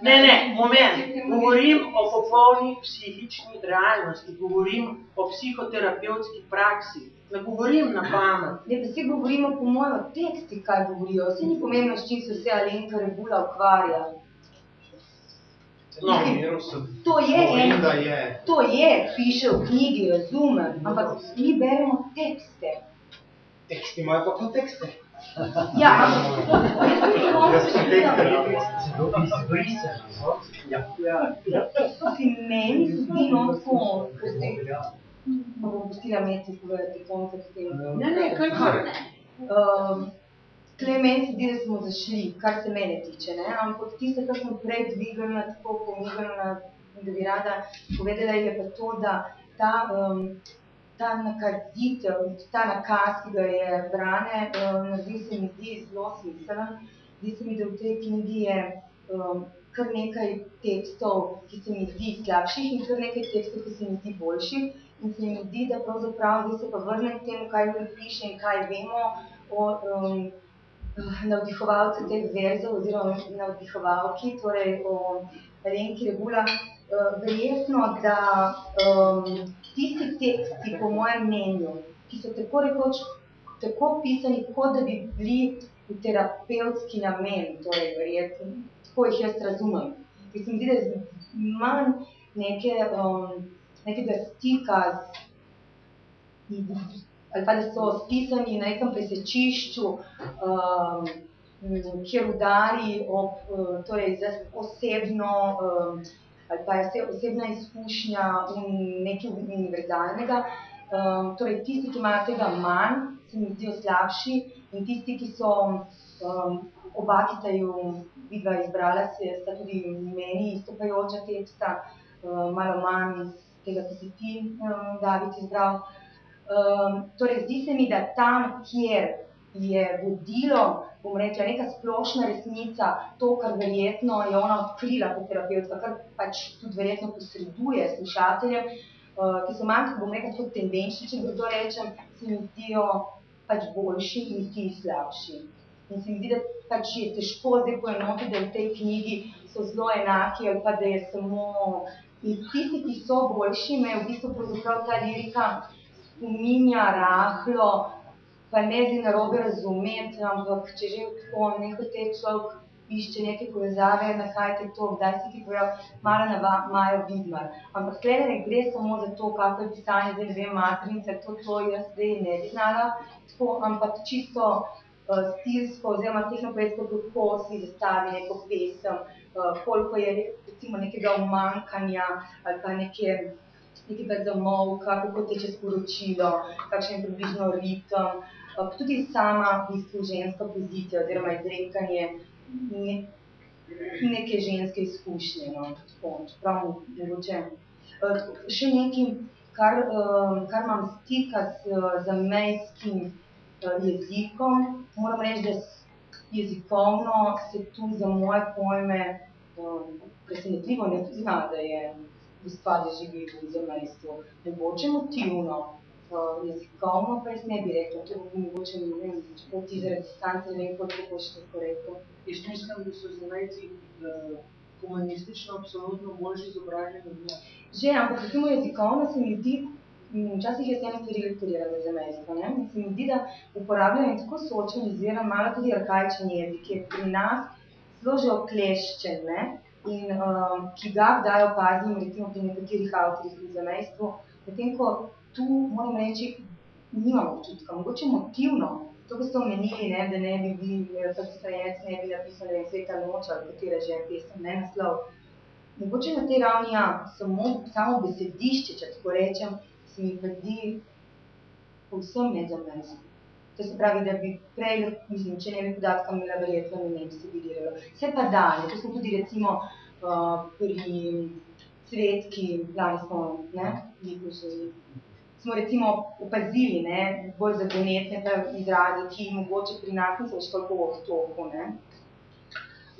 Ne, ne, moment. Govorim o popolni psihični realnosti, govorim o psihoterapevtski praksi. Ne govorim na pamet. Ne, pa vsi govorimo po mojem o teksti, kaj govorijo. Vse ni pomembno, s čim se vse Alenka Rebula ukvarja. No, To je en, je. to je, piše v knjigi, razumem, ampak mi beremo tekste. Teksti imajo pa kontekste. Ja, ampak Jaz sem tekste Celo izbrisano. so. Ja. Ja. Mislim, meni se zdi no tako, ker se Pa bom pustila Meti povedati konca k temu. Ne, ne, kaj kar. Um, Tle meni se zdi, da smo zašli, kar se mene tiče, ne? ampak tisto, kar sem prej dvignila, tako pomignila, da bi rada povedala, je pa to, da ta, um, ta nakazitev, ta nakaz, ki ga je Brane um, naredil, se mi zdi zelo smiselen. Zdi se mi, da v tej knjigi je um, kar nekaj tekstov, ki se mi zdi slabših in kar nekaj tekstov, ki se mi zdi boljših. In se mi zdi, da pravzaprav, zdaj se pa vrnem k temu, kaj mi piše in kaj vemo o um, navdihovalcu teh verzov oziroma navdihovalki, torej o Renki Rebula. Uh, verjetno, da um, tisti teksti, po mojem mnenju, ki so tako rekoč tako pisani, kot da bi bili v terapevtski namen, torej verjetno, tako jih jaz razumem. Ker se mi zdi, da manj neke, um, nekega stika z, ali pa da so spisani na nekem presečišču, um, kjer udari ob, uh, torej osebno, um, ali pa je osebna izkušnja in nekaj univerzalnega. Um, torej, tisti, ki imajo tega manj, se mi zdijo slabši in tisti, ki so, um, oba, ki sta ju vidva izbrala, se, sta tudi meni izstopajoča teksta, um, malo manj iz tega, ki si ti, um, David, izbral. Um, torej, zdi se mi, da tam, kjer je vodilo, bom rekla, neka splošna resnica, to, kar verjetno je ona odkrila kot terapevtka, kar pač tudi verjetno posreduje slušateljem, uh, ki so manj, bom rekla, kot tendenčni, če to rečem, se mi zdijo pač boljši in ti slabši. In se mi zdi, da pač je težko zdaj poenotiti, da v tej knjigi so zelo enaki ali pa da je samo... In tisti, ki so boljši, me v bistvu pravzaprav ta lirika spominja rahlo, pa ne zdaj narobe razumeti, ampak če že tako nehote človek išče neke povezave, na kaj te to, kdaj si ti povedal, malo na Majo Vidmar. Ampak tle ne gre samo za to, kako je pisanje, zdaj ne vem, matrice, to, to jaz zdaj ne bi znala, tako, ampak čisto uh, stilsko oziroma tehnopoetsko, kako si zastavi neko pesem, uh, koliko je recimo nekega umankanja ali pa neke nekega zamolka, kako teče sporočilo, kakšen je približno ritem, tudi sama v bistvu ženska pozicija oziroma izrekanje ne, neke ženske izkušnje, no, tako, čeprav mogoče. Uh, še nekaj, kar, uh, kar imam stika z zamejskim uh, jezikom, moram reči, da jezikovno se tu za moje pojme presenetljivo ne prizna, da je gospa, da živi v zamejstvu. Mogoče motivno, uh, jezikovno pa jaz ne bi rekla, to bo mogoče, ne vem, čeprav ti zaradi distance, ne vem, koliko boš tako rekel. Jaz mislim, da so zamejci uh, humanistično absolutno boljši izobraženi od nas. Že, ampak recimo jezikovno se mi zdi, m, včasih jaz ene stvari lektoriram za zamejstvo, ne, in se mi zdi, da uporabljajo en tako sočen, izviran, malo tudi arhaičen jezik, ki je pri nas zelo že okleščen, ne, in um, ki ga kdaj opazim, recimo pri nekaterih avtorjih v zamejstvu, medtem ko tu, moram reči, nimam občutka, mogoče motivno, to, ko ste omenili, ne, da ne bi bil, pač strajec ne bi napisal, ne vem, Sveta noč ali katera že je pesem, ne, naslov. Mogoče na tej ravni, ja, samo, samo besedišče, če tako rečem, se mi pa zdi povsem nezamestno. To se pravi, da bi prej, mislim, če ne bi podatka imela, verjetno ne bi se vidiralo. Vse pa da, ne, to smo tudi recimo uh, pri Cvetki, lani smo, ne, Likusovi, smo recimo opazili, ne, bolj zagonetne izraze, ki mogoče pri nas niso več toliko v obtoku, ne.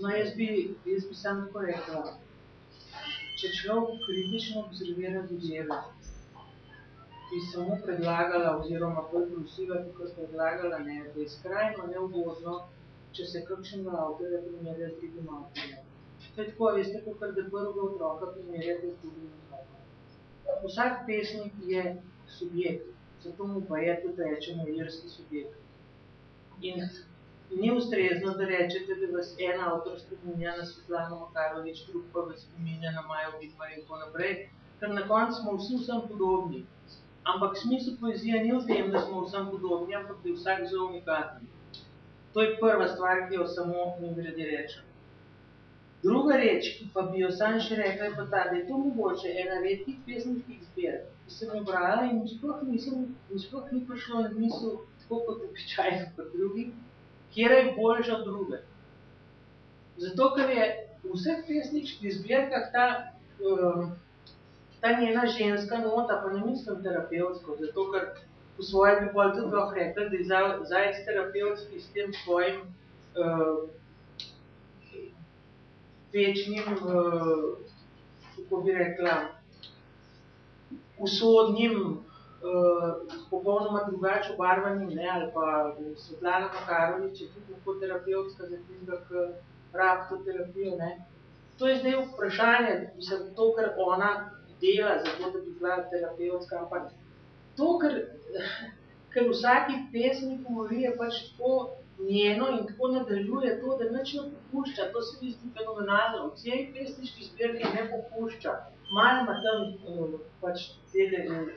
No, jaz bi, jaz bi samo tako rekla, če človek kritično obzervira zadeve, bi samo predlagala oziroma bolj prosila, kot predlagala, ne, da je skrajno neugodno, če se kakšnega avtorja primerja z drugim avtorjem. To je tako, veste, kakor da prvega otroka primerjate z drugim otrokom. Vsak pesnik je subjekt, zato mu pa je tudi rečemo irski subjekt. In ni ustrezno, da rečete, da vas en avtor spominja na Svetlano Makarovič, drug pa vas spominja na Majo Vidmar in tako naprej, ker na koncu smo vsi vsem podobni. Ampak smisel poezije ni v tem, da smo vsem podobni, ampak da je vsak zelo unikatni. To je prva stvar, ki jo samo mimogrede rečem. Druga reč, ki pa bi jo sam še rekla, je pa ta, da je to mogoče ena redkih pesniških zbir, ki sem jo brala in sploh nisem, sploh ni prišlo na misel, tako kot običajno kot drugi, kjera je boljša od druge. Zato, ker je v vseh pesniških zbirkah ta, um, ta njena ženska nota, pa ne mislim terapevtsko, zato ker po svoje bi bolj tudi lahko rekla, da je zajec terapevtski s tem svojim uh, večnim, uh, kako bi rekla, usodnim, uh, popolnoma drugače obarvanim, ne, ali pa Svetlana Makarovič je tudi lahko terapevtska za tistega, ki rab to terapijo, ne. To je zdaj vprašanje, mislim, to, kar ona dela, zato da bi bila terapevtska, ampak to, kar, kar vsaki pesmi govori, je pač tako njeno in tako nadaljuje to, da nič ne popušča, to se mi zdi fenomenalno. V cijeli pesniški zbirki ne popušča. Malo ima tam uh, pač tele, uh,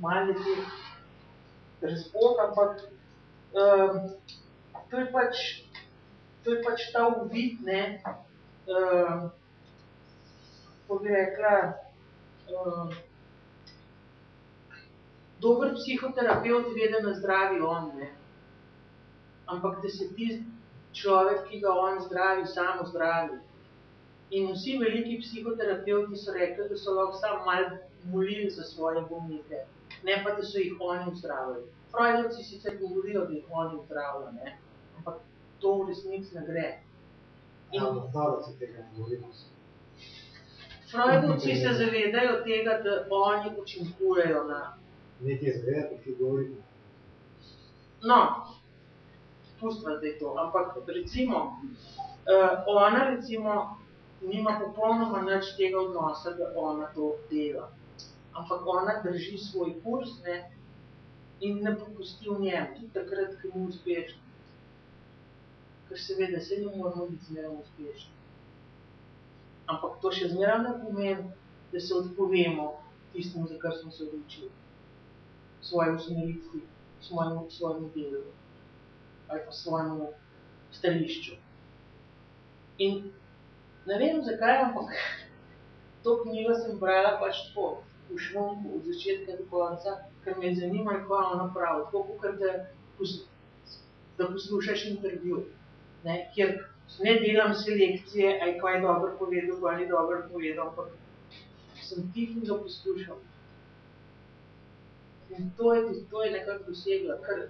malo teh razpok, ampak uh, to je pač, to je pač ta uvid, ne, uh, ko bi rekla, uh, dober psihoterapevt ve, da nas zdravi on, ne ampak da se ti človek, ki ga on zdravi, samo zdravi. In vsi veliki psihoterapevti so rekli, da so lahko samo malo molili za svoje bolnike, ne pa, da so jih oni zdravili. Freudovci sicer govorijo, da jih oni zdravijo, ne? ampak to v resnici ne gre. In... Ja, se tega ne govorimo. Freudovci se zavedajo tega, da oni učinkujejo na... Nekaj zvedati, ki govorimo. No, pustiva zdaj to, ampak recimo, uh, ona recimo nima popolnoma nič tega odnosa, da ona to dela. Ampak ona drži svoj kurs ne, in ne popusti v njem, tudi takrat, ko ni uspešna. Ker seveda se ne moramo biti zmeraj uspešni. Ampak to še zmeraj ne pomeni, da se odpovemo tistemu, za kar smo se odločili. Svoje usmeritvi, svojemu, svojemu delu ali pa svojemu stališču. In ne vem zakaj, ampak to knjigo sem brala pač tako, v švonku, od začetka do konca, ker me je zanimalo, kaj ona pravi. Tako, kot da, da poslušaš intervju, ne, kjer ne delam selekcije, aj kaj je dobro povedal, kaj ni dobro povedal, ampak sem tiho ga poslušal. In to je, to je nekako dosegla, kar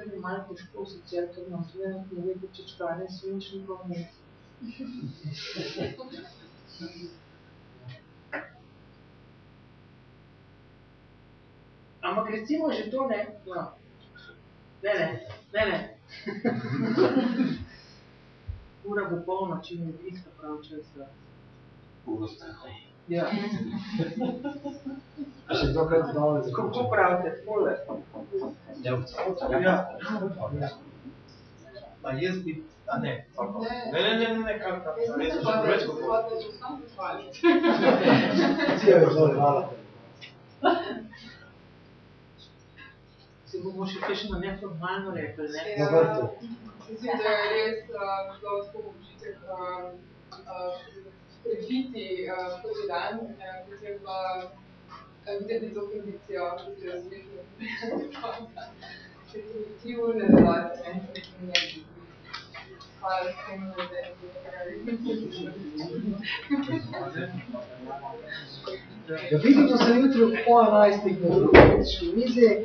kar je malo težko sicer, ker imam tudi ne ve, če čkane svinčnikov ne. Ampak recimo že to ne, no. Ne, ne, ne, ne. Ura bo polna, če mi je bliska prav čas, da. Uro strahov. Ja. A še dokrat dole za Kako pravite, takole? Ja. Ja. A jaz bi, a ne, tako. Ne, ne, ne, ne, ne, kar, več govoriti. Cija je zelo hvala. Se bomo še kakšno neformalno rekli, ne? Na vrtu. Mislim, da je res uh, zelo tako učitek uh, uh, prebiti uh, prvi dan, uh, potem pa videti to kondicijo, ki se razvije do konca. Če ti ure delati, ne, nekaj ne bi. spali s tem, da Ja, vidimo se jutri ob pol enajstih na drugi kritični mizi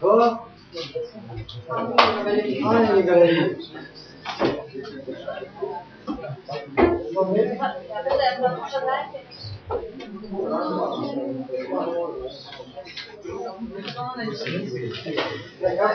v Anjeni galeriji. Vam je? Ja, kaj